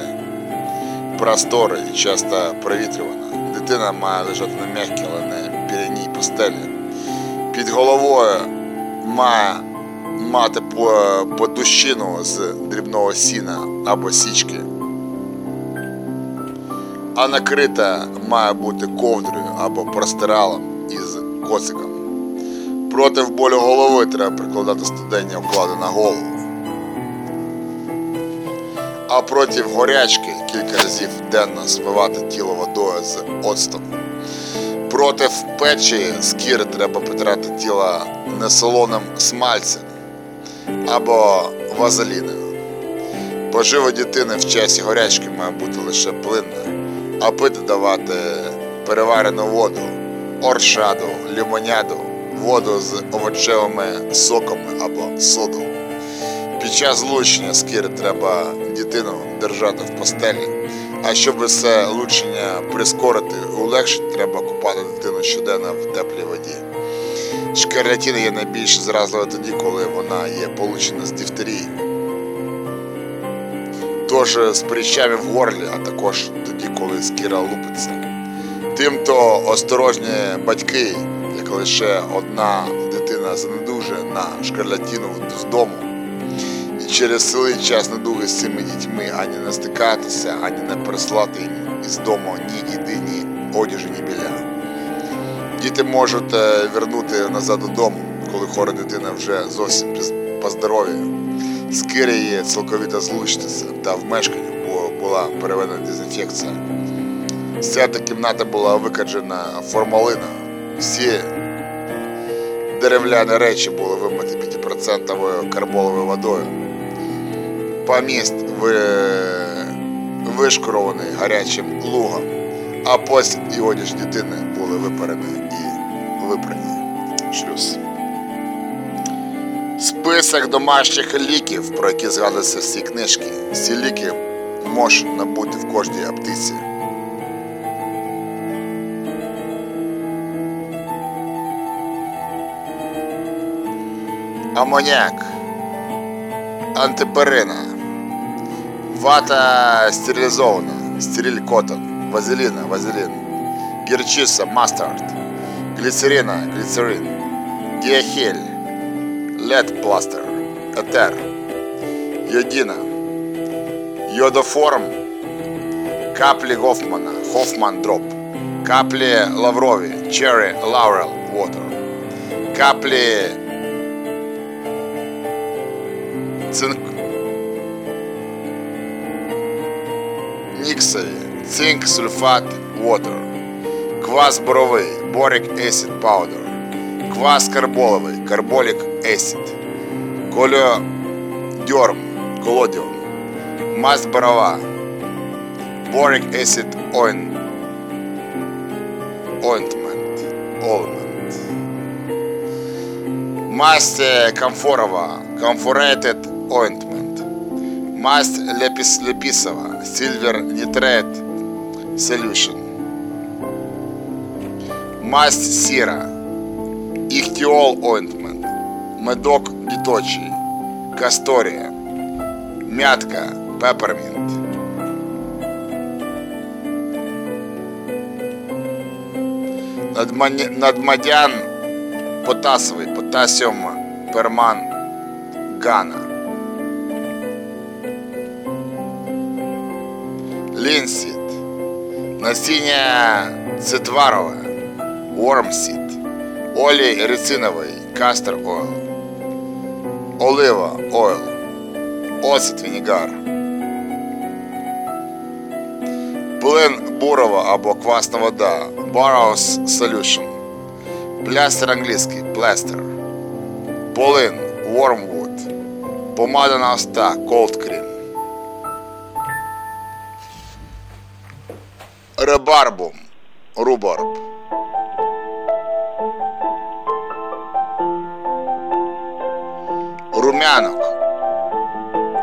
A: простора і часто провітрювана. Дитина має лежати на м'якій, але не піряній постелі. Під головою має мати по- подущину з дрібного сіна або січки. А накрита має бути ковдрою або простиралом із коциком. Проти болю голови треба прикладати студення вклади на голову. А проти горячки кілька разів денно смивати тіло водою з оцтом. Проти печі з треба потирати тіло несолоним смальцем або вазеліною. Пожива дитини в часі горячки має бути лише плинна, а пити давати переварену воду, оршаду, лімоняду, воду з овочевими соками або соду. Під час лучення скири треба дитину держати в постелі, а щоб це лучення прискорити і улегшити, треба купати дитину щоденно в теплій воді. Шкарлятина є найбільш зразливою тоді, коли вона є получена з дифтерії. Тож з прищами в горлі, а також тоді, коли скіра лупиться. Тимто осторожні батьки, як лише одна дитина занедужує на шкарлятину з дому, через цілий час недуги з цими дітьми ані не стикатися, ані не прислати їм із дому ні їди, ні одяжі, ні біля. Діти можуть е, вернути назад додому, коли хора дитина вже зовсім по здоров'ю. З Кирії цілковіто злучитися та в мешканні була переведена дезінфекція. Вся та кімната була викаджена формалином. Всі дерев'яні речі були вимиті 5% карболовою водою. Поміст ви... вишкурований гарячим лугом, а постіль і одяг дитини були випарені і випрані. Шлюз. Список домашніх ліків, про які згадуються всі книжки. Всі ліки можна набути в кожній аптеці. Амоняк, антиперина, вата стерилізована, стериль котон, вазеліна, вазелін, гірчиця, мастард, гліцерина, гліцерин, діахель, лед пластер, етер, йодіна, йодоформ, каплі Гофмана, Хофман дроп, каплі лаврові, черрі лаурел water, каплі цинк, ніксові, цинк, сульфат, water, квас боровий, борик acid powder, квас карболовий, карболік acid, кольодьорм, колодіум, масть борова, борик acid oin, ointment, ointment. Масть е, камфорова, comfort ointment. Масть лепіс, лепісова, silver nitrate solution. Масть сіра, іхтіол ointment, медок діточий, касторія, мятка, пеппермінт. Надмані- Надмадян потасовий, потасіум перман гана. Лінсід, насіння цитварове, вормсід, олій рециновий, кастер ойл, олива ойл, оцет вінігар, плин бурова або квасна вода, Barrow's Solution, плястер англійський, пластер, полин, Wormwood, помада на уста, Cold Cream, ребарбум, рубарб, румянок,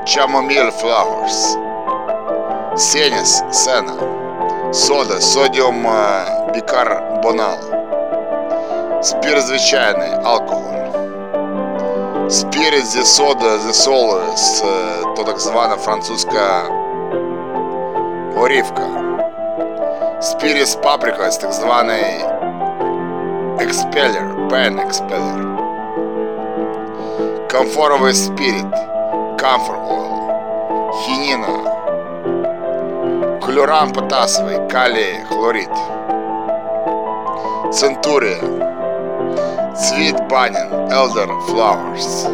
A: chamomile flowers, сеніс, сена, сода, содіум е, бікарбонал, спір звичайний, алкоголь, спірит зі содою, зі з, е, то так звана французька горівка, спіріт з паприкою, з так званий експелер, пен експелер, комфоровий спіріт, camphor oil, хініна, Хлоран потасовий, калій, хлорид. Центурія. Цвіт бзини, Elder Flowers.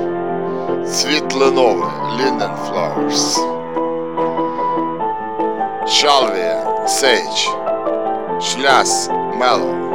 A: Цвіт липовий, Linden Flowers. Шалвія, Сейдж. Шляз, Mallow.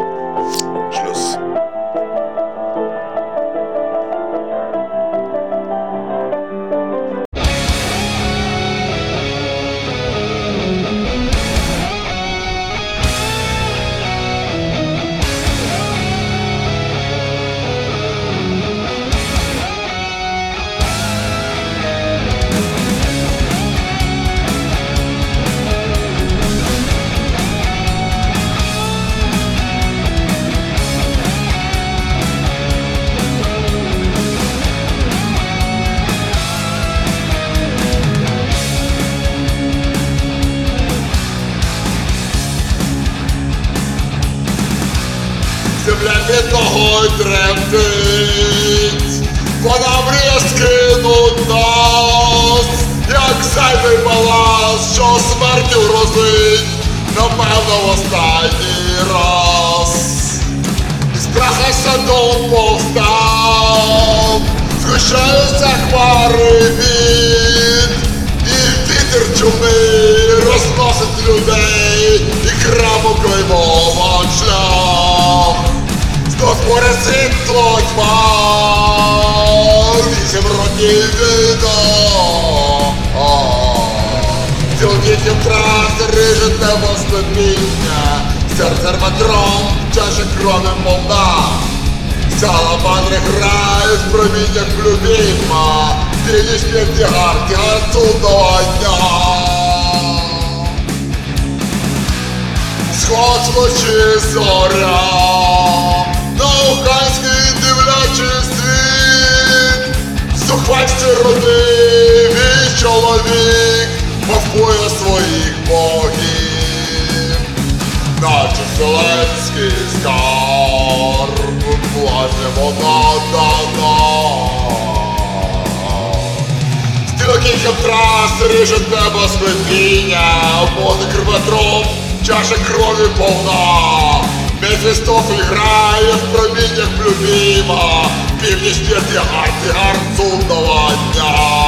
A: Що смертю грозить, напевно, в останній раз. З праха садом повстав, згущаються хмари від, і вітер чумний розносить людей, і краму клеймова шлях. Знов світло тьма, вісім років війна. Цілкітів трас рижить небо степіння, серце рвадром, чаша крови повна. Саламандри грають в проміннях любима, Білі спів тягар, тягар судного дня. Сход лучі зоря, Науканський дивлячий світ, Сухвальці родивий чоловік, мовкує своїх богів, наче вселенський скарб, власне вона дана. Стрілків трас ріжуть небо склепіння, Обози криводром, чаша крові повна. Мефістофель грає в проміннях любима, Північ смерті гарці гарцунного дня.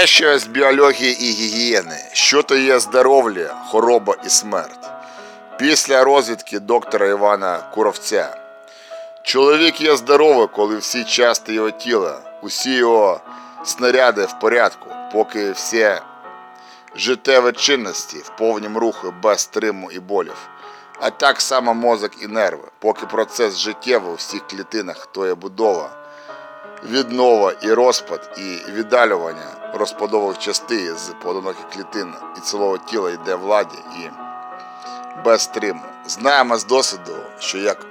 A: Дещо з біології і гігієни, що то є здоров'я, хвороба і смерть. Після розвідки доктора Івана Куровця. Чоловік є здоровий, коли всі части його тіла, усі його снаряди в порядку, поки всі життєві чинності в повнім руху без стриму і болів. А так само мозок і нерви, поки процес життєвий у всіх клітинах, то є будова, віднова і розпад, і віддалювання розпадових частин з поодиноких клітин і цілого тіла йде владі і без стриму. Знаємо з досвіду, що як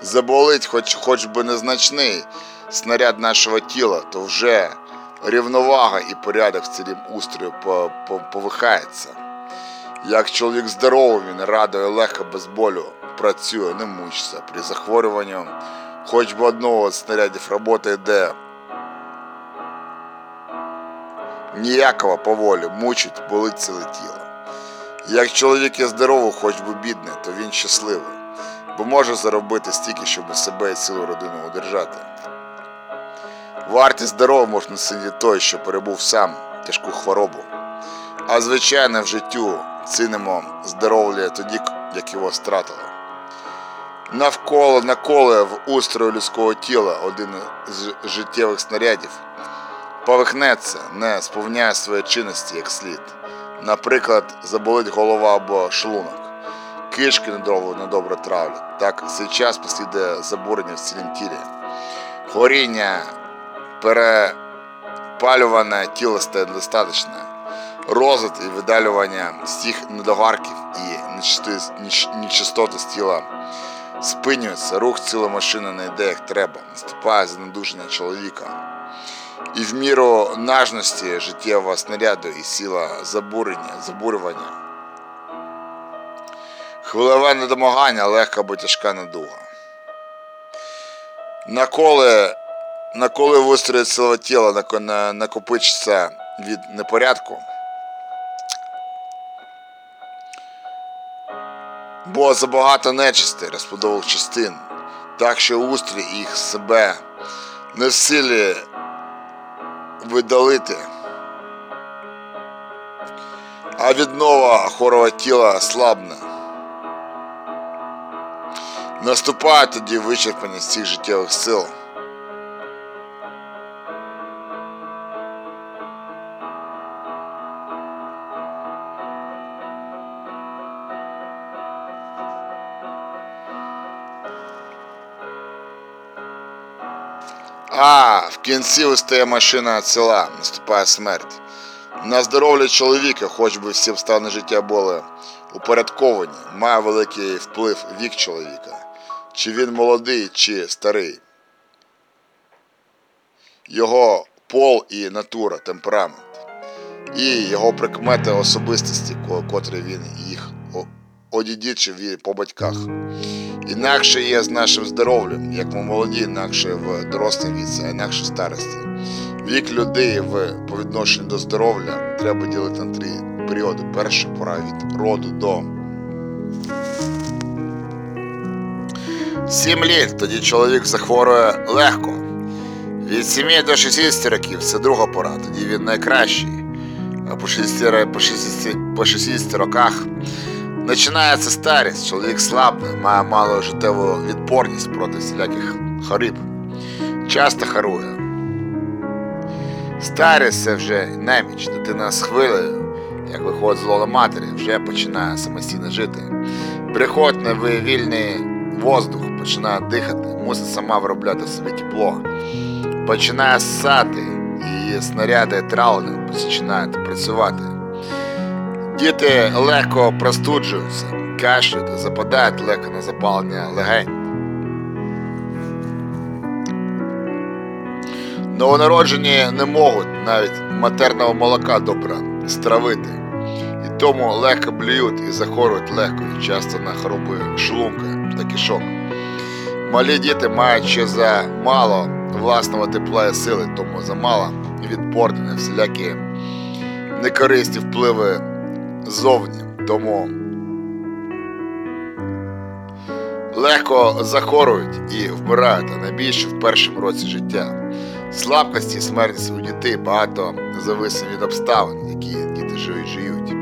A: заболить хоч, хоч би незначний снаряд нашого тіла, то вже рівновага і порядок в цілім устрою по- по- повихається. Як чоловік здоровий, він радо і легко без болю працює, не мучиться. При захворюванні хоч би одного з снарядів роботи йде ніякого поволі, мучить, болить ціле тіло. Як чоловік є здоровий, хоч би бідний, то він щасливий, бо може заробити стільки, щоб себе і цілу родину удержати. Вартість здоров'я можна сидіти той, що перебув сам тяжку хворобу. А звичайно в життю цінимо здоров'я тоді, як його стратили. Навколо наколе в устрою людського тіла один з життєвих снарядів повихнеться, не сповняє свої чинності як слід. Наприклад, заболить голова або шлунок, кишки недобре, травлять. Так цей час послідує забурення в цілім тілі. Горіння, перепалюване тіло стає недостаточне, розлад і видалювання всіх недогарків і нечистоти з тіла спинюється, рух цілої машини не йде як треба, наступає занедуження чоловіка. І в міру нажності життєвого снаряду і сила забурення, забурювання. Хвилеве недомагання, легка або тяжка недуга. Наколи, наколи вистрої цілого тіла накопичиться від непорядку, бо забагато нечисти розподових частин, так що устрій їх себе не в силі видалити. А віднова хорова тіла слабне. Наступає тоді вичерпаність цих життєвих сил. А, в кінці устає машина ціла, наступає смерть. На здоров'я чоловіка, хоч би всі обставини життя були упорядковані, має великий вплив вік чоловіка. Чи він молодий, чи старий. Його пол і натура, темперамент. І його прикмети особистості, котрі він їх одідічив по батьках. Інакше є з нашим здоров'ям, як ми молоді, інакше в дорослій віці, а інакше в старості. Вік людей в по відношенню до здоров'я треба ділити на три періоди. Перша пора від роду до 7 літ, тоді чоловік захворює легко. Від 7 до 60 років це друга пора, тоді він найкращий. А по 60, по 60, по 60 роках починається старість, чоловік слабне, має малу життєву відпорність проти всіляких хворіб. Часто харує. Старість це вже неміч, дитина з хвилею, як виходить з лона матері, вже починає самостійно жити. Приходить на вільний воздух, починає дихати, мусить сама виробляти собі тепло. Починає ссати, і снаряди травлення починають працювати. Діти легко простуджуються, кашляють, западають легко на запалення легень. Новонароджені не можуть навіть матерного молока добре стравити, і тому легко блюють і захворюють легко і часто на хвороби шлунка та кишок. Малі діти мають ще за мало власного тепла і сили, тому замало відпорні всілякі некорисні впливи ззовні. Тому легко захворюють і вмирають, а найбільше в першому році життя. Слабкості і смертність у дітей багато зависить від обставин, які діти живуть. живуть.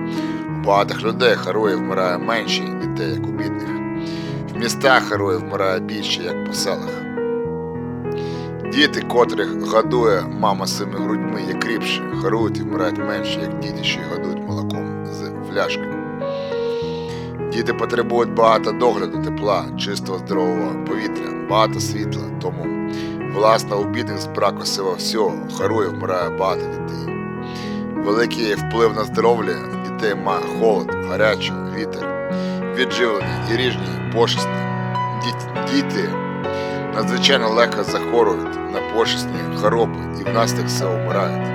A: У багатих людей героїв вмирає менше дітей, як у бідних. В містах героїв вмирає більше, як по селах. Діти, котрих годує мама своїми грудьми, є кріпші, гарують і вмирають менше, як діти, що годують молоком з фляшки. Діти потребують багато догляду, тепла, чистого здорового повітря, багато світла, тому власне у бідних з браку всього всього харує вмирає багато дітей. Великий вплив на здоров'я дітей має холод, гаряче, вітер, відживлення і ріжні пошесні. Діти надзвичайно легко захворюють на пошесні хвороби і внаслідок все вмирають.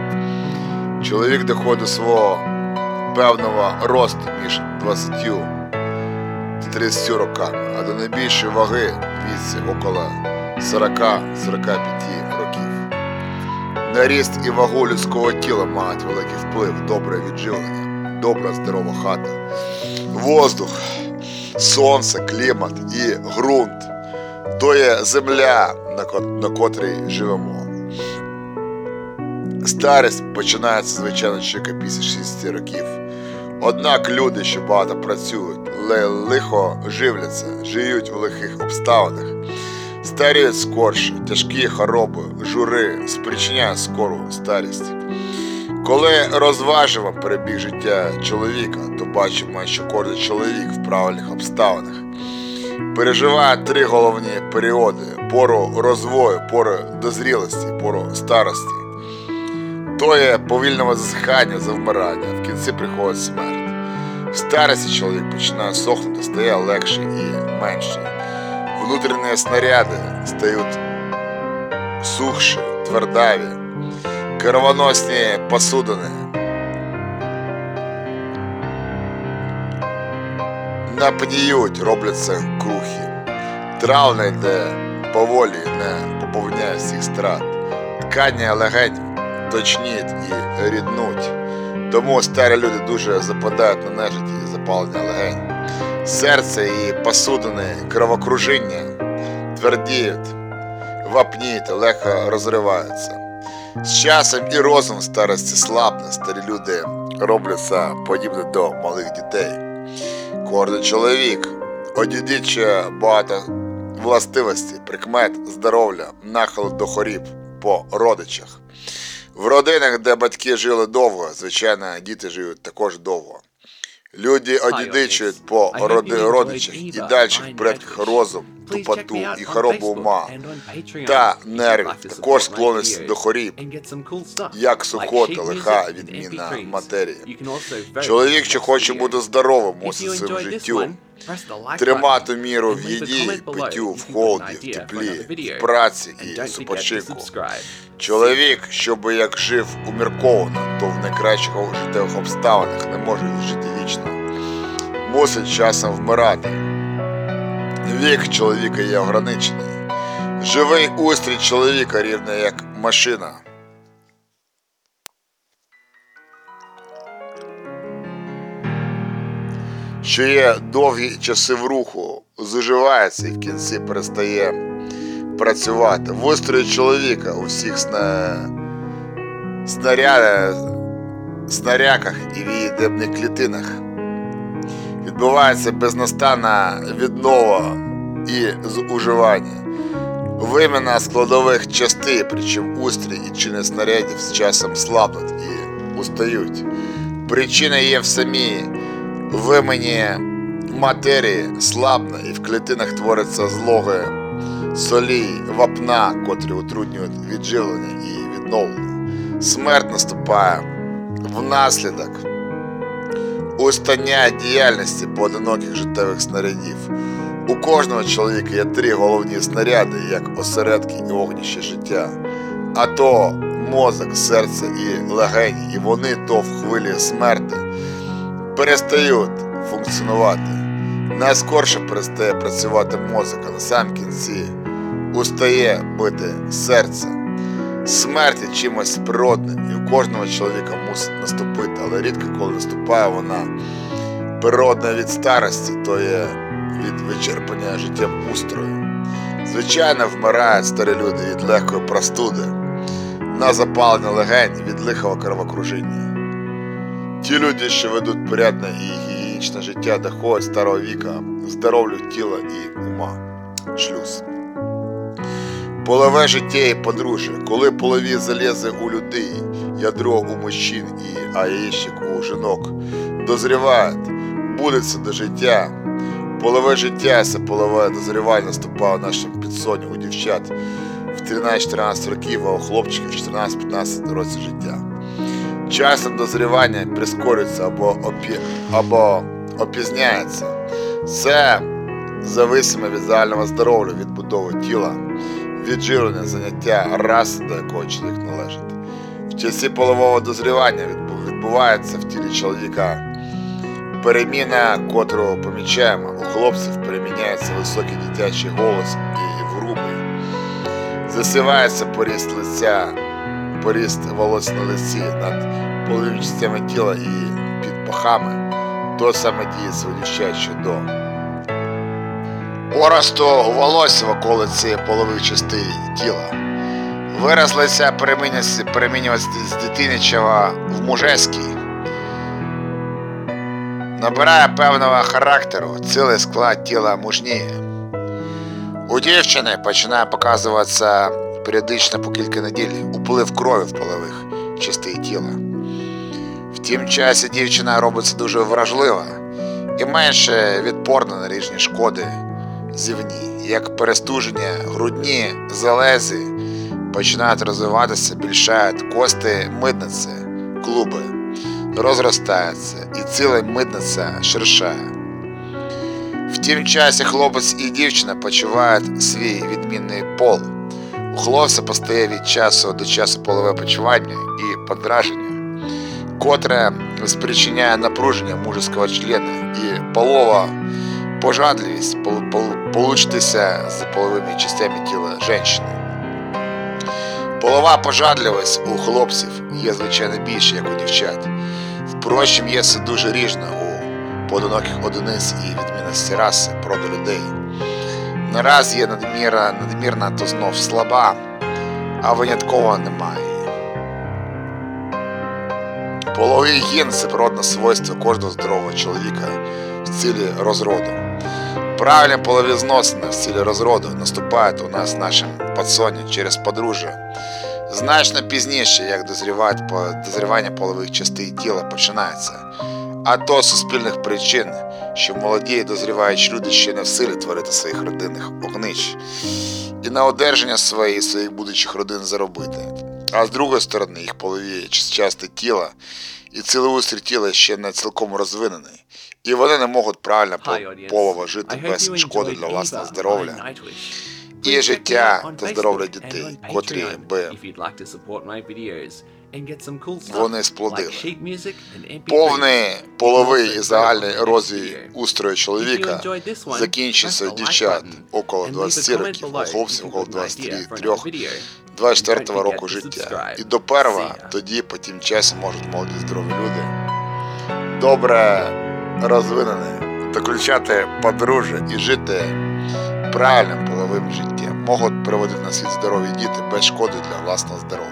A: Чоловік доходить до свого певного росту між 20 та 30 роками, а до найбільшої ваги віці около 40-45 років. На ріст і вагу людського тіла мають великий вплив, добре відживлення, добра здорова хата, воздух, сонце, клімат і ґрунт то є земля, на, ко- на котрій живемо. Старість починається, звичайно, тільки після 60 років. Однак люди, що багато працюють, лихо живляться, живуть у лихих обставинах, старіють скорше, тяжкі хвороби, жури спричиняють скору старість. Коли розважимо перебіг життя чоловіка, то бачимо, що кожен чоловік в правильних обставинах переживає три головні періоди: пору розвою, пору дозрілості, пору старості. То є повільного засихання, завмирання, в кінці приходить смерть. В старості чоловік починає сохнути, стає легше і менше. Внутрішні снаряди стають сухші, твердаві, кровоносні посудини напніють, робляться крухи. Травне йде поволі, не поповняє всіх страт. Ткання легень точніють і ріднуть. Тому старі люди дуже западають на нежиті і запалення легень. Серце і посудини кровокружіння твердіють, вапніють, легко розриваються. З часом і розум старості слабне, старі люди робляться подібні до малих дітей. Кожен чоловік одідічує багато властивостей, прикмет, здоров'я, нахил до хоріб по родичах. В родинах, де батьки жили довго, звичайно, діти живуть також довго. Люди одідичують по роди родичах і дальших предках розум, тупоту і хворобу ума та нервів, також склонність до хоріб, як сухота, лиха відміна матерії. Чоловік, що хоче бути здоровим, мусить своїм життю тримати міру в їді, питтю, в холоді, в теплі, в праці і супочинку. Чоловік, щоб як жив умірковано, то в найкращих життєвих обставинах не може жити вічно. Мусить часом вмирати. Вік чоловіка є ограничений. Живий устрій чоловіка рівно як машина. Що є довгі часи в руху, зуживається і в кінці перестає працювати. В устрої чоловіка у всіх сна... снаряда... снаряках і дебних клітинах відбувається безнастанна віднова і зуживання. Виміна складових частей, причому устрій і чини снарядів з часом слабнуть і устають. Причина є в самій вимені матерії слабне і в клітинах твориться злоги солі, вапна, котрі утруднюють відживлення і відновлення. Смерть наступає внаслідок устання діяльності поодиноких життєвих снарядів. У кожного чоловіка є три головні снаряди, як осередки і огніще життя. А то мозок, серце і легені, і вони то в хвилі смерти перестають функціонувати. Найскорше перестає працювати мозок, а на сам кінці устає бити серце. Смерть є чимось природним, кожного чоловіка мусить наступити, але рідко коли наступає вона природна від старості, то є від вичерпання життям устрою. Звичайно, вмирають старі люди від легкої простуди, на запалення легень від лихого кровокружіння. Ті люди, що ведуть порядне і гігієнічне життя, доходять старого віка, здоровлю тіла і ума. Шлюз. Полове життя і подружжя, коли полові залізе у людей, ядро у мужчин і яєчник у жінок, дозрівають, будеться до життя. Полове життя це полове дозрівання наступало нашим підсоні у дівчат в 13-14 років, а у хлопчиків в 14-15 році життя. Часом дозрівання прискорюється або, опі... або опізняється. Це зависимо від загального здоров'я, від будови тіла, від живлення, заняття раси, до якого чоловік належить. В часі полового дозрівання відбувається в тілі чоловіка переміна, котру помічаємо. У хлопців переміняється високий дитячий голос і грубий. Засивається поріст лиця, поріст волос на лиці над половими частями тіла і під пахами. То саме у дівчат щодо. Поросту волосся в околиці полових частей тіла. Вираз лиця перемінюється, перемінюється з дитиничого в мужеський. Набирає певного характеру, цілий склад тіла мужніє. У дівчини починає показуватися періодично по кілька неділь уплив крові в полових частей тіла. В тім часі дівчина робиться дуже вражлива і менше відпорна на різні шкоди зівні, як перестуження, грудні, залези починають розвиватися, більшають кости митниці, клуби, розростаються і ціла митниця ширшає. В тім часі хлопець і дівчина почувають свій відмінний пол. У хлопця постає від часу до часу полове почування і подраження, котре спричиняє напруження мужського члена і полова пожадливість пол- пол- получитися з половими частями тіла жінки. Полова пожадливість у хлопців є звичайно більше, як у дівчат. Впрочем, є це дуже ріжно у поодиноких одиниць і відмінності раси проти людей. Нараз є надміра, надмірна, то знов слаба, а винятково немає. Половий ген це природне свойство кожного здорового чоловіка в цілі розроду. Зносини в цілі розроду наступають у нас в нашому пацоні через подружжя. Значно пізніше, як дозрівання полових частей тіла починається, а то суспільних причин, що молоді і дозріваючі люди ще не в силі творити своїх родинних огнич і на одержання своєї своїх будучих родин заробити. А з другої сторони, їх полові части тіла і цілоустрій тіла ще не цілком розвинений, і вони не можуть правильно полово жити без шкоди для власного здоров'я. І життя та здоров'я дітей, котрі би Вони сплодили.
D: like sheet music and MP3s.
A: Повний половий і загальний розвій устрою чоловіка закінчиться дівчат около
D: and leave a
A: 20
D: comment
A: років, у хлопців около
D: you've got an idea for
A: 23
D: another video.
A: 24
D: Don't
A: року життя. І до перва, тоді по тім часі можуть молоді здорові люди добре розвинені, доключати подружжя і жити правильним половим життям. Можуть приводити на світ здорові діти без шкоди для власного здоров'я.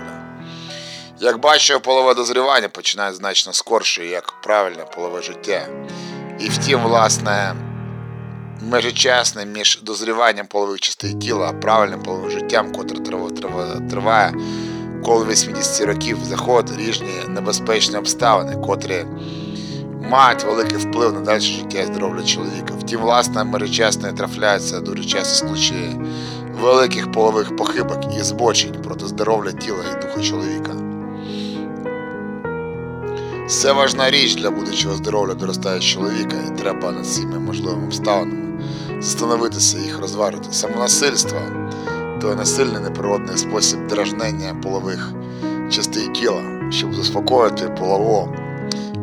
A: Як бачив, полове дозрівання починає значно скорше, як правильне полове життя. І втім, власне, межечасне між дозріванням полових частей тіла, правильним половим життям, котре трив- трив- триває коло 80 років, заходять різні небезпечні обставини, котрі мають великий вплив на дальше життя і здоров'я чоловіка. Втім, власне, мережчасно трапляються дуже часто случаї великих полових похибок і збочень проти здоров'я тіла і духа чоловіка. Це важна річ для будучого здоров'я доростаючого чоловіка, і треба над цими можливими обставинами застановитися і їх розварити. Самонасильство то насильний неприродний спосіб дражнення полових частей тіла, щоб заспокоїти полову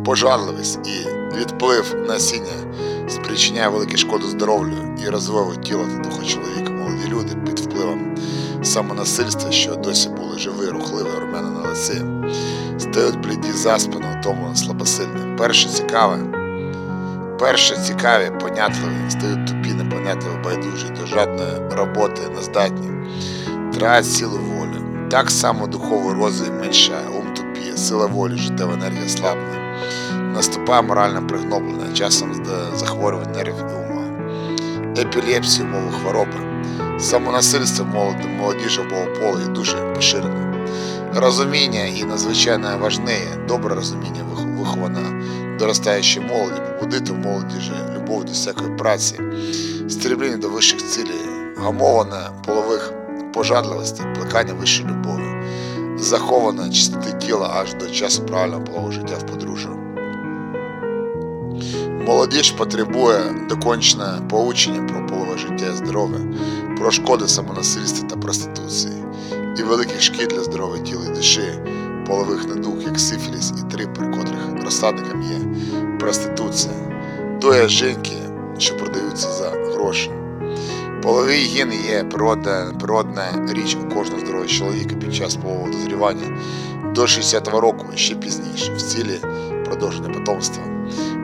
A: пожарливість і відплив насіння спричиняє велику шкоду здоров'ю і розвиву тіла та духа чоловіка. Молоді люди під впливом самонасильства, що досі були живі, рухливі, румяни на лиці, стають бліді за спину, втомлені, слабосильні. Перше цікаве, перше цікаві, понятливі, стають тупі, непонятливі, байдужі, до жадної роботи нездатні, траять силу волі. Так само духовий розвій меншає, ум тупіє, сила волі, життєва енергія слабне. Наступає моральне пригноблення, часом захворювань нервів і ума. Епілепсія, умови хвороби, самонасильство молоді, молодіжі або полі дуже поширене. Розуміння і надзвичайно важливе, добре розуміння вих- вихована доростаючої молоді, побудити в молодіжі любов до всякої праці, стремління до вищих цілей, гамоване полових пожадливостей, плекання вищої любові, заховане чистоти тіла аж до часу правильного полового життя в подружжя. Молодіж потребує докончене поучення про полове життя і здоров'я, про шкоди самонасильства та проституції і великих шкід для здоров'я тіла і душі, полових недуг, як сифіліс і трипер, котрих розсадником є проституція, є жінки, що продаються за гроші. Полові гігієни є природна, природна річ у кожного здорового чоловіка під час полового дозрівання до 60-го року і ще пізніше, в цілі продовження потомства.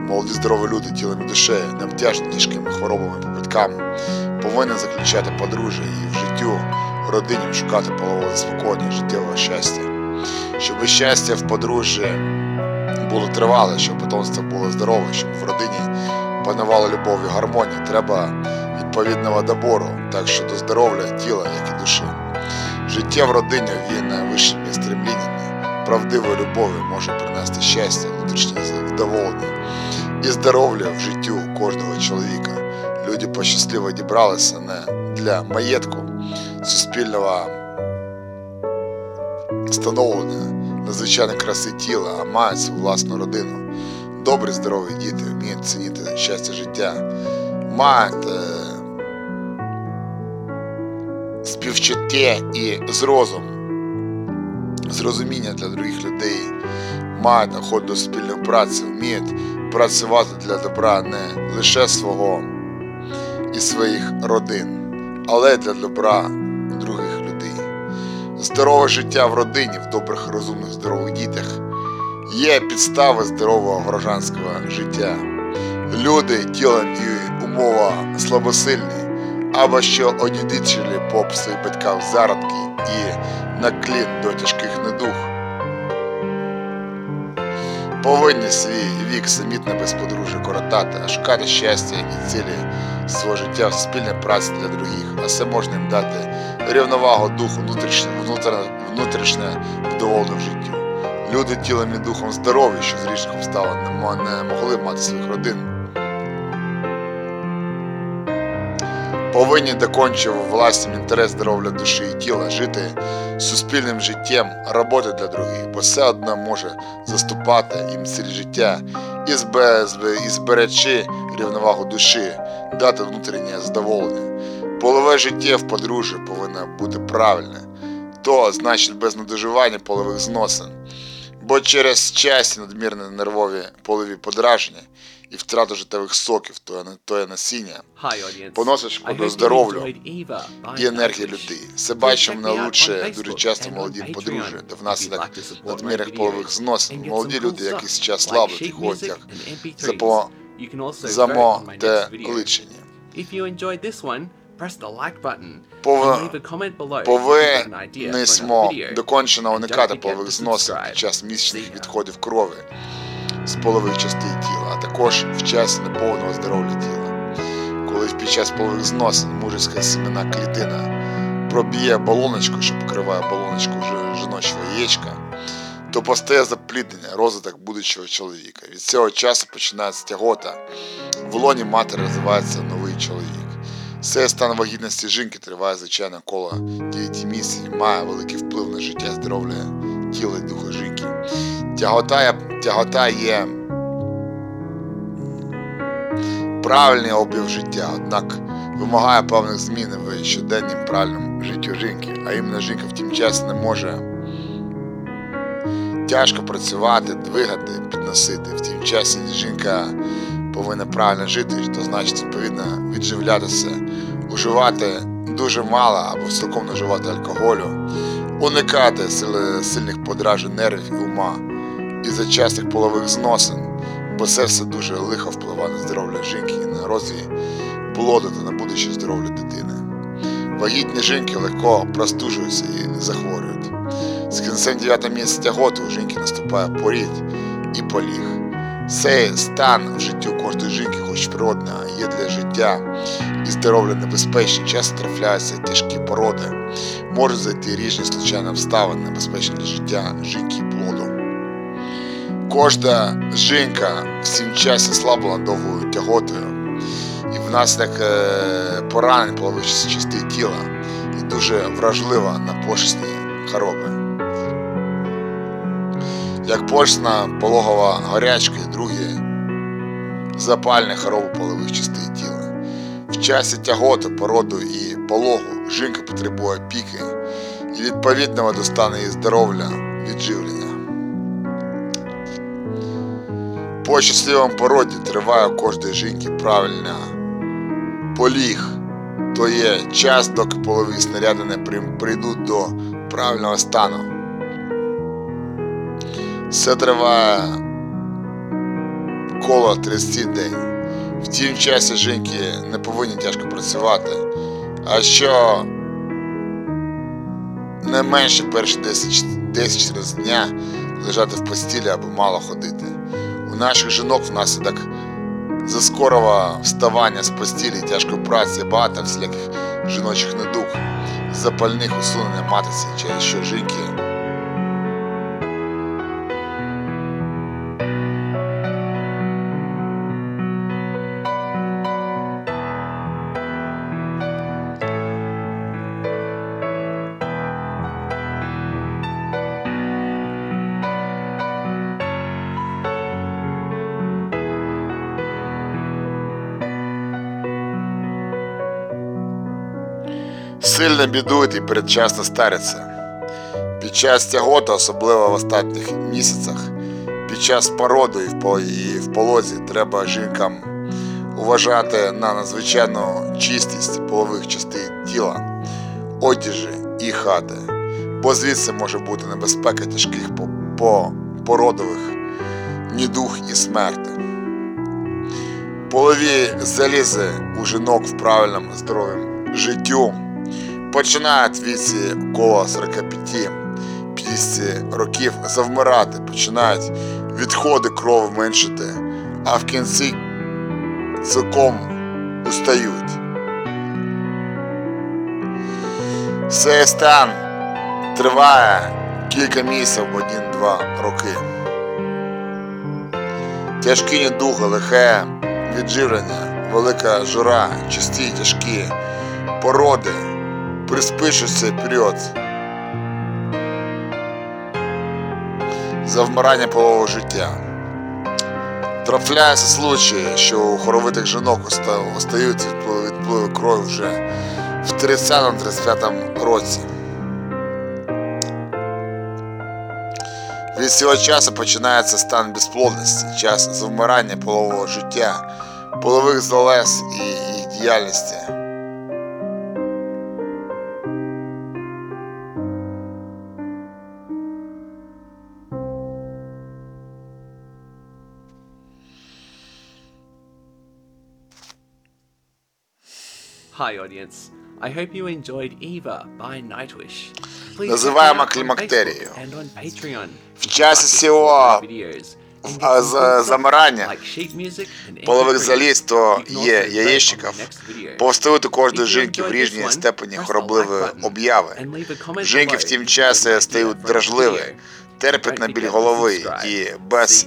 A: Молоді здорові люди тілом і душею, не обтяжені тяжкими хворобами побитками, повинні заключати подружжя і в життю родині шукати полового заспокоєння, життєвого щастя. Щоб щастя в подружжі було тривале, щоб потомство було здорове, щоб в родині панувала любов і гармонія, треба відповідного добору, так що до здоров'я тіла, як і душі. Життя в родині війне вищими стремліннями, правдивою любов'ю може принести щастя, внутрішнє задоволення і здоров'я в життю кожного чоловіка. Люди пощасливо дібралися не для маєтку суспільного становлення, надзвичайної краси тіла, а мають свою власну родину. Добрі, здорові діти вміють цінити щастя життя, мають співчуття і зрозум, зрозуміння для других людей, мають охоту до спільної праці, вміють працювати для добра не лише свого і своїх родин, але й для добра других людей. Здорове життя в родині, в добрих, розумних, здорових дітях є підстави здорового гражданського життя. Люди тілом і умова слабосильні, або що одідичили по своїх батьках зародки і наклін до тяжких недуг. Повинні свій вік самітне без подружжя коротати, а шукати щастя і цілі свого життя в спільній праці для других, а це можна їм дати рівновагу духу, внутрішнє, внутрішнє, вдоволення в життю. Люди тілом і духом здорові, що з річком стало, не могли мати своїх родин. Повинні докончити власним інтерес здоров'я душі і тіла, жити суспільним життям, роботи для других, бо все одно може заступати їм ціль життя і, і зберечи рівновагу душі, дати внутрішнє задоволення. Полове життя в подружжі повинно бути правильне, то значить без надоживання полових зносин. Бо через часті надмірні нервові полові подраження і втрату життєвих соків, то є, насіння. Поносить
D: I
A: шкоду здоров'ю і енергії людей. Це бачимо на лучше дуже часто молоді подружжя, де внаслідок надмірних полових зносин молоді люди,
D: cool
A: якийсь
D: stuff,
A: час
D: like
A: славлять і
D: sheet
A: ходять
D: music
A: як
D: and MP3s.
A: замо,
D: You can also vote on my next video.
A: замотеличені.
D: If you enjoyed this one, press the like button
A: Пове-
D: and leave a comment below if you have an idea for
A: Повинні смо докончено уникати полових зносин під час місячних відходів крові з полових частин тіла, а також в час неповного здоров'я тіла. Коли під час полових зносин мужицька семена клітина проб'є оболоночку, що покриває оболоночку жіночого яєчка, то постає запліднення, розвиток будучого чоловіка. Від цього часу починається тягота. В лоні матері розвивається новий чоловік. Цей стан вагітності жінки триває звичайно коло 9 місяців, має великий вплив на життя здоров'я тіла і духа жінки. Тягота, тягота є правильний об'яв життя, однак вимагає певних змін в щоденнім правильному життю жінки, а іменно жінка в тім часі не може тяжко працювати, двигати, підносити. В тім часі жінка повинна правильно жити, то значить відповідно відживлятися, уживати дуже мало або цілком не вживати алкоголю, уникати сильних подражень нервів і ума із-за частих полових зносин, бо це все дуже лихо впливає на здоров'я жінки і на розвій плоду та на будуще здоров'я дитини. Вагітні жінки легко простужуються і захворюють. З кінцем 9 місяця тяготи у жінки наступає порід і поліг. Цей стан в життю кожної жінки, хоч природна, є для життя і здоров'я небезпечні. Часто трапляються тяжкі породи, можуть зайти різні случайні обставини, небезпечні для життя жінки і плоду. Кожна жінка в цім часі слабла довгою тяготою і внаслідок е, поранень полових частин тіла і дуже вражлива на пошисні хвороби. Як пошисна пологова гарячка і другі запальні хвороби полових частин тіла. В часі тяготи, породу і пологу жінка потребує опіки і відповідного до стану її здоров'я відживлення. По щасливому породі триває у кожної жінки правильна поліг, то є час, доки полові снаряди не прийдуть до правильного стану. Це триває коло 30 день. В тім часі жінки не повинні тяжко працювати, а що не менше перші 10, 10 через дня лежати в постілі або мало ходити. Наших жінок внаслідок заскорого вставання з постілі, тяжкої праці, багато всіляких жіночих недуг, запальних усунення матиці, через що жінки сильно бідують і передчасно старяться. Під час тяготи, особливо в останніх місяцях, під час породу і в, полозі треба жінкам уважати на надзвичайну чистість полових частин тіла, одяжі і хати, бо звідси може бути небезпека тяжких по, по породових нідух і смерти. Полові залізи у жінок в правильному здоров'ям життю починають віці коло 45-50 років завмирати, починають відходи крові меншити, а в кінці цілком устають. Цей стан триває кілька місяців один-два роки. Тяжкі недуги, лихе відживлення, велика жура, часті тяжкі породи приспишуть цей період. Завмирання полового життя. Трапляються случаї, що у хоровитих жінок остаються від впливу- крові вже в 30-35 році. Від цього часу починається стан безплодності, час завмирання полового життя, полових залез і їх діяльності.
F: Hi, audience. I hope you enjoyed Eva by Nightwish. Please
D: Називаємо клімактерією.
F: Facebook and on Patreon.
D: В часі цього замирання полових
F: MP3.
D: заліз, то є у
F: If
D: кожної жінки в
F: one,
D: степені
F: button
D: обяви. Жінки в тім часі стають дражливі, терпять на біль голови і без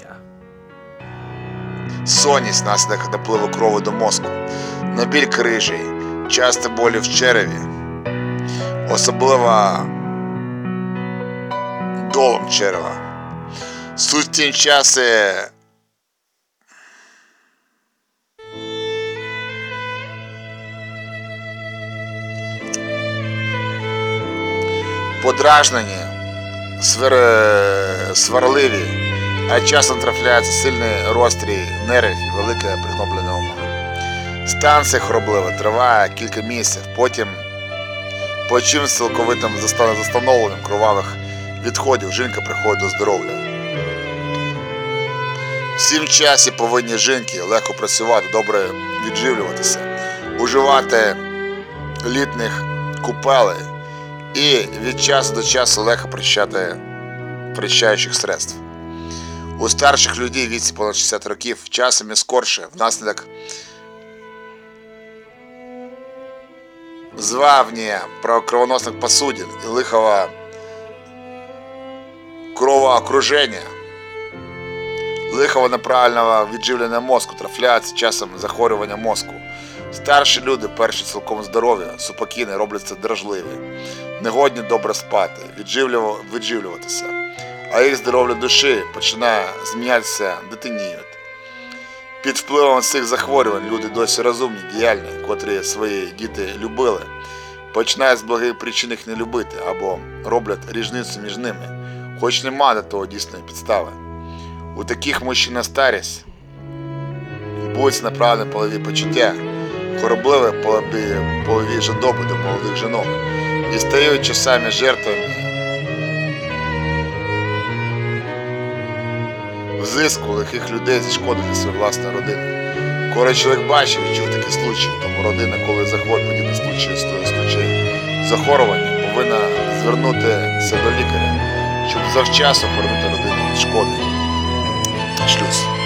D: сонність наслідок напливу крові до мозку, на біль крижі, часто болі в череві, особливо долом черева. Суть часі подражнені, свер... сварливі, а часом трапляється сильний розстрій нервів і велике пригноблення ума. Стан цей хворобливий триває кілька місяців, потім по чим цілковитим застановленням кровавих відходів жінка приходить до здоров'я. Всім часі повинні жінки легко працювати, добре відживлюватися, уживати літніх
A: купели і від часу до часу легко прищати прищаючих средств. У старших людей віці понад 60 років часом і скорше внаслідок звавнія про кровоносних посудин і лихого кровоокруження, лихого неправильного відживлення мозку, трапляється часом захворювання мозку. Старші люди, перші цілком здорові, супокійні, робляться дражливі, негодні добре спати, відживлюватися, а їх здоров'я душі починає змінятися, дитиніють. Під впливом цих захворювань люди досі розумні, діяльні, котрі свої діти любили, починають з благих причин їх не любити або роблять різницю між ними, хоч нема до того дійсної підстави. У таких мужчин старість будуть направлені полові почуття, хоробливі полові, полові жадоби до молодих жінок і стають часами жертвами взиску лихих людей зашкодити свою власну родину. Коли чоловік бачив і чув такі случаї, тому родина, коли захворює на случаї, случаї захворювання, повинна звернутися до лікаря, щоб завчасно повернути родину від шкоди. Шлюз.